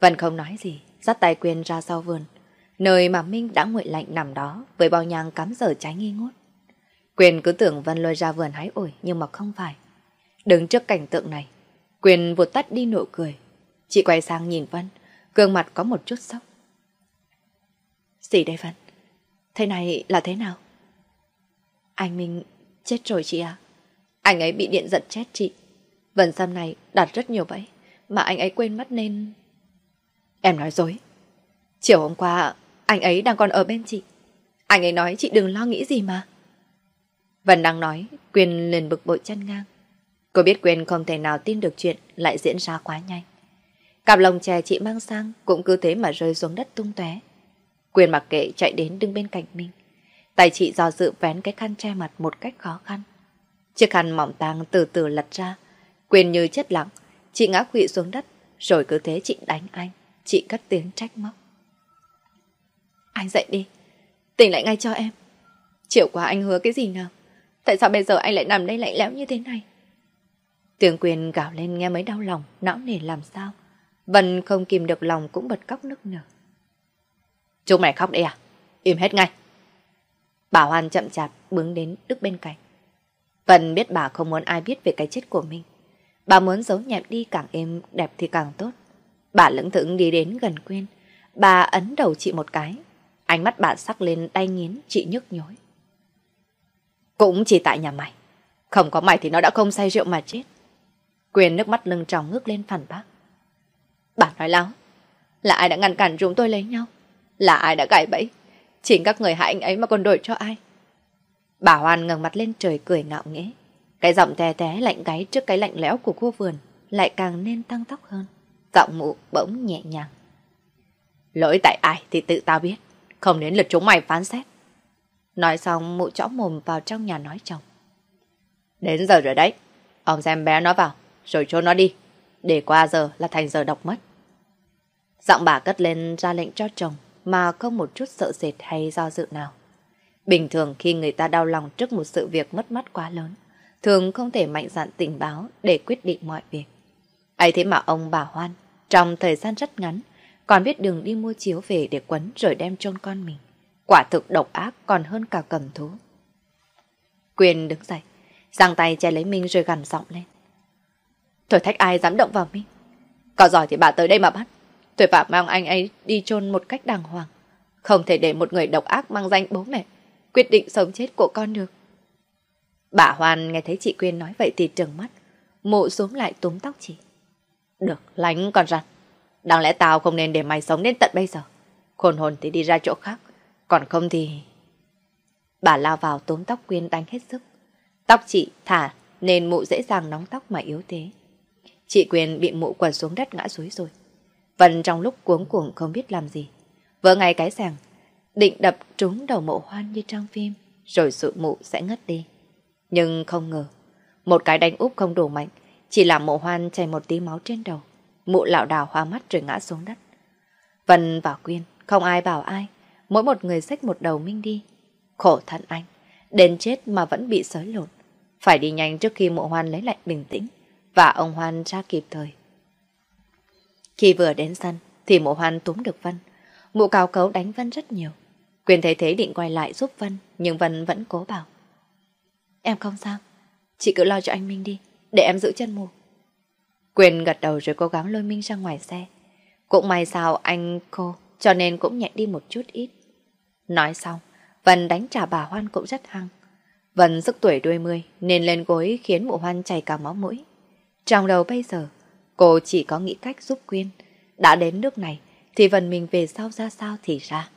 Vân không nói gì, dắt tay Quyên ra sau vườn, nơi mà Minh đã nguội lạnh nằm đó với bao nhang cắm dở trái nghi ngút. Quyên cứ tưởng Vân lôi ra vườn hái ổi nhưng mà không phải. Đứng trước cảnh tượng này, quyền vụt tắt đi nụ cười. Chị quay sang nhìn Vân, gương mặt có một chút sốc. Gì đây Vân? Thế này là thế nào? Anh Minh chết rồi chị à? Anh ấy bị điện giật chết chị. Vân xăm này đặt rất nhiều bẫy, mà anh ấy quên mất nên... Em nói dối. Chiều hôm qua, anh ấy đang còn ở bên chị. Anh ấy nói chị đừng lo nghĩ gì mà. Vân đang nói, quyền liền bực bội chân ngang. Cô biết Quyên không thể nào tin được chuyện lại diễn ra quá nhanh. Cặp lồng chè chị mang sang cũng cứ thế mà rơi xuống đất tung tóe. Quyên mặc kệ chạy đến đứng bên cạnh mình. Tay chị do dự vén cái khăn che mặt một cách khó khăn. Chiếc khăn mỏng tang từ từ lật ra. Quyên như chết lặng, chị ngã quỵ xuống đất, rồi cứ thế chị đánh anh. Chị cất tiếng trách móc. Anh dậy đi, tỉnh lại ngay cho em. Chiều qua anh hứa cái gì nào? Tại sao bây giờ anh lại nằm đây lạnh lẽo như thế này? Tiếng quyền gào lên nghe mới đau lòng, não nề làm sao. Vân không kìm được lòng cũng bật khóc nức nở. Chúng mày khóc đây à? Im hết ngay. Bà Hoan chậm chạp bước đến Đức bên cạnh. Vân biết bà không muốn ai biết về cái chết của mình. Bà muốn giấu nhẹm đi càng êm đẹp thì càng tốt. Bà lững thững đi đến gần Quyên. Bà ấn đầu chị một cái. Ánh mắt bà sắc lên đay nghiến chị nhức nhối. Cũng chỉ tại nhà mày. Không có mày thì nó đã không say rượu mà chết. Quyền nước mắt lưng tròng ngước lên phản bác. Bà nói láo. Là ai đã ngăn cản chúng tôi lấy nhau? Là ai đã gài bẫy? Chính các người hại anh ấy mà còn đổi cho ai? Bà Hoan ngẩng mặt lên trời cười ngạo nghễ. Cái giọng té té lạnh gáy trước cái lạnh lẽo của khu vườn lại càng nên tăng tóc hơn. Giọng mụ bỗng nhẹ nhàng. Lỗi tại ai thì tự tao biết. Không đến lượt chúng mày phán xét. Nói xong mụ chõ mồm vào trong nhà nói chồng. Đến giờ rồi đấy. Ông xem bé nó vào, rồi cho nó đi. Để qua giờ là thành giờ đọc mất. Giọng bà cất lên ra lệnh cho chồng mà không một chút sợ sệt hay do dự nào. Bình thường khi người ta đau lòng trước một sự việc mất mát quá lớn, thường không thể mạnh dạn tình báo để quyết định mọi việc. ấy thế mà ông bà Hoan, trong thời gian rất ngắn, còn biết đường đi mua chiếu về để quấn rồi đem chôn con mình. Quả thực độc ác còn hơn cả cầm thú. Quyền đứng dậy, giang tay che lấy mình rồi gằn giọng lên. Tôi thách ai dám động vào mình, Có giỏi thì bà tới đây mà bắt. Tôi phải mang anh ấy đi chôn một cách đàng hoàng. Không thể để một người độc ác mang danh bố mẹ quyết định sống chết của con được. Bà Hoan nghe thấy chị Quyên nói vậy thì trừng mắt, mụ xuống lại túm tóc chị. Được, lánh con rắn. Đáng lẽ tao không nên để mày sống đến tận bây giờ. Khôn hồn thì đi ra chỗ khác, còn không thì... Bà lao vào túm tóc Quyên đánh hết sức. Tóc chị thả nên mụ dễ dàng nóng tóc mà yếu thế. Chị Quyên bị mụ quật xuống đất ngã suối rồi. Vân trong lúc cuống cuồng không biết làm gì. Vỡ ngay cái sàng, định đập trúng đầu mộ hoan như trong phim, rồi sự mụ sẽ ngất đi. Nhưng không ngờ, một cái đánh úp không đủ mạnh, chỉ làm mộ hoan chảy một tí máu trên đầu. Mụ lão đảo hoa mắt rồi ngã xuống đất. Vân và Quyên, không ai bảo ai, mỗi một người xách một đầu minh đi. Khổ thân anh, đến chết mà vẫn bị sới lột. Phải đi nhanh trước khi mộ hoan lấy lại bình tĩnh, và ông hoan ra kịp thời. Khi vừa đến sân, thì mụ hoan túm được Vân. Mụ cao cấu đánh Vân rất nhiều. Quyền thấy thế định quay lại giúp Vân, nhưng Vân vẫn cố bảo. Em không sao, chị cứ lo cho anh Minh đi, để em giữ chân mụ. Quyền gật đầu rồi cố gắng lôi Minh ra ngoài xe. Cũng may sao anh cô, cho nên cũng nhẹ đi một chút ít. Nói xong, Vân đánh trả bà Hoan cũng rất hăng. Vân sức tuổi đôi mươi nên lên gối khiến mụ Hoan chảy cả máu mũi. Trong đầu bây giờ, cô chỉ có nghĩ cách giúp Quyên. Đã đến nước này thì vần mình về sau ra sao thì ra.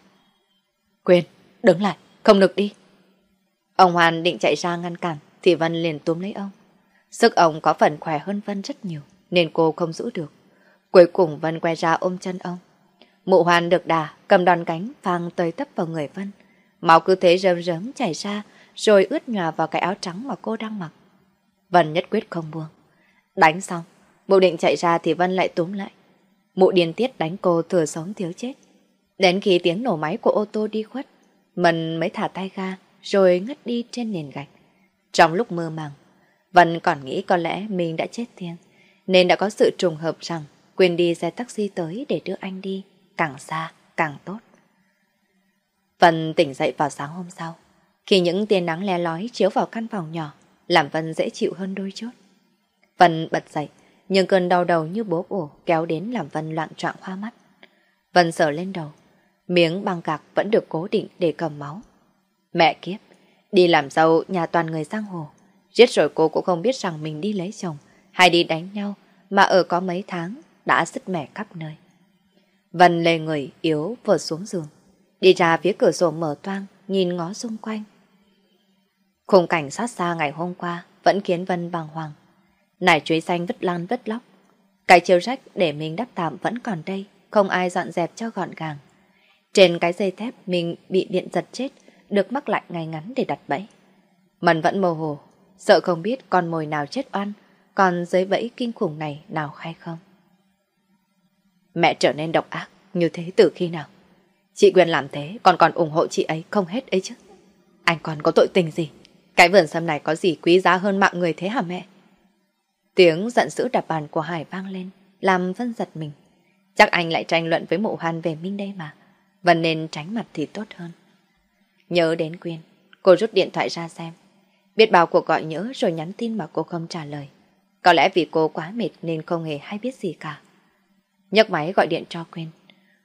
Quyên, đứng lại, không được đi. Ông Hoan định chạy ra ngăn cản thì Vân liền túm lấy ông. Sức ông có phần khỏe hơn Vân rất nhiều, nên cô không giữ được. Cuối cùng Vân quay ra ôm chân ông. Mụ hoàn được đà, cầm đòn cánh, phang tới tấp vào người Vân. Máu cứ thế rơm rớm chảy ra, rồi ướt nhòa vào cái áo trắng mà cô đang mặc. Vân nhất quyết không buông. Đánh xong, mụ định chạy ra thì Vân lại túm lại. Mụ điên tiết đánh cô thừa sống thiếu chết. Đến khi tiếng nổ máy của ô tô đi khuất, Mần mới thả tay ga, rồi ngất đi trên nền gạch. Trong lúc mơ màng, Vân còn nghĩ có lẽ mình đã chết thiêng, nên đã có sự trùng hợp rằng quên đi xe taxi tới để đưa anh đi, càng xa càng tốt. Vân tỉnh dậy vào sáng hôm sau, khi những tia nắng le lói chiếu vào căn phòng nhỏ, làm Vân dễ chịu hơn đôi chút. Vân bật dậy, nhưng cơn đau đầu như bố ổ kéo đến làm Vân loạn trọng hoa mắt. Vân sờ lên đầu, miếng băng gạc vẫn được cố định để cầm máu. Mẹ kiếp, đi làm dâu nhà toàn người giang hồ. Giết rồi cô cũng không biết rằng mình đi lấy chồng hay đi đánh nhau mà ở có mấy tháng đã sứt mẻ khắp nơi. Vân lê người yếu vừa xuống giường, đi ra phía cửa sổ mở toang, nhìn ngó xung quanh. Khung cảnh sát xa ngày hôm qua vẫn khiến Vân bàng hoàng. Nải chuối xanh vứt lan vứt lóc. Cái chiếu rách để mình đắp tạm vẫn còn đây, không ai dọn dẹp cho gọn gàng. Trên cái dây thép mình bị điện giật chết, được mắc lại ngay ngắn để đặt bẫy. Mần vẫn mơ hồ, sợ không biết con mồi nào chết oan, còn dưới bẫy kinh khủng này nào hay không. Mẹ trở nên độc ác như thế từ khi nào? Chị Quyền làm thế còn còn ủng hộ chị ấy không hết ấy chứ. Anh còn có tội tình gì? Cái vườn sâm này có gì quý giá hơn mạng người thế hả mẹ? Tiếng giận dữ đạp bàn của Hải vang lên, làm Vân giật mình. Chắc anh lại tranh luận với mộ hoan về Minh đây mà. Vân nên tránh mặt thì tốt hơn. Nhớ đến Quyên, cô rút điện thoại ra xem. Biết bao cuộc gọi nhớ rồi nhắn tin mà cô không trả lời. Có lẽ vì cô quá mệt nên không hề hay biết gì cả. nhấc máy gọi điện cho Quyên.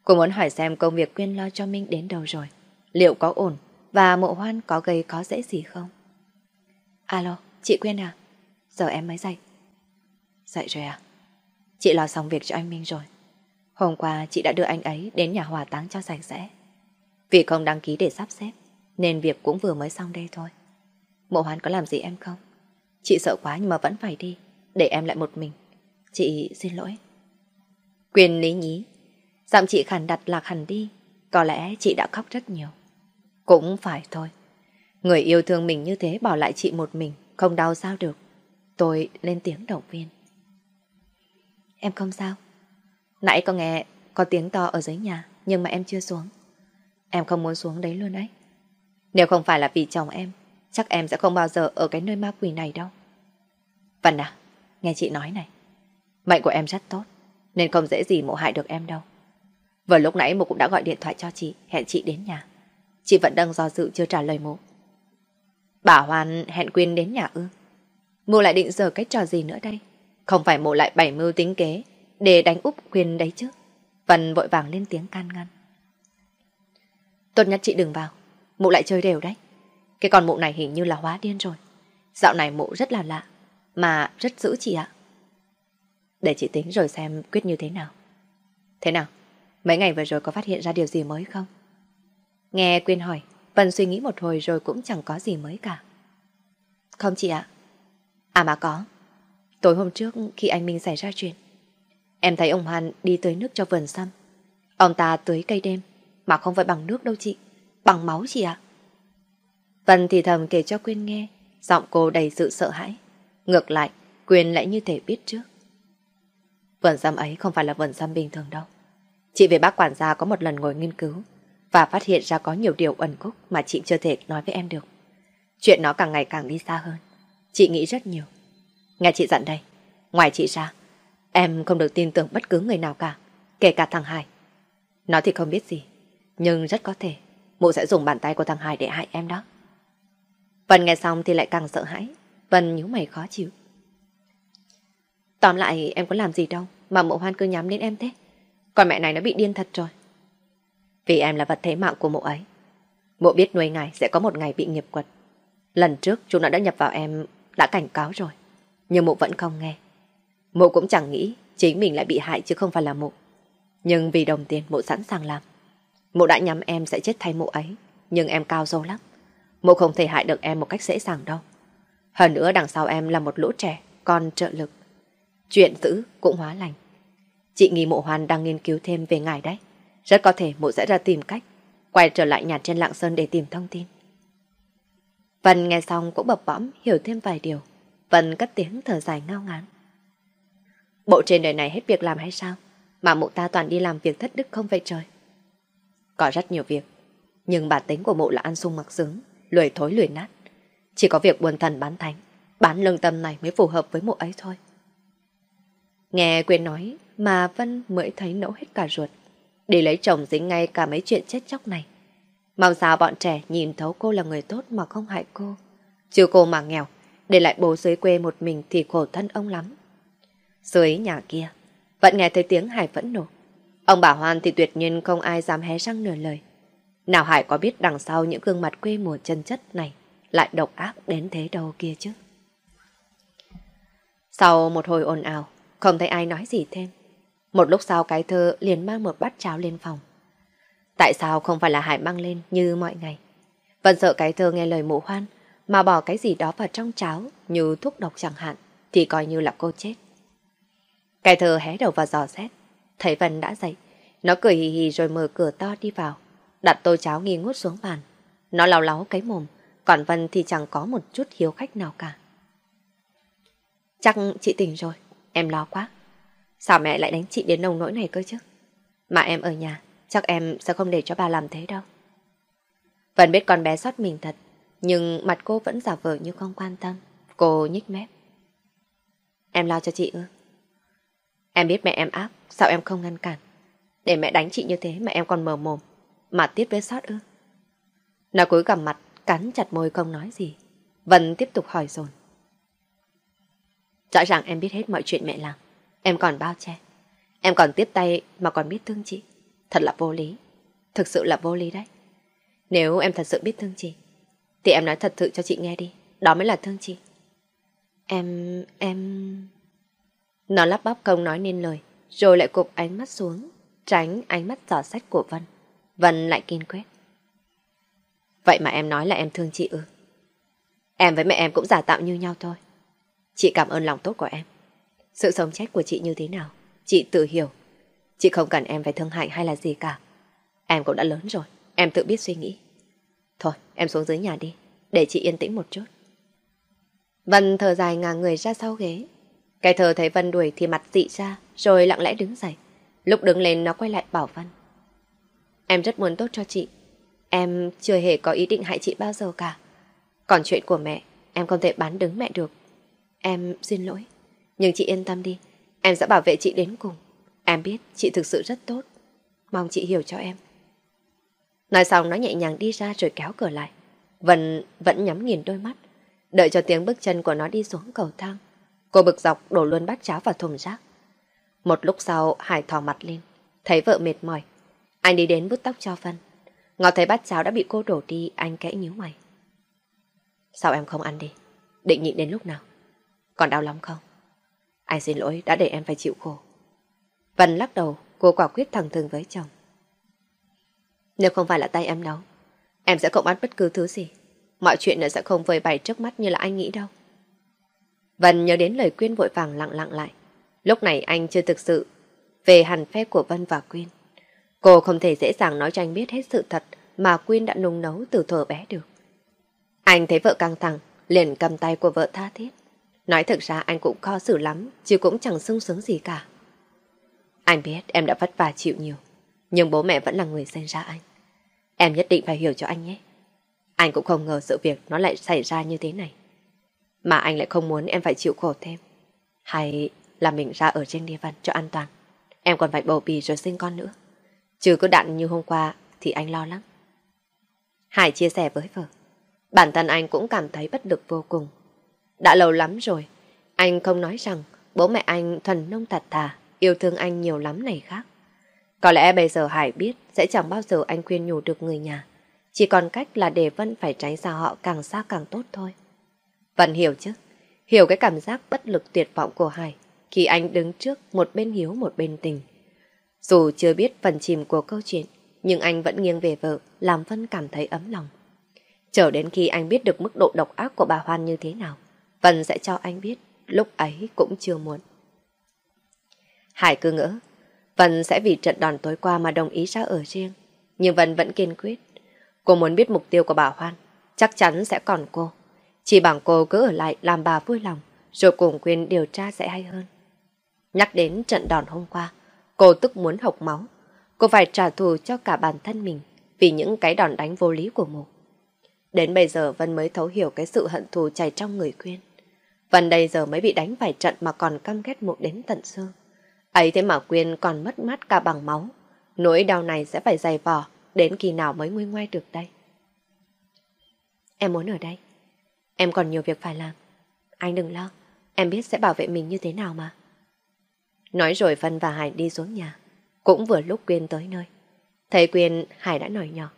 Cô muốn hỏi xem công việc Quyên lo cho Minh đến đâu rồi. Liệu có ổn và mộ hoan có gây có dễ gì không? Alo, chị Quyên à? Giờ em mới dậy. Dậy rồi à? Chị lo xong việc cho anh Minh rồi. Hôm qua chị đã đưa anh ấy đến nhà hỏa táng cho sạch sẽ. Vì không đăng ký để sắp xếp, nên việc cũng vừa mới xong đây thôi. Mộ hoan có làm gì em không? Chị sợ quá nhưng mà vẫn phải đi, để em lại một mình. Chị xin lỗi. Quyền lý nhí, giọng chị khẳng đặt lạc hẳn đi, có lẽ chị đã khóc rất nhiều. Cũng phải thôi. Người yêu thương mình như thế bỏ lại chị một mình, không đau sao được. Tôi lên tiếng động viên. Em không sao. Nãy có nghe có tiếng to ở dưới nhà, nhưng mà em chưa xuống. Em không muốn xuống đấy luôn đấy. Nếu không phải là vì chồng em, chắc em sẽ không bao giờ ở cái nơi ma quỷ này đâu. Vân à, nghe chị nói này. Mệnh của em rất tốt, nên không dễ gì mộ hại được em đâu. Vừa lúc nãy mộ cũng đã gọi điện thoại cho chị, hẹn chị đến nhà. Chị vẫn đang do dự chưa trả lời mộ. Bà Hoàn hẹn Quyên đến nhà ư. Mộ lại định giờ cái trò gì nữa đây? Không phải mộ lại bảy mưu tính kế để đánh úp quyền đấy chứ. Vân vội vàng lên tiếng can ngăn. Tốt nhất chị đừng vào, mụ lại chơi đều đấy. Cái con mụ này hình như là hóa điên rồi. Dạo này mụ rất là lạ, mà rất dữ chị ạ. Để chị tính rồi xem quyết như thế nào. Thế nào? Mấy ngày vừa rồi có phát hiện ra điều gì mới không? Nghe Quyên hỏi, Vân suy nghĩ một hồi rồi cũng chẳng có gì mới cả. Không chị ạ. À mà có. Tối hôm trước khi anh Minh xảy ra chuyện, em thấy ông Hoàn đi tưới nước cho vườn xăm. Ông ta tưới cây đêm, mà không phải bằng nước đâu chị, bằng máu chị ạ. Vân thì thầm kể cho Quyên nghe, giọng cô đầy sự sợ hãi. Ngược lại, Quyên lại như thể biết trước. Vườn xăm ấy không phải là vườn xăm bình thường đâu. Chị về bác quản gia có một lần ngồi nghiên cứu và phát hiện ra có nhiều điều ẩn khúc mà chị chưa thể nói với em được. Chuyện nó càng ngày càng đi xa hơn. Chị nghĩ rất nhiều. Nghe chị dặn đây, ngoài chị ra, em không được tin tưởng bất cứ người nào cả, kể cả thằng Hải. Nó thì không biết gì, nhưng rất có thể mụ sẽ dùng bàn tay của thằng Hải để hại em đó. Vân nghe xong thì lại càng sợ hãi. Vân nhíu mày khó chịu. Tóm lại em có làm gì đâu mà mộ hoan cứ nhắm đến em thế. Còn mẹ này nó bị điên thật rồi. Vì em là vật thế mạng của mộ ấy. Mộ biết nuôi ngài sẽ có một ngày bị nghiệp quật. Lần trước chúng nó đã nhập vào em đã cảnh cáo rồi. Nhưng mụ vẫn không nghe. mụ cũng chẳng nghĩ chính mình lại bị hại chứ không phải là mụ Nhưng vì đồng tiền mụ sẵn sàng làm. mụ đã nhắm em sẽ chết thay mụ ấy, nhưng em cao dâu lắm. mụ không thể hại được em một cách dễ dàng đâu. Hơn nữa đằng sau em là một lũ trẻ, con trợ lực. Chuyện dữ cũng hóa lành. Chị nghi mộ hoàn đang nghiên cứu thêm về ngài đấy. Rất có thể mụ sẽ ra tìm cách quay trở lại nhà trên Lạng Sơn để tìm thông tin. Vân nghe xong cũng bập bõm hiểu thêm vài điều. Vân cất tiếng thở dài ngao ngán. Bộ trên đời này hết việc làm hay sao? Mà mụ ta toàn đi làm việc thất đức không vậy trời? Có rất nhiều việc. Nhưng bản tính của mụ là ăn sung mặc sướng, lười thối lười nát. Chỉ có việc buồn thần bán thánh, bán lương tâm này mới phù hợp với mụ ấy thôi. Nghe Quyên nói mà Vân mới thấy nẫu hết cả ruột. để lấy chồng dính ngay cả mấy chuyện chết chóc này. Mong sao bọn trẻ nhìn thấu cô là người tốt mà không hại cô. Chứ cô mà nghèo, để lại bố dưới quê một mình thì khổ thân ông lắm. Dưới nhà kia, vẫn nghe thấy tiếng Hải vẫn nổ. Ông bảo Hoan thì tuyệt nhiên không ai dám hé răng nửa lời. Nào Hải có biết đằng sau những gương mặt quê mùa chân chất này lại độc ác đến thế đâu kia chứ. Sau một hồi ồn ào, không thấy ai nói gì thêm. Một lúc sau cái thơ liền mang một bát cháo lên phòng. Tại sao không phải là Hải mang lên như mọi ngày? Vẫn sợ cái thơ nghe lời mụ hoan mà bỏ cái gì đó vào trong cháo như thuốc độc chẳng hạn thì coi như là cô chết. Cái thơ hé đầu vào giò xét. Thấy Vân đã dậy. Nó cười hì hì rồi mở cửa to đi vào. Đặt tô cháo nghi ngút xuống bàn. Nó lau láu cái mồm. Còn Vân thì chẳng có một chút hiếu khách nào cả. Chắc chị tỉnh rồi. Em lo quá. Sao mẹ lại đánh chị đến nông nỗi này cơ chứ? Mà em ở nhà, chắc em sẽ không để cho bà làm thế đâu. Vân biết con bé sót mình thật, nhưng mặt cô vẫn giả vờ như không quan tâm. Cô nhích mép. Em lo cho chị ư? Em biết mẹ em áp, sao em không ngăn cản? Để mẹ đánh chị như thế mà em còn mờ mồm, mà tiếp với sót ư? Nó cúi gằm mặt, cắn chặt môi không nói gì. Vân tiếp tục hỏi dồn. Rõ ràng em biết hết mọi chuyện mẹ làm. Em còn bao che. Em còn tiếp tay mà còn biết thương chị. Thật là vô lý. Thực sự là vô lý đấy. Nếu em thật sự biết thương chị, thì em nói thật sự cho chị nghe đi. Đó mới là thương chị. Em... em... Nó lắp bắp không nói nên lời, rồi lại cụp ánh mắt xuống, tránh ánh mắt giỏ sách của Vân. Vân lại kiên quyết. Vậy mà em nói là em thương chị ư? Em với mẹ em cũng giả tạo như nhau thôi. Chị cảm ơn lòng tốt của em. Sự sống chết của chị như thế nào, chị tự hiểu. Chị không cần em phải thương hại hay là gì cả. Em cũng đã lớn rồi, em tự biết suy nghĩ. Thôi, em xuống dưới nhà đi, để chị yên tĩnh một chút. Vân thở dài ngả người ra sau ghế. Cái thờ thấy Vân đuổi thì mặt dị ra, rồi lặng lẽ đứng dậy. Lúc đứng lên nó quay lại bảo Vân. Em rất muốn tốt cho chị. Em chưa hề có ý định hại chị bao giờ cả. Còn chuyện của mẹ, em không thể bán đứng mẹ được. Em xin lỗi. Nhưng chị yên tâm đi, em sẽ bảo vệ chị đến cùng. Em biết chị thực sự rất tốt. Mong chị hiểu cho em. Nói xong nó nhẹ nhàng đi ra rồi kéo cửa lại. vẫn vẫn nhắm nghiền đôi mắt, đợi cho tiếng bước chân của nó đi xuống cầu thang. Cô bực dọc đổ luôn bát cháo vào thùng rác. Một lúc sau Hải thò mặt lên, thấy vợ mệt mỏi. Anh đi đến bút tóc cho Vân. ngó thấy bát cháo đã bị cô đổ đi, anh kẽ nhíu mày. Sao em không ăn đi? Định nhịn đến lúc nào? Còn đau lắm không? Anh xin lỗi đã để em phải chịu khổ. Vân lắc đầu, cô quả quyết thẳng thừng với chồng. Nếu không phải là tay em nấu, em sẽ không ăn bất cứ thứ gì. Mọi chuyện nó sẽ không vơi bày trước mắt như là anh nghĩ đâu. Vân nhớ đến lời Quyên vội vàng lặng lặng lại. Lúc này anh chưa thực sự về hẳn phe của Vân và Quyên. Cô không thể dễ dàng nói cho anh biết hết sự thật mà Quyên đã nung nấu từ thuở bé được. Anh thấy vợ căng thẳng, liền cầm tay của vợ tha thiết. Nói thực ra anh cũng khó xử lắm, chứ cũng chẳng sung sướng gì cả. Anh biết em đã vất vả chịu nhiều, nhưng bố mẹ vẫn là người sinh ra anh. Em nhất định phải hiểu cho anh nhé. Anh cũng không ngờ sự việc nó lại xảy ra như thế này. Mà anh lại không muốn em phải chịu khổ thêm. Hay là mình ra ở trên địa văn cho an toàn. Em còn phải bầu bì rồi sinh con nữa. Chứ cứ đạn như hôm qua thì anh lo lắm. Hải chia sẻ với vợ. Bản thân anh cũng cảm thấy bất lực vô cùng. Đã lâu lắm rồi, anh không nói rằng bố mẹ anh thuần nông thật thà, yêu thương anh nhiều lắm này khác. Có lẽ bây giờ Hải biết sẽ chẳng bao giờ anh khuyên nhủ được người nhà. Chỉ còn cách là để Vân phải tránh xa họ càng xa càng tốt thôi. Vân hiểu chứ? Hiểu cái cảm giác bất lực tuyệt vọng của Hải khi anh đứng trước một bên hiếu một bên tình. Dù chưa biết phần chìm của câu chuyện, nhưng anh vẫn nghiêng về vợ, làm Vân cảm thấy ấm lòng. Chờ đến khi anh biết được mức độ độc ác của bà Hoan như thế nào, Vân sẽ cho anh biết, lúc ấy cũng chưa muộn. Hải cứ ngỡ, Vân sẽ vì trận đòn tối qua mà đồng ý ra ở riêng. Nhưng Vân vẫn kiên quyết. Cô muốn biết mục tiêu của bà Hoan, chắc chắn sẽ còn cô. Chỉ bằng cô cứ ở lại làm bà vui lòng, rồi cùng quyền điều tra sẽ hay hơn. Nhắc đến trận đòn hôm qua, cô tức muốn học máu. Cô phải trả thù cho cả bản thân mình vì những cái đòn đánh vô lý của Mục. Đến bây giờ Vân mới thấu hiểu cái sự hận thù chảy trong người Quyên. Vân đây giờ mới bị đánh vài trận mà còn căm ghét Mục đến tận xương. Ấy thế mà Quyên còn mất mát cả bằng máu. Nỗi đau này sẽ phải dày vò đến khi nào mới nguôi ngoai được đây. Em muốn ở đây. Em còn nhiều việc phải làm. Anh đừng lo. Em biết sẽ bảo vệ mình như thế nào mà. Nói rồi Vân và Hải đi xuống nhà. Cũng vừa lúc Quyên tới nơi. Thấy Quyên, Hải đã nói nhỏ.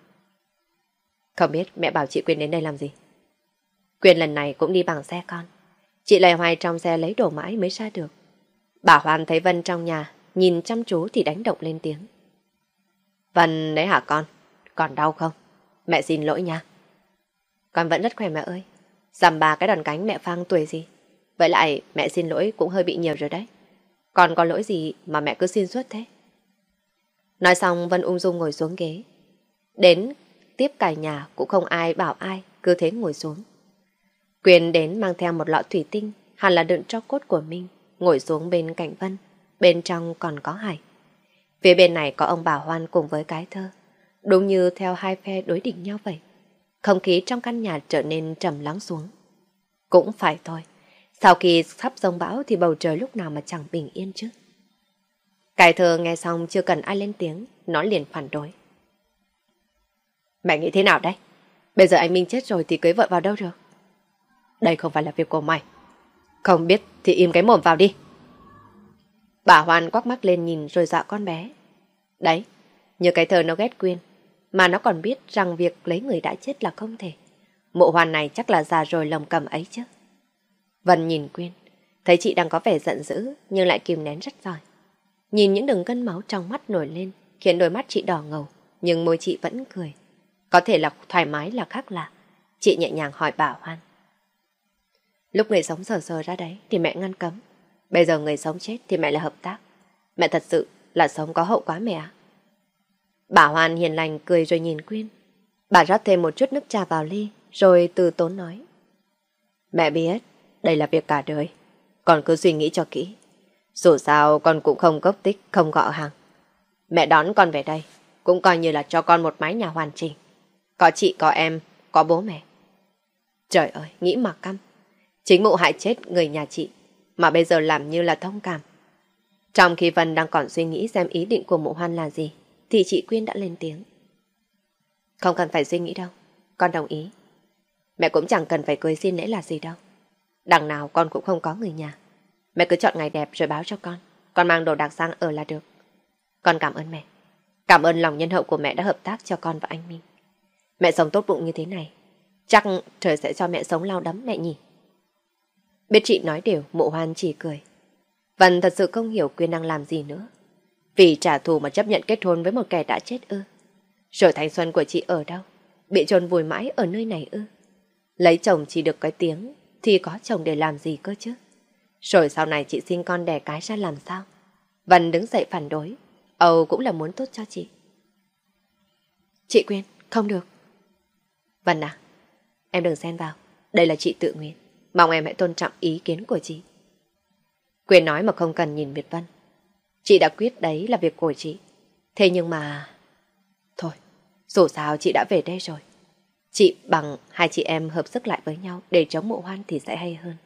Không biết mẹ bảo chị Quyên đến đây làm gì? Quyên lần này cũng đi bằng xe con. Chị lại hoài trong xe lấy đồ mãi mới ra được. Bà Hoàn thấy Vân trong nhà, nhìn chăm chú thì đánh động lên tiếng. Vân đấy hả con? Còn đau không? Mẹ xin lỗi nha. Con vẫn rất khỏe mẹ ơi. Dằm bà cái đòn cánh mẹ phang tuổi gì? Vậy lại mẹ xin lỗi cũng hơi bị nhiều rồi đấy. Còn có lỗi gì mà mẹ cứ xin suốt thế? Nói xong Vân ung dung ngồi xuống ghế. Đến tiếp cả nhà cũng không ai bảo ai, cứ thế ngồi xuống. Quyền đến mang theo một lọ thủy tinh, hẳn là đựng cho cốt của mình, ngồi xuống bên cạnh Vân, bên trong còn có Hải. Phía bên này có ông bà Hoan cùng với cái thơ, đúng như theo hai phe đối địch nhau vậy. Không khí trong căn nhà trở nên trầm lắng xuống. Cũng phải thôi, sau khi sắp rông bão thì bầu trời lúc nào mà chẳng bình yên chứ. Cái thơ nghe xong chưa cần ai lên tiếng, nó liền phản đối. Mày nghĩ thế nào đấy? Bây giờ anh Minh chết rồi thì cưới vợ vào đâu được? Đây không phải là việc của mày. Không biết thì im cái mồm vào đi. Bà Hoan quắc mắt lên nhìn rồi dọa con bé. Đấy, như cái thờ nó ghét Quyên, mà nó còn biết rằng việc lấy người đã chết là không thể. Mộ Hoan này chắc là già rồi lồng cầm ấy chứ. Vân nhìn Quyên, thấy chị đang có vẻ giận dữ nhưng lại kìm nén rất giỏi. Nhìn những đường cân máu trong mắt nổi lên khiến đôi mắt chị đỏ ngầu, nhưng môi chị vẫn cười. Có thể là thoải mái là khác lạ. Chị nhẹ nhàng hỏi bà Hoan. Lúc người sống sờ sờ ra đấy thì mẹ ngăn cấm. Bây giờ người sống chết thì mẹ là hợp tác. Mẹ thật sự là sống có hậu quá mẹ ạ. Bà Hoàn hiền lành cười rồi nhìn Quyên. Bà rót thêm một chút nước trà vào ly rồi từ tốn nói. Mẹ biết, đây là việc cả đời. Con cứ suy nghĩ cho kỹ. Dù sao con cũng không gốc tích, không gọ hàng. Mẹ đón con về đây, cũng coi như là cho con một mái nhà hoàn chỉnh. Có chị, có em, có bố mẹ. Trời ơi, nghĩ mà căm. Chính mụ hại chết người nhà chị, mà bây giờ làm như là thông cảm. Trong khi Vân đang còn suy nghĩ xem ý định của mụ hoan là gì, thì chị Quyên đã lên tiếng. Không cần phải suy nghĩ đâu, con đồng ý. Mẹ cũng chẳng cần phải cưới xin lễ là gì đâu. Đằng nào con cũng không có người nhà. Mẹ cứ chọn ngày đẹp rồi báo cho con. Con mang đồ đạc sang ở là được. Con cảm ơn mẹ. Cảm ơn lòng nhân hậu của mẹ đã hợp tác cho con và anh Minh. Mẹ sống tốt bụng như thế này. Chắc trời sẽ cho mẹ sống lao đấm mẹ nhỉ. Biết chị nói đều, mộ hoan chỉ cười. Vân thật sự không hiểu Quyên đang làm gì nữa. Vì trả thù mà chấp nhận kết hôn với một kẻ đã chết ư. Rồi thanh xuân của chị ở đâu? Bị trôn vùi mãi ở nơi này ư? Lấy chồng chỉ được cái tiếng, thì có chồng để làm gì cơ chứ? Rồi sau này chị sinh con đẻ cái ra làm sao? Vân đứng dậy phản đối. Âu cũng là muốn tốt cho chị. Chị Quyên, không được. Vân à, em đừng xen vào. Đây là chị tự nguyện. Mong em hãy tôn trọng ý kiến của chị. Quyên nói mà không cần nhìn Việt Vân. Chị đã quyết đấy là việc của chị. Thế nhưng mà... Thôi, dù sao chị đã về đây rồi. Chị bằng hai chị em hợp sức lại với nhau để chống mộ hoan thì sẽ hay hơn.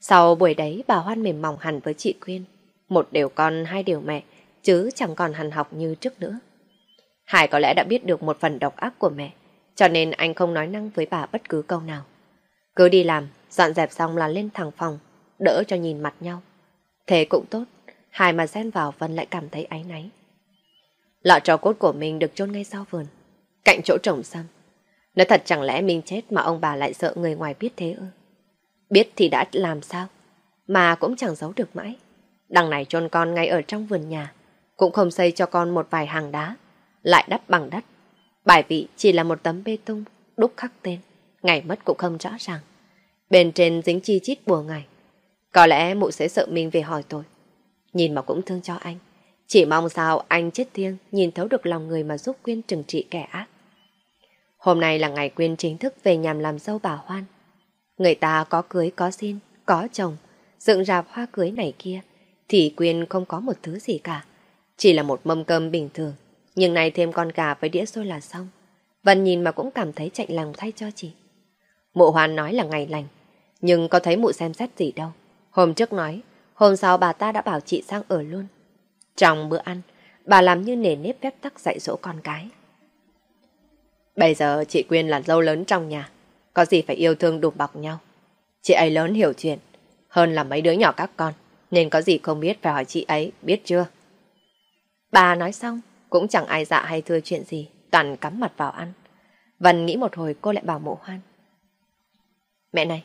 Sau buổi đấy bà Hoan mềm mỏng hẳn với chị Quyên. Một điều con, hai điều mẹ, chứ chẳng còn hằn học như trước nữa. Hải có lẽ đã biết được một phần độc ác của mẹ, cho nên anh không nói năng với bà bất cứ câu nào. Cứ đi làm, dọn dẹp xong là lên thẳng phòng, đỡ cho nhìn mặt nhau. Thế cũng tốt, hai mà xen vào Vân lại cảm thấy áy náy. Lọ trò cốt của mình được chôn ngay sau vườn, cạnh chỗ trồng xăm. Nói thật chẳng lẽ mình chết mà ông bà lại sợ người ngoài biết thế ư? Biết thì đã làm sao? Mà cũng chẳng giấu được mãi. Đằng này chôn con ngay ở trong vườn nhà. Cũng không xây cho con một vài hàng đá. Lại đắp bằng đất. Bài vị chỉ là một tấm bê tông, đúc khắc tên. Ngày mất cũng không rõ ràng. Bên trên dính chi chít bùa ngày. Có lẽ mụ sẽ sợ mình về hỏi tôi. Nhìn mà cũng thương cho anh. Chỉ mong sao anh chết thiêng nhìn thấu được lòng người mà giúp Quyên trừng trị kẻ ác. Hôm nay là ngày Quyên chính thức về nhằm làm dâu bà Hoan. Người ta có cưới có xin, có chồng, dựng rạp hoa cưới này kia, thì Quyên không có một thứ gì cả. Chỉ là một mâm cơm bình thường, nhưng này thêm con gà với đĩa xôi là xong. Vân nhìn mà cũng cảm thấy chạy lòng thay cho chị. Mụ Hoan nói là ngày lành, nhưng có thấy mụ xem xét gì đâu. Hôm trước nói, hôm sau bà ta đã bảo chị sang ở luôn. Trong bữa ăn, bà làm như nề nếp phép tắc dạy dỗ con cái. Bây giờ chị Quyên là dâu lớn trong nhà, có gì phải yêu thương đùm bọc nhau. Chị ấy lớn hiểu chuyện, hơn là mấy đứa nhỏ các con, nên có gì không biết phải hỏi chị ấy, biết chưa? Bà nói xong, cũng chẳng ai dạ hay thưa chuyện gì, toàn cắm mặt vào ăn. Vân nghĩ một hồi cô lại bảo mộ hoan. Mẹ này,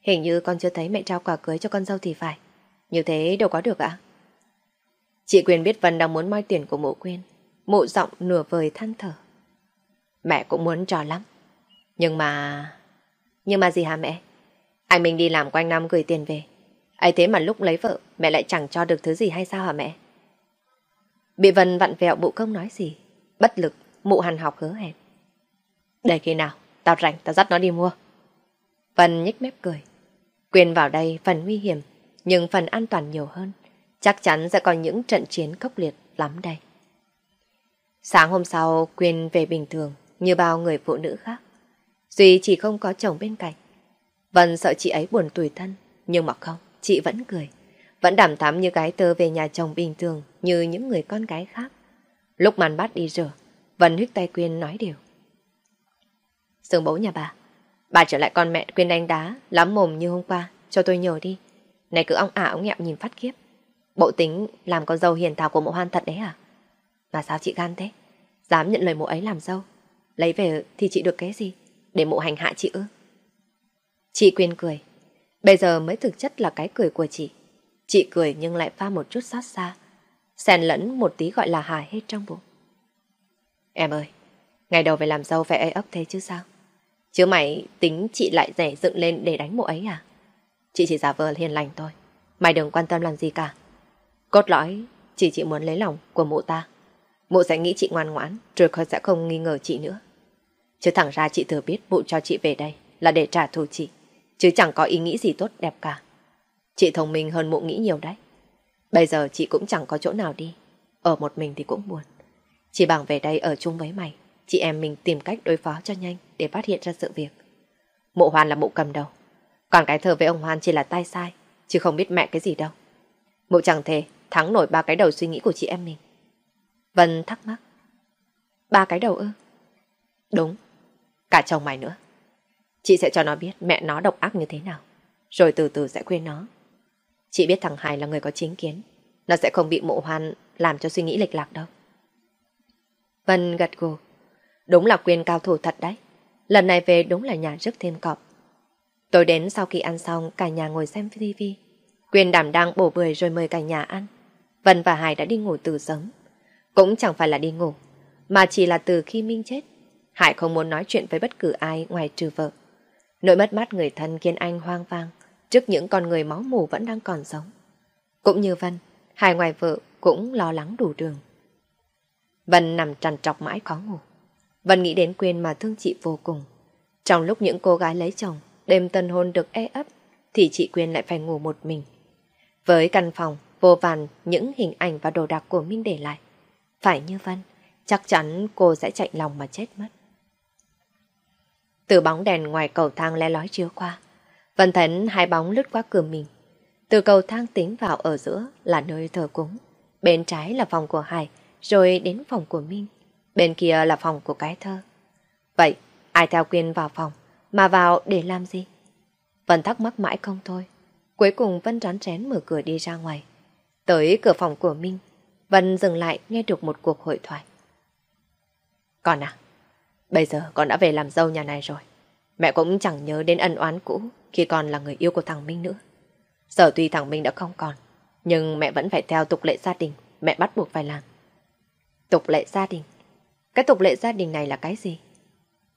hình như con chưa thấy mẹ trao quà cưới cho con dâu thì phải. Như thế đâu có được ạ? Chị Quyền biết Vân đang muốn moi tiền của mụ Quyên. mụ giọng nửa vời than thở. Mẹ cũng muốn cho lắm. Nhưng mà... Nhưng mà gì hả mẹ? Anh mình đi làm quanh năm gửi tiền về. ấy thế mà lúc lấy vợ, mẹ lại chẳng cho được thứ gì hay sao hả mẹ? Bị Vân vặn vẹo mụ không nói gì. Bất lực, mụ hằn học hứa hẹn. Để khi nào, tao rảnh, tao dắt nó đi mua. Vân nhếch mép cười. Quyền vào đây phần nguy hiểm, nhưng phần an toàn nhiều hơn. Chắc chắn sẽ có những trận chiến khốc liệt lắm đây. Sáng hôm sau, Quyên về bình thường, như bao người phụ nữ khác. Duy chỉ không có chồng bên cạnh. Vân sợ chị ấy buồn tủi thân, nhưng mà không, chị vẫn cười. Vẫn đảm thắm như gái tơ về nhà chồng bình thường như những người con gái khác. Lúc màn bát đi rửa, Vân huyết tay Quyên nói điều. Sương bố nhà bà, bà trở lại con mẹ Quyên đánh đá, lắm mồm như hôm qua, cho tôi nhờ đi. Này cứ ong ả ống nghẹo nhìn phát khiếp. Bộ tính làm con dâu hiền thảo của mộ hoan thật đấy à? Mà sao chị gan thế? Dám nhận lời mộ ấy làm dâu. Lấy về thì chị được cái gì? Để mộ hành hạ chị ư? Chị Quyên cười. Bây giờ mới thực chất là cái cười của chị. Chị cười nhưng lại pha một chút xót xa. Xen lẫn một tí gọi là hài hết trong bụng. Em ơi, ngày đầu về làm dâu phải ê ấp thế chứ sao? Chứ mày tính chị lại rẻ dựng lên để đánh mụ ấy à? Chị chỉ giả vờ hiền lành thôi. Mày đừng quan tâm làm gì cả. Cốt lõi, chỉ chị muốn lấy lòng của mụ ta. Mụ sẽ nghĩ chị ngoan ngoãn, rồi sẽ không nghi ngờ chị nữa. Chứ thẳng ra chị thừa biết mụ cho chị về đây là để trả thù chị, chứ chẳng có ý nghĩ gì tốt đẹp cả. Chị thông minh hơn mụ nghĩ nhiều đấy. Bây giờ chị cũng chẳng có chỗ nào đi, ở một mình thì cũng buồn. Chỉ bằng về đây ở chung với mày, chị em mình tìm cách đối phó cho nhanh để phát hiện ra sự việc. Mụ Hoan là mụ cầm đầu, còn cái thờ với ông Hoan chỉ là tay sai, chứ không biết mẹ cái gì đâu. Mụ chẳng thể thắng nổi ba cái đầu suy nghĩ của chị em mình. Vân thắc mắc. Ba cái đầu ư? Đúng, cả chồng mày nữa. Chị sẽ cho nó biết mẹ nó độc ác như thế nào, rồi từ từ sẽ quên nó. Chị biết thằng Hải là người có chính kiến, nó sẽ không bị mộ hoan làm cho suy nghĩ lệch lạc đâu. Vân gật gù. Đúng là quyền cao thủ thật đấy. Lần này về đúng là nhà rất thêm cọp. Tối đến sau khi ăn xong, cả nhà ngồi xem TV. Quyền đảm đang bổ bưởi rồi mời cả nhà ăn. Vân và Hải đã đi ngủ từ sớm. Cũng chẳng phải là đi ngủ, mà chỉ là từ khi Minh chết. Hải không muốn nói chuyện với bất cứ ai ngoài trừ vợ. Nỗi mất mát người thân khiến anh hoang vang trước những con người máu mù vẫn đang còn sống. Cũng như Vân, Hải ngoài vợ cũng lo lắng đủ đường. Vân nằm trằn trọc mãi khó ngủ. Vân nghĩ đến quyên mà thương chị vô cùng. Trong lúc những cô gái lấy chồng, đêm tân hôn được e ấp, thì chị Quyên lại phải ngủ một mình. Với căn phòng, vô vàn những hình ảnh và đồ đạc của Minh để lại. Phải như Vân, chắc chắn cô sẽ chạy lòng mà chết mất. Từ bóng đèn ngoài cầu thang le lói chiếu qua, Vân thấy hai bóng lướt qua cửa mình. Từ cầu thang tính vào ở giữa là nơi thờ cúng. Bên trái là phòng của Hải, rồi đến phòng của Minh. Bên kia là phòng của cái thơ. Vậy, ai theo Quyên vào phòng, mà vào để làm gì? Vân thắc mắc mãi không thôi. Cuối cùng Vân rón rén mở cửa đi ra ngoài. Tới cửa phòng của Minh, Vân dừng lại nghe được một cuộc hội thoại. Con à, bây giờ con đã về làm dâu nhà này rồi. Mẹ cũng chẳng nhớ đến ân oán cũ khi con là người yêu của thằng Minh nữa. Giờ tuy thằng Minh đã không còn, nhưng mẹ vẫn phải theo tục lệ gia đình, mẹ bắt buộc phải làm. Tục lệ gia đình? Cái tục lệ gia đình này là cái gì?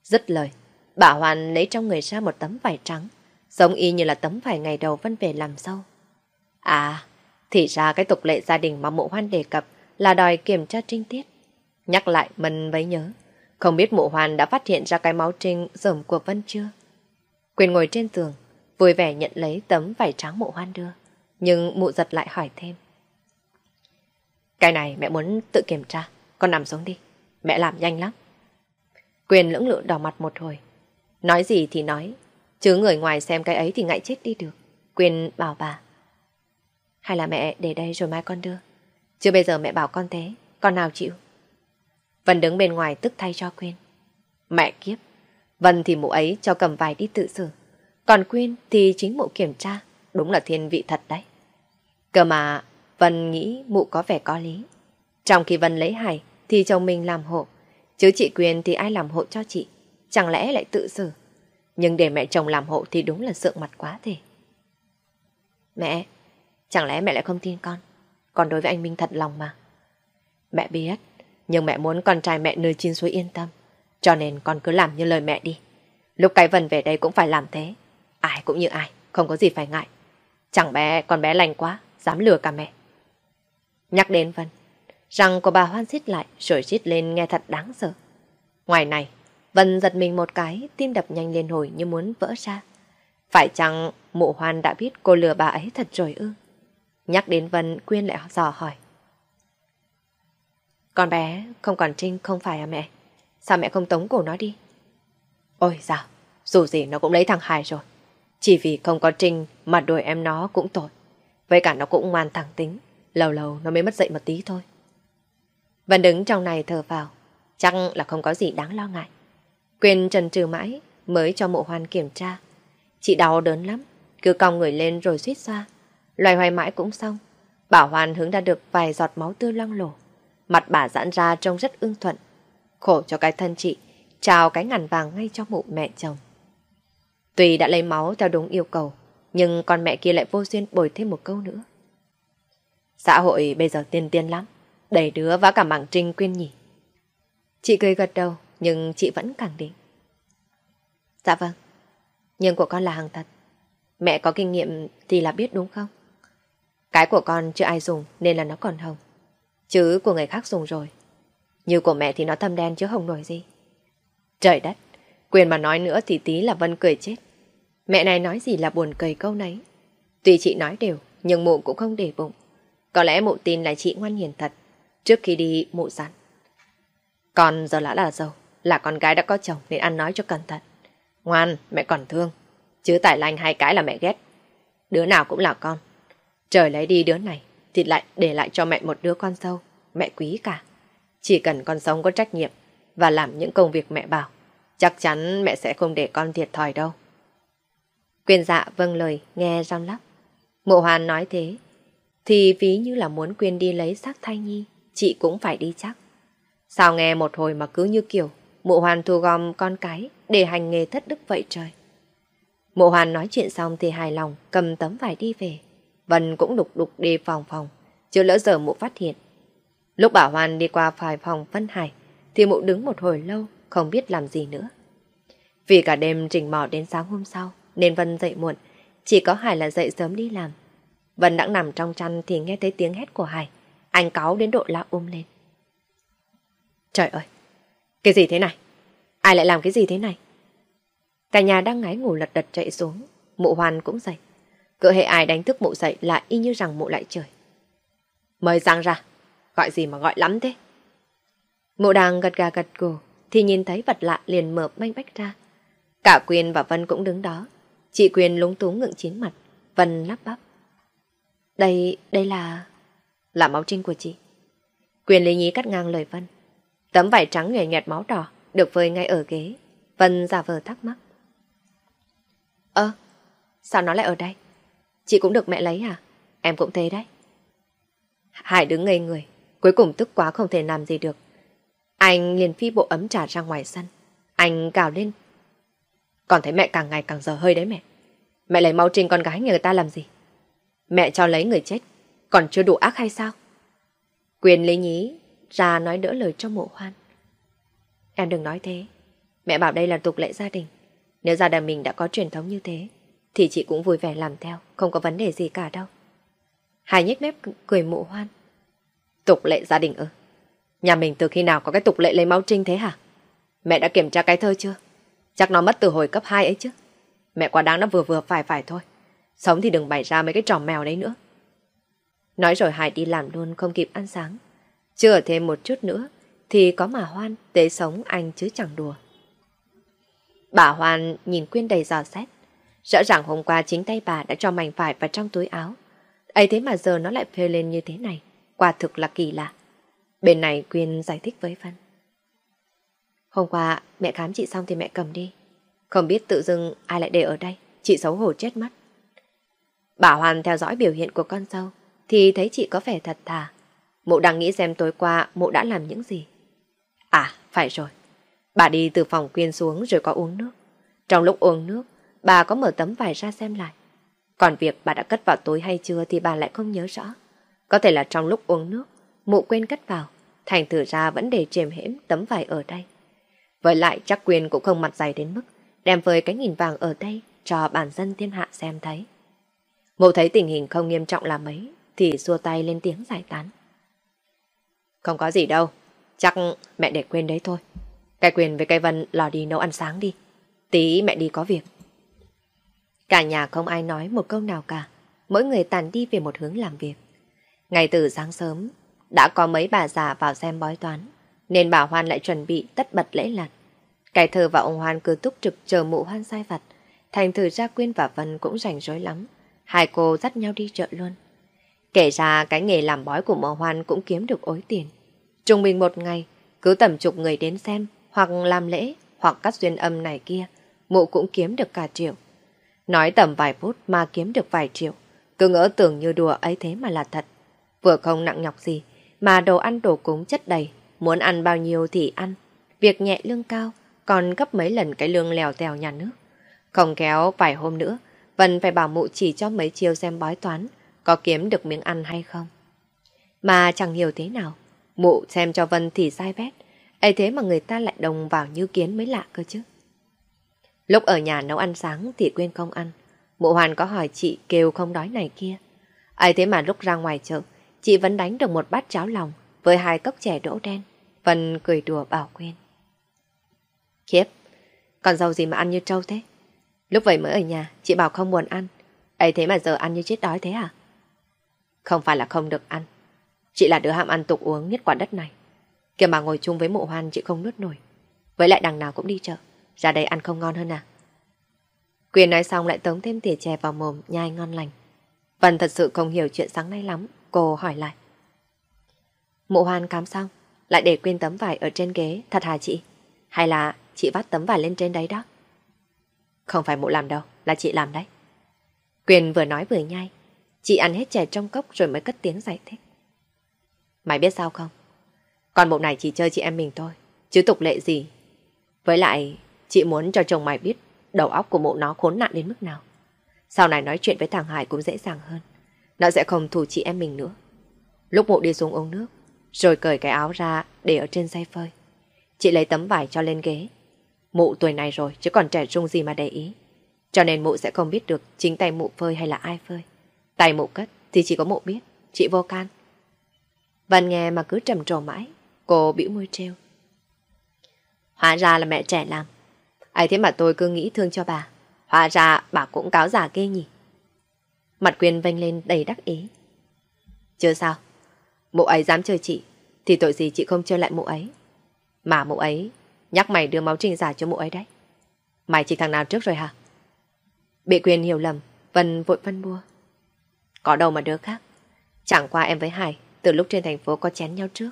Dứt lời, bà Hoàn lấy trong người ra một tấm vải trắng, giống y như là tấm vải ngày đầu Vân về làm dâu. À, thì ra cái tục lệ gia đình mà mụ hoan đề cập là đòi kiểm tra trinh tiết. Nhắc lại mình mới nhớ, không biết mụ hoan đã phát hiện ra cái máu trinh rởm của Vân chưa? Quyền ngồi trên giường, vui vẻ nhận lấy tấm vải trắng mụ hoan đưa. Nhưng mụ giật lại hỏi thêm. Cái này mẹ muốn tự kiểm tra, con nằm xuống đi. Mẹ làm nhanh lắm. Quyền lưỡng lự đỏ mặt một hồi. Nói gì thì nói, chứ người ngoài xem cái ấy thì ngại chết đi được. Quyền bảo bà. Hay là mẹ để đây rồi mai con đưa. Chứ bây giờ mẹ bảo con thế, con nào chịu. Vân đứng bên ngoài tức thay cho Quyên. Mẹ kiếp, Vân thì mụ ấy cho cầm vài đi tự xử. Còn Quyên thì chính mụ kiểm tra, đúng là thiên vị thật đấy. Cơ mà Vân nghĩ mụ có vẻ có lý. Trong khi Vân lấy hài thì chồng mình làm hộ, chứ chị quyền thì ai làm hộ cho chị, chẳng lẽ lại tự xử. Nhưng để mẹ chồng làm hộ thì đúng là sượng mặt quá thể. Mẹ, chẳng lẽ mẹ lại không tin con? Con đối với anh Minh thật lòng mà. Mẹ biết, nhưng mẹ muốn con trai mẹ nơi chín suối yên tâm. Cho nên con cứ làm như lời mẹ đi. Lúc cái vần về đây cũng phải làm thế. Ai cũng như ai, không có gì phải ngại. Chẳng bé, con bé lành quá, dám lừa cả mẹ. Nhắc đến Vân, răng của bà hoan xít lại rồi xít lên nghe thật đáng sợ. Ngoài này, Vân giật mình một cái, tim đập nhanh lên hồi như muốn vỡ ra. Phải chăng mụ hoan đã biết cô lừa bà ấy thật rồi ư? Nhắc đến Vân, Quyên lại dò hỏi. Con bé không còn Trinh không phải à mẹ? Sao mẹ không tống cổ nó đi? Ôi dào, dù gì nó cũng lấy thằng Hải rồi. Chỉ vì không có Trinh mà đuổi em nó cũng tội. Với cả nó cũng ngoan thẳng tính. Lâu lâu nó mới mất dậy một tí thôi. Vẫn đứng trong này thở vào. Chắc là không có gì đáng lo ngại. Quyền trần trừ mãi mới cho mộ hoan kiểm tra. Chị đau đớn lắm. Cứ cong người lên rồi suýt xoa. Loài hoài mãi cũng xong. Bảo Hoàn hướng ra được vài giọt máu tươi loang lổ. Mặt bà giãn ra trông rất ưng thuận. Khổ cho cái thân chị, trao cái ngàn vàng ngay cho mụ mẹ chồng. Tuy đã lấy máu theo đúng yêu cầu, nhưng con mẹ kia lại vô duyên bồi thêm một câu nữa. Xã hội bây giờ tiên tiên lắm, đẩy đứa và cả mảng trinh quyên nhỉ. Chị cười gật đầu, nhưng chị vẫn khẳng định. Dạ vâng, nhưng của con là hàng thật. Mẹ có kinh nghiệm thì là biết đúng không? Cái của con chưa ai dùng nên là nó còn hồng. Chứ của người khác dùng rồi. Như của mẹ thì nó thâm đen chứ hồng nổi gì. Trời đất, quyền mà nói nữa thì tí là Vân cười chết. Mẹ này nói gì là buồn cười câu nấy. Tuy chị nói đều, nhưng mụ cũng không để bụng. Có lẽ mụ tin là chị ngoan hiền thật. Trước khi đi mụ dặn. Còn giờ lã là dâu là con gái đã có chồng nên ăn nói cho cẩn thận. Ngoan, mẹ còn thương. Chứ tải lành hai cái là mẹ ghét. Đứa nào cũng là con. Trời lấy đi đứa này, thì lại để lại cho mẹ một đứa con dâu. Mẹ quý cả. Chỉ cần con sống có trách nhiệm và làm những công việc mẹ bảo, chắc chắn mẹ sẽ không để con thiệt thòi đâu. Quyền dạ vâng lời, nghe răm lắp. Mộ hoàn nói thế, thì ví như là muốn Quyên đi lấy xác thai nhi, chị cũng phải đi chắc. Sao nghe một hồi mà cứ như kiểu mụ hoàn thu gom con cái để hành nghề thất đức vậy trời. Mộ hoàn nói chuyện xong thì hài lòng cầm tấm vải đi về. Vân cũng đục đục đi phòng phòng, chưa lỡ giờ mụ phát hiện. Lúc bảo Hoàn đi qua phải phòng Vân Hải, thì mụ đứng một hồi lâu, không biết làm gì nữa. Vì cả đêm trình mò đến sáng hôm sau, nên Vân dậy muộn, chỉ có Hải là dậy sớm đi làm. Vân đã nằm trong chăn thì nghe thấy tiếng hét của Hải. Anh cáu đến độ la um lên. Trời ơi, cái gì thế này? Ai lại làm cái gì thế này? Cả nhà đang ngái ngủ lật đật chạy xuống, mụ Hoàn cũng dậy. Cỡ hệ ai đánh thức mụ dậy là y như rằng mụ lại trời. Mời Giang ra, gọi gì mà gọi lắm thế? Mụ đang gật gà gật gù thì nhìn thấy vật lạ liền mở manh bách ra. Cả quyền và Vân cũng đứng đó. Chị quyền lúng túng ngượng chín mặt, Vân lắp bắp. Đây, đây là... Là máu trinh của chị. Quyền lý nhí cắt ngang lời Vân. Tấm vải trắng nhòe nhẹt máu đỏ, được phơi ngay ở ghế. Vân giả vờ thắc mắc. Ơ, sao nó lại ở đây? Chị cũng được mẹ lấy à? Em cũng thế đấy. Hải đứng ngây người, cuối cùng tức quá không thể làm gì được. Anh liền phi bộ ấm trà ra ngoài sân. Anh cào lên. Còn thấy mẹ càng ngày càng dở hơi đấy mẹ. Mẹ lấy máu trinh con gái người ta làm gì? Mẹ cho lấy người chết, còn chưa đủ ác hay sao? Quyền lấy nhí ra nói đỡ lời cho mộ hoan. Em đừng nói thế. Mẹ bảo đây là tục lệ gia đình. Nếu gia đình mình đã có truyền thống như thế, thì chị cũng vui vẻ làm theo, không có vấn đề gì cả đâu. Hải nhếch mép cười Mộ hoan. Tục lệ gia đình ư? Nhà mình từ khi nào có cái tục lệ lấy máu trinh thế hả? Mẹ đã kiểm tra cái thơ chưa? Chắc nó mất từ hồi cấp 2 ấy chứ. Mẹ quá đáng nó vừa vừa phải phải thôi. Sống thì đừng bày ra mấy cái trò mèo đấy nữa. Nói rồi Hải đi làm luôn, không kịp ăn sáng. Chưa ở thêm một chút nữa, thì có mà Hoan, tế sống, anh chứ chẳng đùa. Bà Hoan nhìn Quyên đầy giò xét. Rõ ràng hôm qua chính tay bà đã cho mảnh vải vào trong túi áo. ấy thế mà giờ nó lại phê lên như thế này. Quả thực là kỳ lạ. Bên này Quyên giải thích với Vân. Hôm qua mẹ khám chị xong thì mẹ cầm đi. Không biết tự dưng ai lại để ở đây. Chị xấu hổ chết mất. Bà Hoàn theo dõi biểu hiện của con dâu thì thấy chị có vẻ thật thà. Mụ đang nghĩ xem tối qua mụ đã làm những gì. À, phải rồi. Bà đi từ phòng quyên xuống rồi có uống nước. Trong lúc uống nước, bà có mở tấm vải ra xem lại. Còn việc bà đã cất vào túi hay chưa thì bà lại không nhớ rõ. Có thể là trong lúc uống nước, mụ quên cất vào, thành thử ra vẫn để chềm hễm tấm vải ở đây. Với lại chắc quyền cũng không mặt dày đến mức đem với cái nghìn vàng ở đây cho bản dân thiên hạ xem thấy. Mụ thấy tình hình không nghiêm trọng là mấy thì xua tay lên tiếng giải tán. Không có gì đâu, chắc mẹ để quên đấy thôi. Cái quyền với cây vân lò đi nấu ăn sáng đi. Tí mẹ đi có việc. Cả nhà không ai nói một câu nào cả. Mỗi người tàn đi về một hướng làm việc. Ngày từ sáng sớm, đã có mấy bà già vào xem bói toán. Nên bà Hoan lại chuẩn bị tất bật lễ lặt. Cái thơ và ông Hoan cứ túc trực chờ mụ Hoan sai vặt. Thành thử ra Quyên và Vân cũng rảnh rối lắm. Hai cô dắt nhau đi chợ luôn. Kể ra cái nghề làm bói của mợ Hoan cũng kiếm được ối tiền. Trung bình một ngày, cứ tầm chục người đến xem, hoặc làm lễ, hoặc cắt duyên âm này kia, mụ cũng kiếm được cả triệu. Nói tầm vài phút mà kiếm được vài triệu, cứ ngỡ tưởng như đùa ấy thế mà là thật. Vừa không nặng nhọc gì, mà đồ ăn đồ cúng chất đầy, muốn ăn bao nhiêu thì ăn. Việc nhẹ lương cao, còn gấp mấy lần cái lương lèo tèo nhà nước. Không kéo vài hôm nữa, Vân phải bảo mụ chỉ cho mấy chiều xem bói toán, có kiếm được miếng ăn hay không. Mà chẳng hiểu thế nào, mụ xem cho Vân thì sai vét, ấy thế mà người ta lại đồng vào như kiến mới lạ cơ chứ. Lúc ở nhà nấu ăn sáng thì quên không ăn, mụ Hoàn có hỏi chị kêu không đói này kia. ấy thế mà lúc ra ngoài chợ, chị vẫn đánh được một bát cháo lòng với hai cốc chè đỗ đen. Vân cười đùa bảo quên. Khiếp, còn giàu gì mà ăn như trâu thế? Lúc vậy mới ở nhà, chị bảo không buồn ăn. ấy thế mà giờ ăn như chết đói thế à? Không phải là không được ăn. Chị là đứa ham ăn tục uống nhất quả đất này. Kìa mà ngồi chung với mộ hoan chị không nuốt nổi. Với lại đằng nào cũng đi chợ. Ra đây ăn không ngon hơn à? Quyền nói xong lại tống thêm tỉa chè vào mồm nhai ngon lành. Vân thật sự không hiểu chuyện sáng nay lắm. Cô hỏi lại. Mộ hoan cám xong, lại để quên tấm vải ở trên ghế, thật hả chị? Hay là chị vắt tấm vải lên trên đấy đó? Không phải mụ làm đâu, là chị làm đấy. Quyền vừa nói vừa nhai, Chị ăn hết chè trong cốc rồi mới cất tiếng giải thích. Mày biết sao không? Con bộ này chỉ chơi chị em mình thôi, chứ tục lệ gì. Với lại, chị muốn cho chồng mày biết đầu óc của mụ nó khốn nạn đến mức nào. Sau này nói chuyện với thằng Hải cũng dễ dàng hơn. Nó sẽ không thù chị em mình nữa. Lúc mụ đi xuống uống nước, rồi cởi cái áo ra để ở trên dây phơi. Chị lấy tấm vải cho lên ghế. Mụ tuổi này rồi chứ còn trẻ trung gì mà để ý. Cho nên mụ sẽ không biết được chính tay mụ phơi hay là ai phơi tài mụ cất thì chỉ có mụ biết, chị vô can. Vân nghe mà cứ trầm trồ mãi, cô bĩu môi treo. Hóa ra là mẹ trẻ làm. ấy thế mà tôi cứ nghĩ thương cho bà. Hóa ra bà cũng cáo giả ghê nhỉ. Mặt quyền vênh lên đầy đắc ý. Chưa sao, mụ ấy dám chơi chị, thì tội gì chị không chơi lại mụ ấy. Mà mụ ấy nhắc mày đưa máu trình giả cho mụ ấy đấy. Mày chỉ thằng nào trước rồi hả? Bị quyền hiểu lầm, Vân vội phân bua. Có đâu mà đứa khác. Chẳng qua em với Hải, từ lúc trên thành phố có chén nhau trước.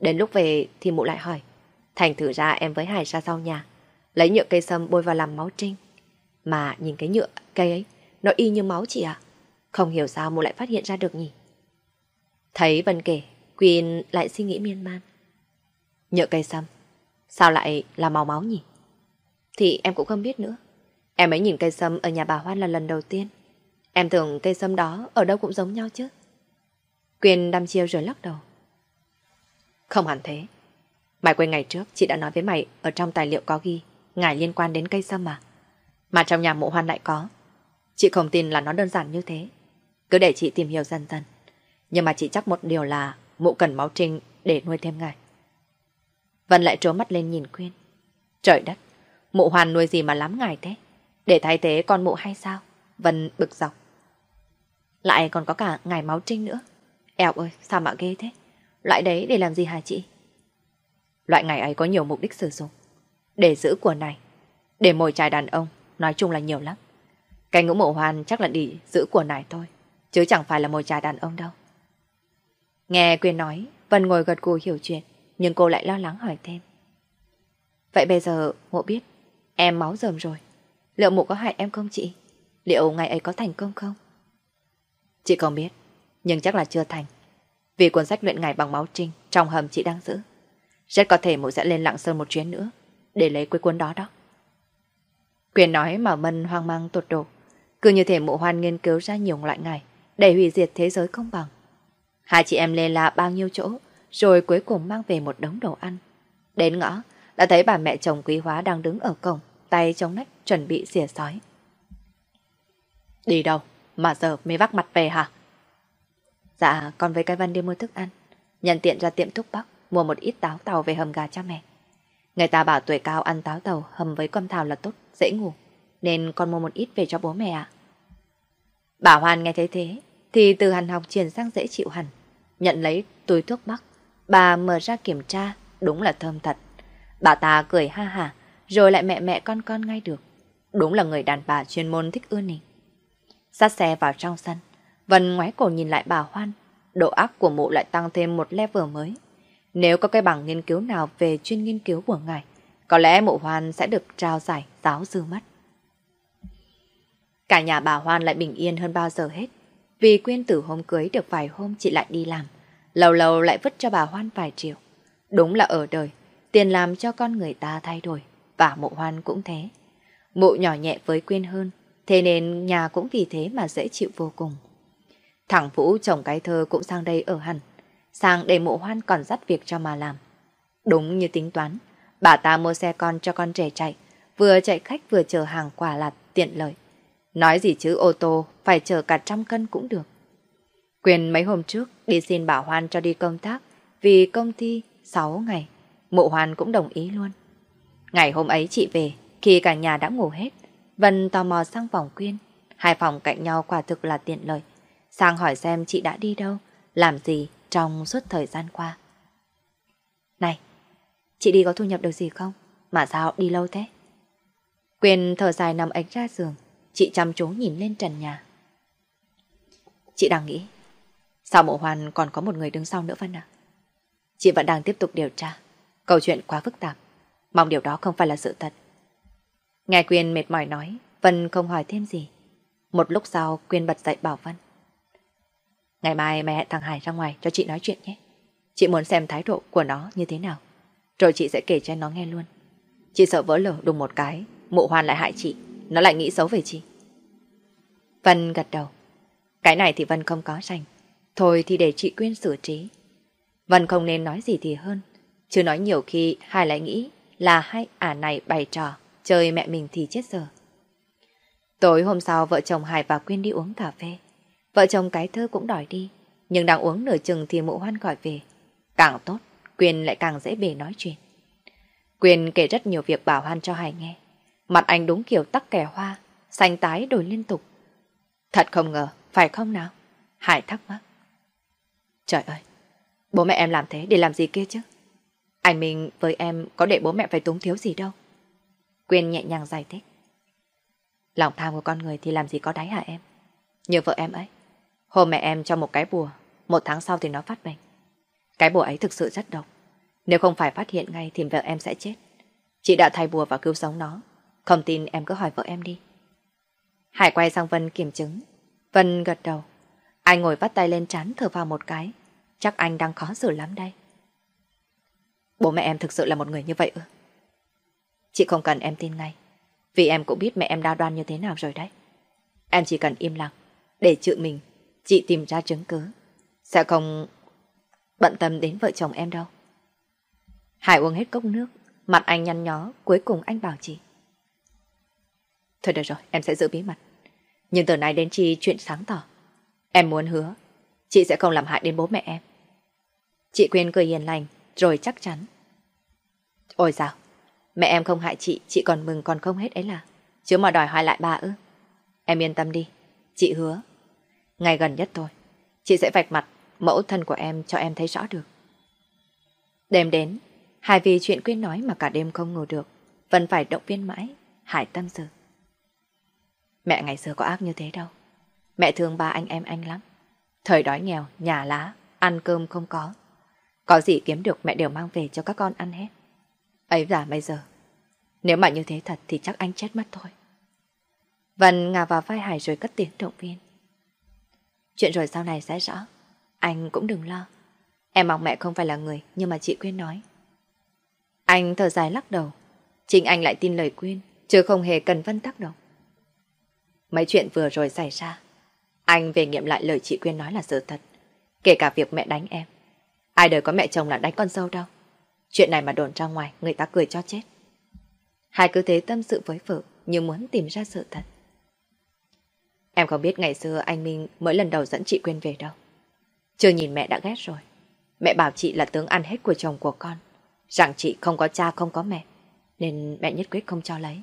Đến lúc về thì mụ lại hỏi. Thành thử ra em với Hải ra sau nhà, lấy nhựa cây sâm bôi vào làm máu trinh. Mà nhìn cái nhựa cây ấy, nó y như máu chị à? Không hiểu sao mụ lại phát hiện ra được nhỉ? Thấy Vân kể, Quyên lại suy nghĩ miên man. Nhựa cây sâm, sao lại là màu máu nhỉ? Thì em cũng không biết nữa. Em ấy nhìn cây sâm ở nhà bà Hoan là lần đầu tiên. Em tưởng cây sâm đó ở đâu cũng giống nhau chứ. Quyền đăm chiêu rồi lắc đầu. Không hẳn thế. Mày quên ngày trước chị đã nói với mày ở trong tài liệu có ghi ngài liên quan đến cây sâm mà, Mà trong nhà mộ hoan lại có. Chị không tin là nó đơn giản như thế. Cứ để chị tìm hiểu dần dần. Nhưng mà chị chắc một điều là mụ cần máu trinh để nuôi thêm ngài. Vân lại trố mắt lên nhìn Quyên. Trời đất, mụ hoàn nuôi gì mà lắm ngài thế? Để thay thế con mụ hay sao? Vân bực dọc. Lại còn có cả ngải máu trinh nữa. Eo ơi, sao mà ghê thế? Loại đấy để làm gì hả chị? Loại ngải ấy có nhiều mục đích sử dụng. Để giữ của này, để mồi trai đàn ông, nói chung là nhiều lắm. Cái ngũ mộ hoàn chắc là đi giữ của này thôi, chứ chẳng phải là mồi trai đàn ông đâu. Nghe Quyên nói, Vân ngồi gật gù hiểu chuyện, nhưng cô lại lo lắng hỏi thêm. Vậy bây giờ mộ biết em máu dầm rồi, liệu mụ có hại em không chị? Liệu ngày ấy có thành công không? Chị không biết, nhưng chắc là chưa thành. Vì cuốn sách luyện ngài bằng máu trinh trong hầm chị đang giữ. Rất có thể mụ sẽ lên Lạng Sơn một chuyến nữa để lấy cuối cuốn đó đó. Quyền nói mà Mân hoang mang tột độ. Cứ như thể mụ hoan nghiên cứu ra nhiều loại ngài để hủy diệt thế giới công bằng. Hai chị em lê la bao nhiêu chỗ rồi cuối cùng mang về một đống đồ ăn. Đến ngõ, đã thấy bà mẹ chồng quý hóa đang đứng ở cổng, tay chống nách chuẩn bị xỉa sói. Đi đâu? Mà giờ mới vác mặt về hả? Dạ, con với cái Vân đi mua thức ăn. Nhận tiện ra tiệm thuốc bắc, mua một ít táo tàu về hầm gà cho mẹ. Người ta bảo tuổi cao ăn táo tàu hầm với cơm thảo là tốt, dễ ngủ. Nên con mua một ít về cho bố mẹ ạ. Bà Hoan nghe thấy thế, thì từ hàn học chuyển sang dễ chịu hẳn. Nhận lấy túi thuốc bắc, bà mở ra kiểm tra, đúng là thơm thật. Bà ta cười ha ha, rồi lại mẹ mẹ con con ngay được. Đúng là người đàn bà chuyên môn thích ưa nình dắt xe vào trong sân, Vân ngoái cổ nhìn lại bà Hoan, độ ác của mụ lại tăng thêm một level mới. Nếu có cái bằng nghiên cứu nào về chuyên nghiên cứu của ngài, có lẽ mụ Hoan sẽ được trao giải giáo dư mất. Cả nhà bà Hoan lại bình yên hơn bao giờ hết. Vì quyên tử hôm cưới được vài hôm chị lại đi làm, lâu lâu lại vứt cho bà Hoan vài triệu. Đúng là ở đời, tiền làm cho con người ta thay đổi, và mụ Hoan cũng thế. Mụ nhỏ nhẹ với quyên hơn, thế nên nhà cũng vì thế mà dễ chịu vô cùng. Thằng Vũ chồng cái thơ cũng sang đây ở hẳn, sang để mộ Hoan còn dắt việc cho mà làm. Đúng như tính toán, bà ta mua xe con cho con trẻ chạy, vừa chạy khách vừa chờ hàng quả là tiện lợi. Nói gì chứ ô tô phải chờ cả trăm cân cũng được. Quyền mấy hôm trước đi xin bảo Hoan cho đi công tác vì công ty 6 ngày. mộ Hoan cũng đồng ý luôn. Ngày hôm ấy chị về, khi cả nhà đã ngủ hết, Vân tò mò sang phòng Quyên. Hai phòng cạnh nhau quả thực là tiện lợi. Sang hỏi xem chị đã đi đâu, làm gì trong suốt thời gian qua. Này, chị đi có thu nhập được gì không? Mà sao đi lâu thế? Quyên thở dài nằm ếch ra giường, chị chăm chú nhìn lên trần nhà. Chị đang nghĩ, sao mộ hoàn còn có một người đứng sau nữa Vân à? Chị vẫn đang tiếp tục điều tra, câu chuyện quá phức tạp, mong điều đó không phải là sự thật. Nghe Quyên mệt mỏi nói, Vân không hỏi thêm gì. Một lúc sau Quyên bật dậy bảo Vân. Ngày mai mẹ hẹn thằng Hải ra ngoài cho chị nói chuyện nhé. Chị muốn xem thái độ của nó như thế nào. Rồi chị sẽ kể cho nó nghe luôn. Chị sợ vỡ lở đùng một cái, mụ hoàn lại hại chị. Nó lại nghĩ xấu về chị. Vân gật đầu. Cái này thì Vân không có rành. Thôi thì để chị Quyên xử trí. Vân không nên nói gì thì hơn. Chứ nói nhiều khi Hải lại nghĩ là hai ả này bày trò, chơi mẹ mình thì chết giờ. Tối hôm sau vợ chồng Hải và Quyên đi uống cà phê. Vợ chồng cái thơ cũng đòi đi, nhưng đang uống nửa chừng thì mụ hoan gọi về. Càng tốt, Quyên lại càng dễ bề nói chuyện. Quyên kể rất nhiều việc bảo hoan cho Hải nghe. Mặt anh đúng kiểu tắc kẻ hoa, xanh tái đổi liên tục. Thật không ngờ, phải không nào? Hải thắc mắc. Trời ơi, bố mẹ em làm thế để làm gì kia chứ? Anh mình với em có để bố mẹ phải túng thiếu gì đâu. Quyên nhẹ nhàng giải thích. Lòng tham của con người thì làm gì có đáy hả em? Như vợ em ấy. Hôm mẹ em cho một cái bùa, một tháng sau thì nó phát bệnh. Cái bùa ấy thực sự rất độc. Nếu không phải phát hiện ngay thì vợ em sẽ chết. Chị đã thay bùa và cứu sống nó. Không tin em cứ hỏi vợ em đi. Hải quay sang Vân kiểm chứng. Vân gật đầu. Anh ngồi bắt tay lên trán thở vào một cái. Chắc anh đang khó xử lắm đây. Bố mẹ em thực sự là một người như vậy ư? Chị không cần em tin ngay. Vì em cũng biết mẹ em đa đoan như thế nào rồi đấy. Em chỉ cần im lặng. Để chữ mình, chị tìm ra chứng cứ. Sẽ không bận tâm đến vợ chồng em đâu. Hải uống hết cốc nước. Mặt anh nhăn nhó. Cuối cùng anh bảo chị. Thôi được rồi, em sẽ giữ bí mật. Nhưng từ nay đến chi chuyện sáng tỏ. Em muốn hứa, chị sẽ không làm hại đến bố mẹ em. Chị Quyên cười hiền lành, rồi chắc chắn. Ôi sao, mẹ em không hại chị, chị còn mừng còn không hết ấy là. Chứ mà đòi hỏi lại bà ư. Em yên tâm đi, chị hứa. Ngày gần nhất thôi, chị sẽ vạch mặt mẫu thân của em cho em thấy rõ được. Đêm đến, hai vì chuyện Quyên nói mà cả đêm không ngủ được, vẫn phải động viên mãi, hải tâm sự. Mẹ ngày xưa có ác như thế đâu. Mẹ thương ba anh em anh lắm. Thời đói nghèo, nhà lá, ăn cơm không có. Có gì kiếm được mẹ đều mang về cho các con ăn hết. Ấy giả bây giờ, nếu mà như thế thật thì chắc anh chết mất thôi. Vân ngả vào vai Hải rồi cất tiếng động viên. Chuyện rồi sau này sẽ rõ. Anh cũng đừng lo. Em mong mẹ không phải là người, nhưng mà chị Quyên nói. Anh thở dài lắc đầu. Chính anh lại tin lời Quyên, chứ không hề cần Vân tác động. Mấy chuyện vừa rồi xảy ra, anh về nghiệm lại lời chị Quyên nói là sự thật. Kể cả việc mẹ đánh em. Ai đời có mẹ chồng là đánh con dâu đâu. Chuyện này mà đồn ra ngoài, người ta cười cho chết. Hai cứ thế tâm sự với vợ, như muốn tìm ra sự thật. Em không biết ngày xưa anh Minh mới lần đầu dẫn chị Quyên về đâu. Chưa nhìn mẹ đã ghét rồi. Mẹ bảo chị là tướng ăn hết của chồng của con. Rằng chị không có cha không có mẹ. Nên mẹ nhất quyết không cho lấy.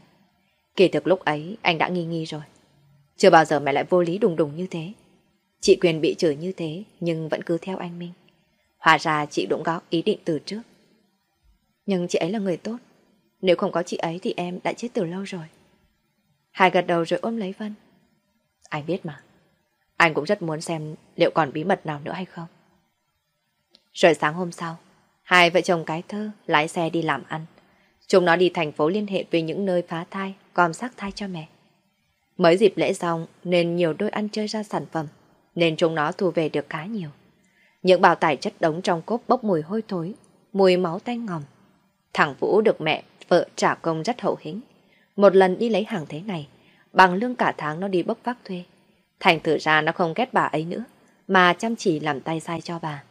Kỳ thực lúc ấy anh đã nghi nghi rồi. Chưa bao giờ mẹ lại vô lý đùng đùng như thế. Chị Quyền bị chửi như thế nhưng vẫn cứ theo anh Minh. Hóa ra chị đụng góp ý định từ trước. Nhưng chị ấy là người tốt. Nếu không có chị ấy thì em đã chết từ lâu rồi. hải gật đầu rồi ôm lấy Vân. Anh biết mà. Anh cũng rất muốn xem liệu còn bí mật nào nữa hay không. Rồi sáng hôm sau, hai vợ chồng cái thơ lái xe đi làm ăn. Chúng nó đi thành phố liên hệ về những nơi phá thai, gom xác thai cho mẹ. Mới dịp lễ xong nên nhiều đôi ăn chơi ra sản phẩm, nên chúng nó thu về được khá nhiều. Những bào tải chất đống trong cốp bốc mùi hôi thối, mùi máu tanh ngòm. Thằng Vũ được mẹ, vợ trả công rất hậu hĩnh. Một lần đi lấy hàng thế này, bằng lương cả tháng nó đi bốc vác thuê. Thành thử ra nó không ghét bà ấy nữa, mà chăm chỉ làm tay sai cho bà.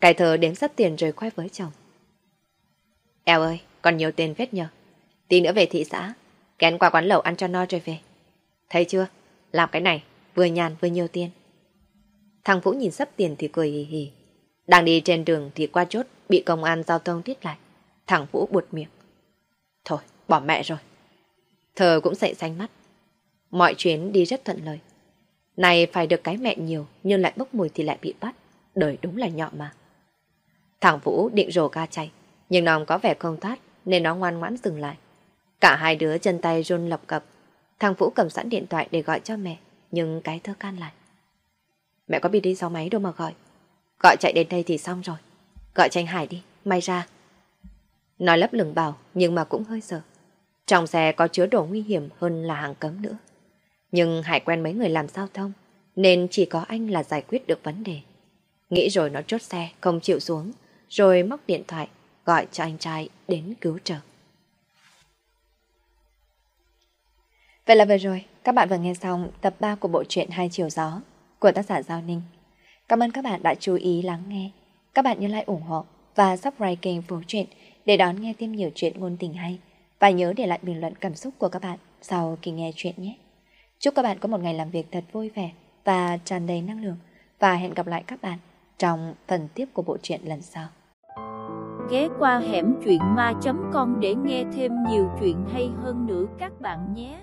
Cái thờ đếm sắp tiền rồi khoe với chồng. Eo ơi, còn nhiều tiền phết nhờ. Tí nữa về thị xã, kén qua quán lẩu ăn cho no rồi về. Thấy chưa? Làm cái này, vừa nhàn vừa nhiều tiền. Thằng Vũ nhìn sắp tiền thì cười hì hì. Đang đi trên đường thì qua chốt bị công an giao thông tiết lại. Thằng Vũ buột miệng. Thôi, bỏ mẹ rồi. Thờ cũng dậy xanh mắt. Mọi chuyến đi rất thuận lợi. Này phải được cái mẹ nhiều nhưng lại bốc mùi thì lại bị bắt. Đời đúng là nhọ mà. Thằng Vũ định rồ ga chạy. Nhưng nó có vẻ không thoát nên nó ngoan ngoãn dừng lại. Cả hai đứa chân tay run lập cập. Thằng Vũ cầm sẵn điện thoại để gọi cho mẹ nhưng cái thơ can lại. Mẹ có biết đi sáu máy đâu mà gọi. Gọi chạy đến đây thì xong rồi. Gọi tranh Hải đi, may ra. Nói lấp lửng bảo nhưng mà cũng hơi sợ. Trong xe có chứa đồ nguy hiểm hơn là hàng cấm nữa. Nhưng Hải quen mấy người làm giao thông, nên chỉ có anh là giải quyết được vấn đề. Nghĩ rồi nó chốt xe, không chịu xuống, rồi móc điện thoại, gọi cho anh trai đến cứu trợ. Vậy là vừa rồi, các bạn vừa nghe xong tập 3 của bộ truyện Hai Chiều Gió của tác giả Giao Ninh. Cảm ơn các bạn đã chú ý lắng nghe. Các bạn nhớ like ủng hộ và subscribe kênh Phố Truyện để đón nghe thêm nhiều chuyện ngôn tình hay. Và nhớ để lại bình luận cảm xúc của các bạn sau khi nghe chuyện nhé. Chúc các bạn có một ngày làm việc thật vui vẻ và tràn đầy năng lượng. Và hẹn gặp lại các bạn trong phần tiếp của bộ truyện lần sau. Ghé qua hẻm truyện ma.com để nghe thêm nhiều chuyện hay hơn nữa các bạn nhé.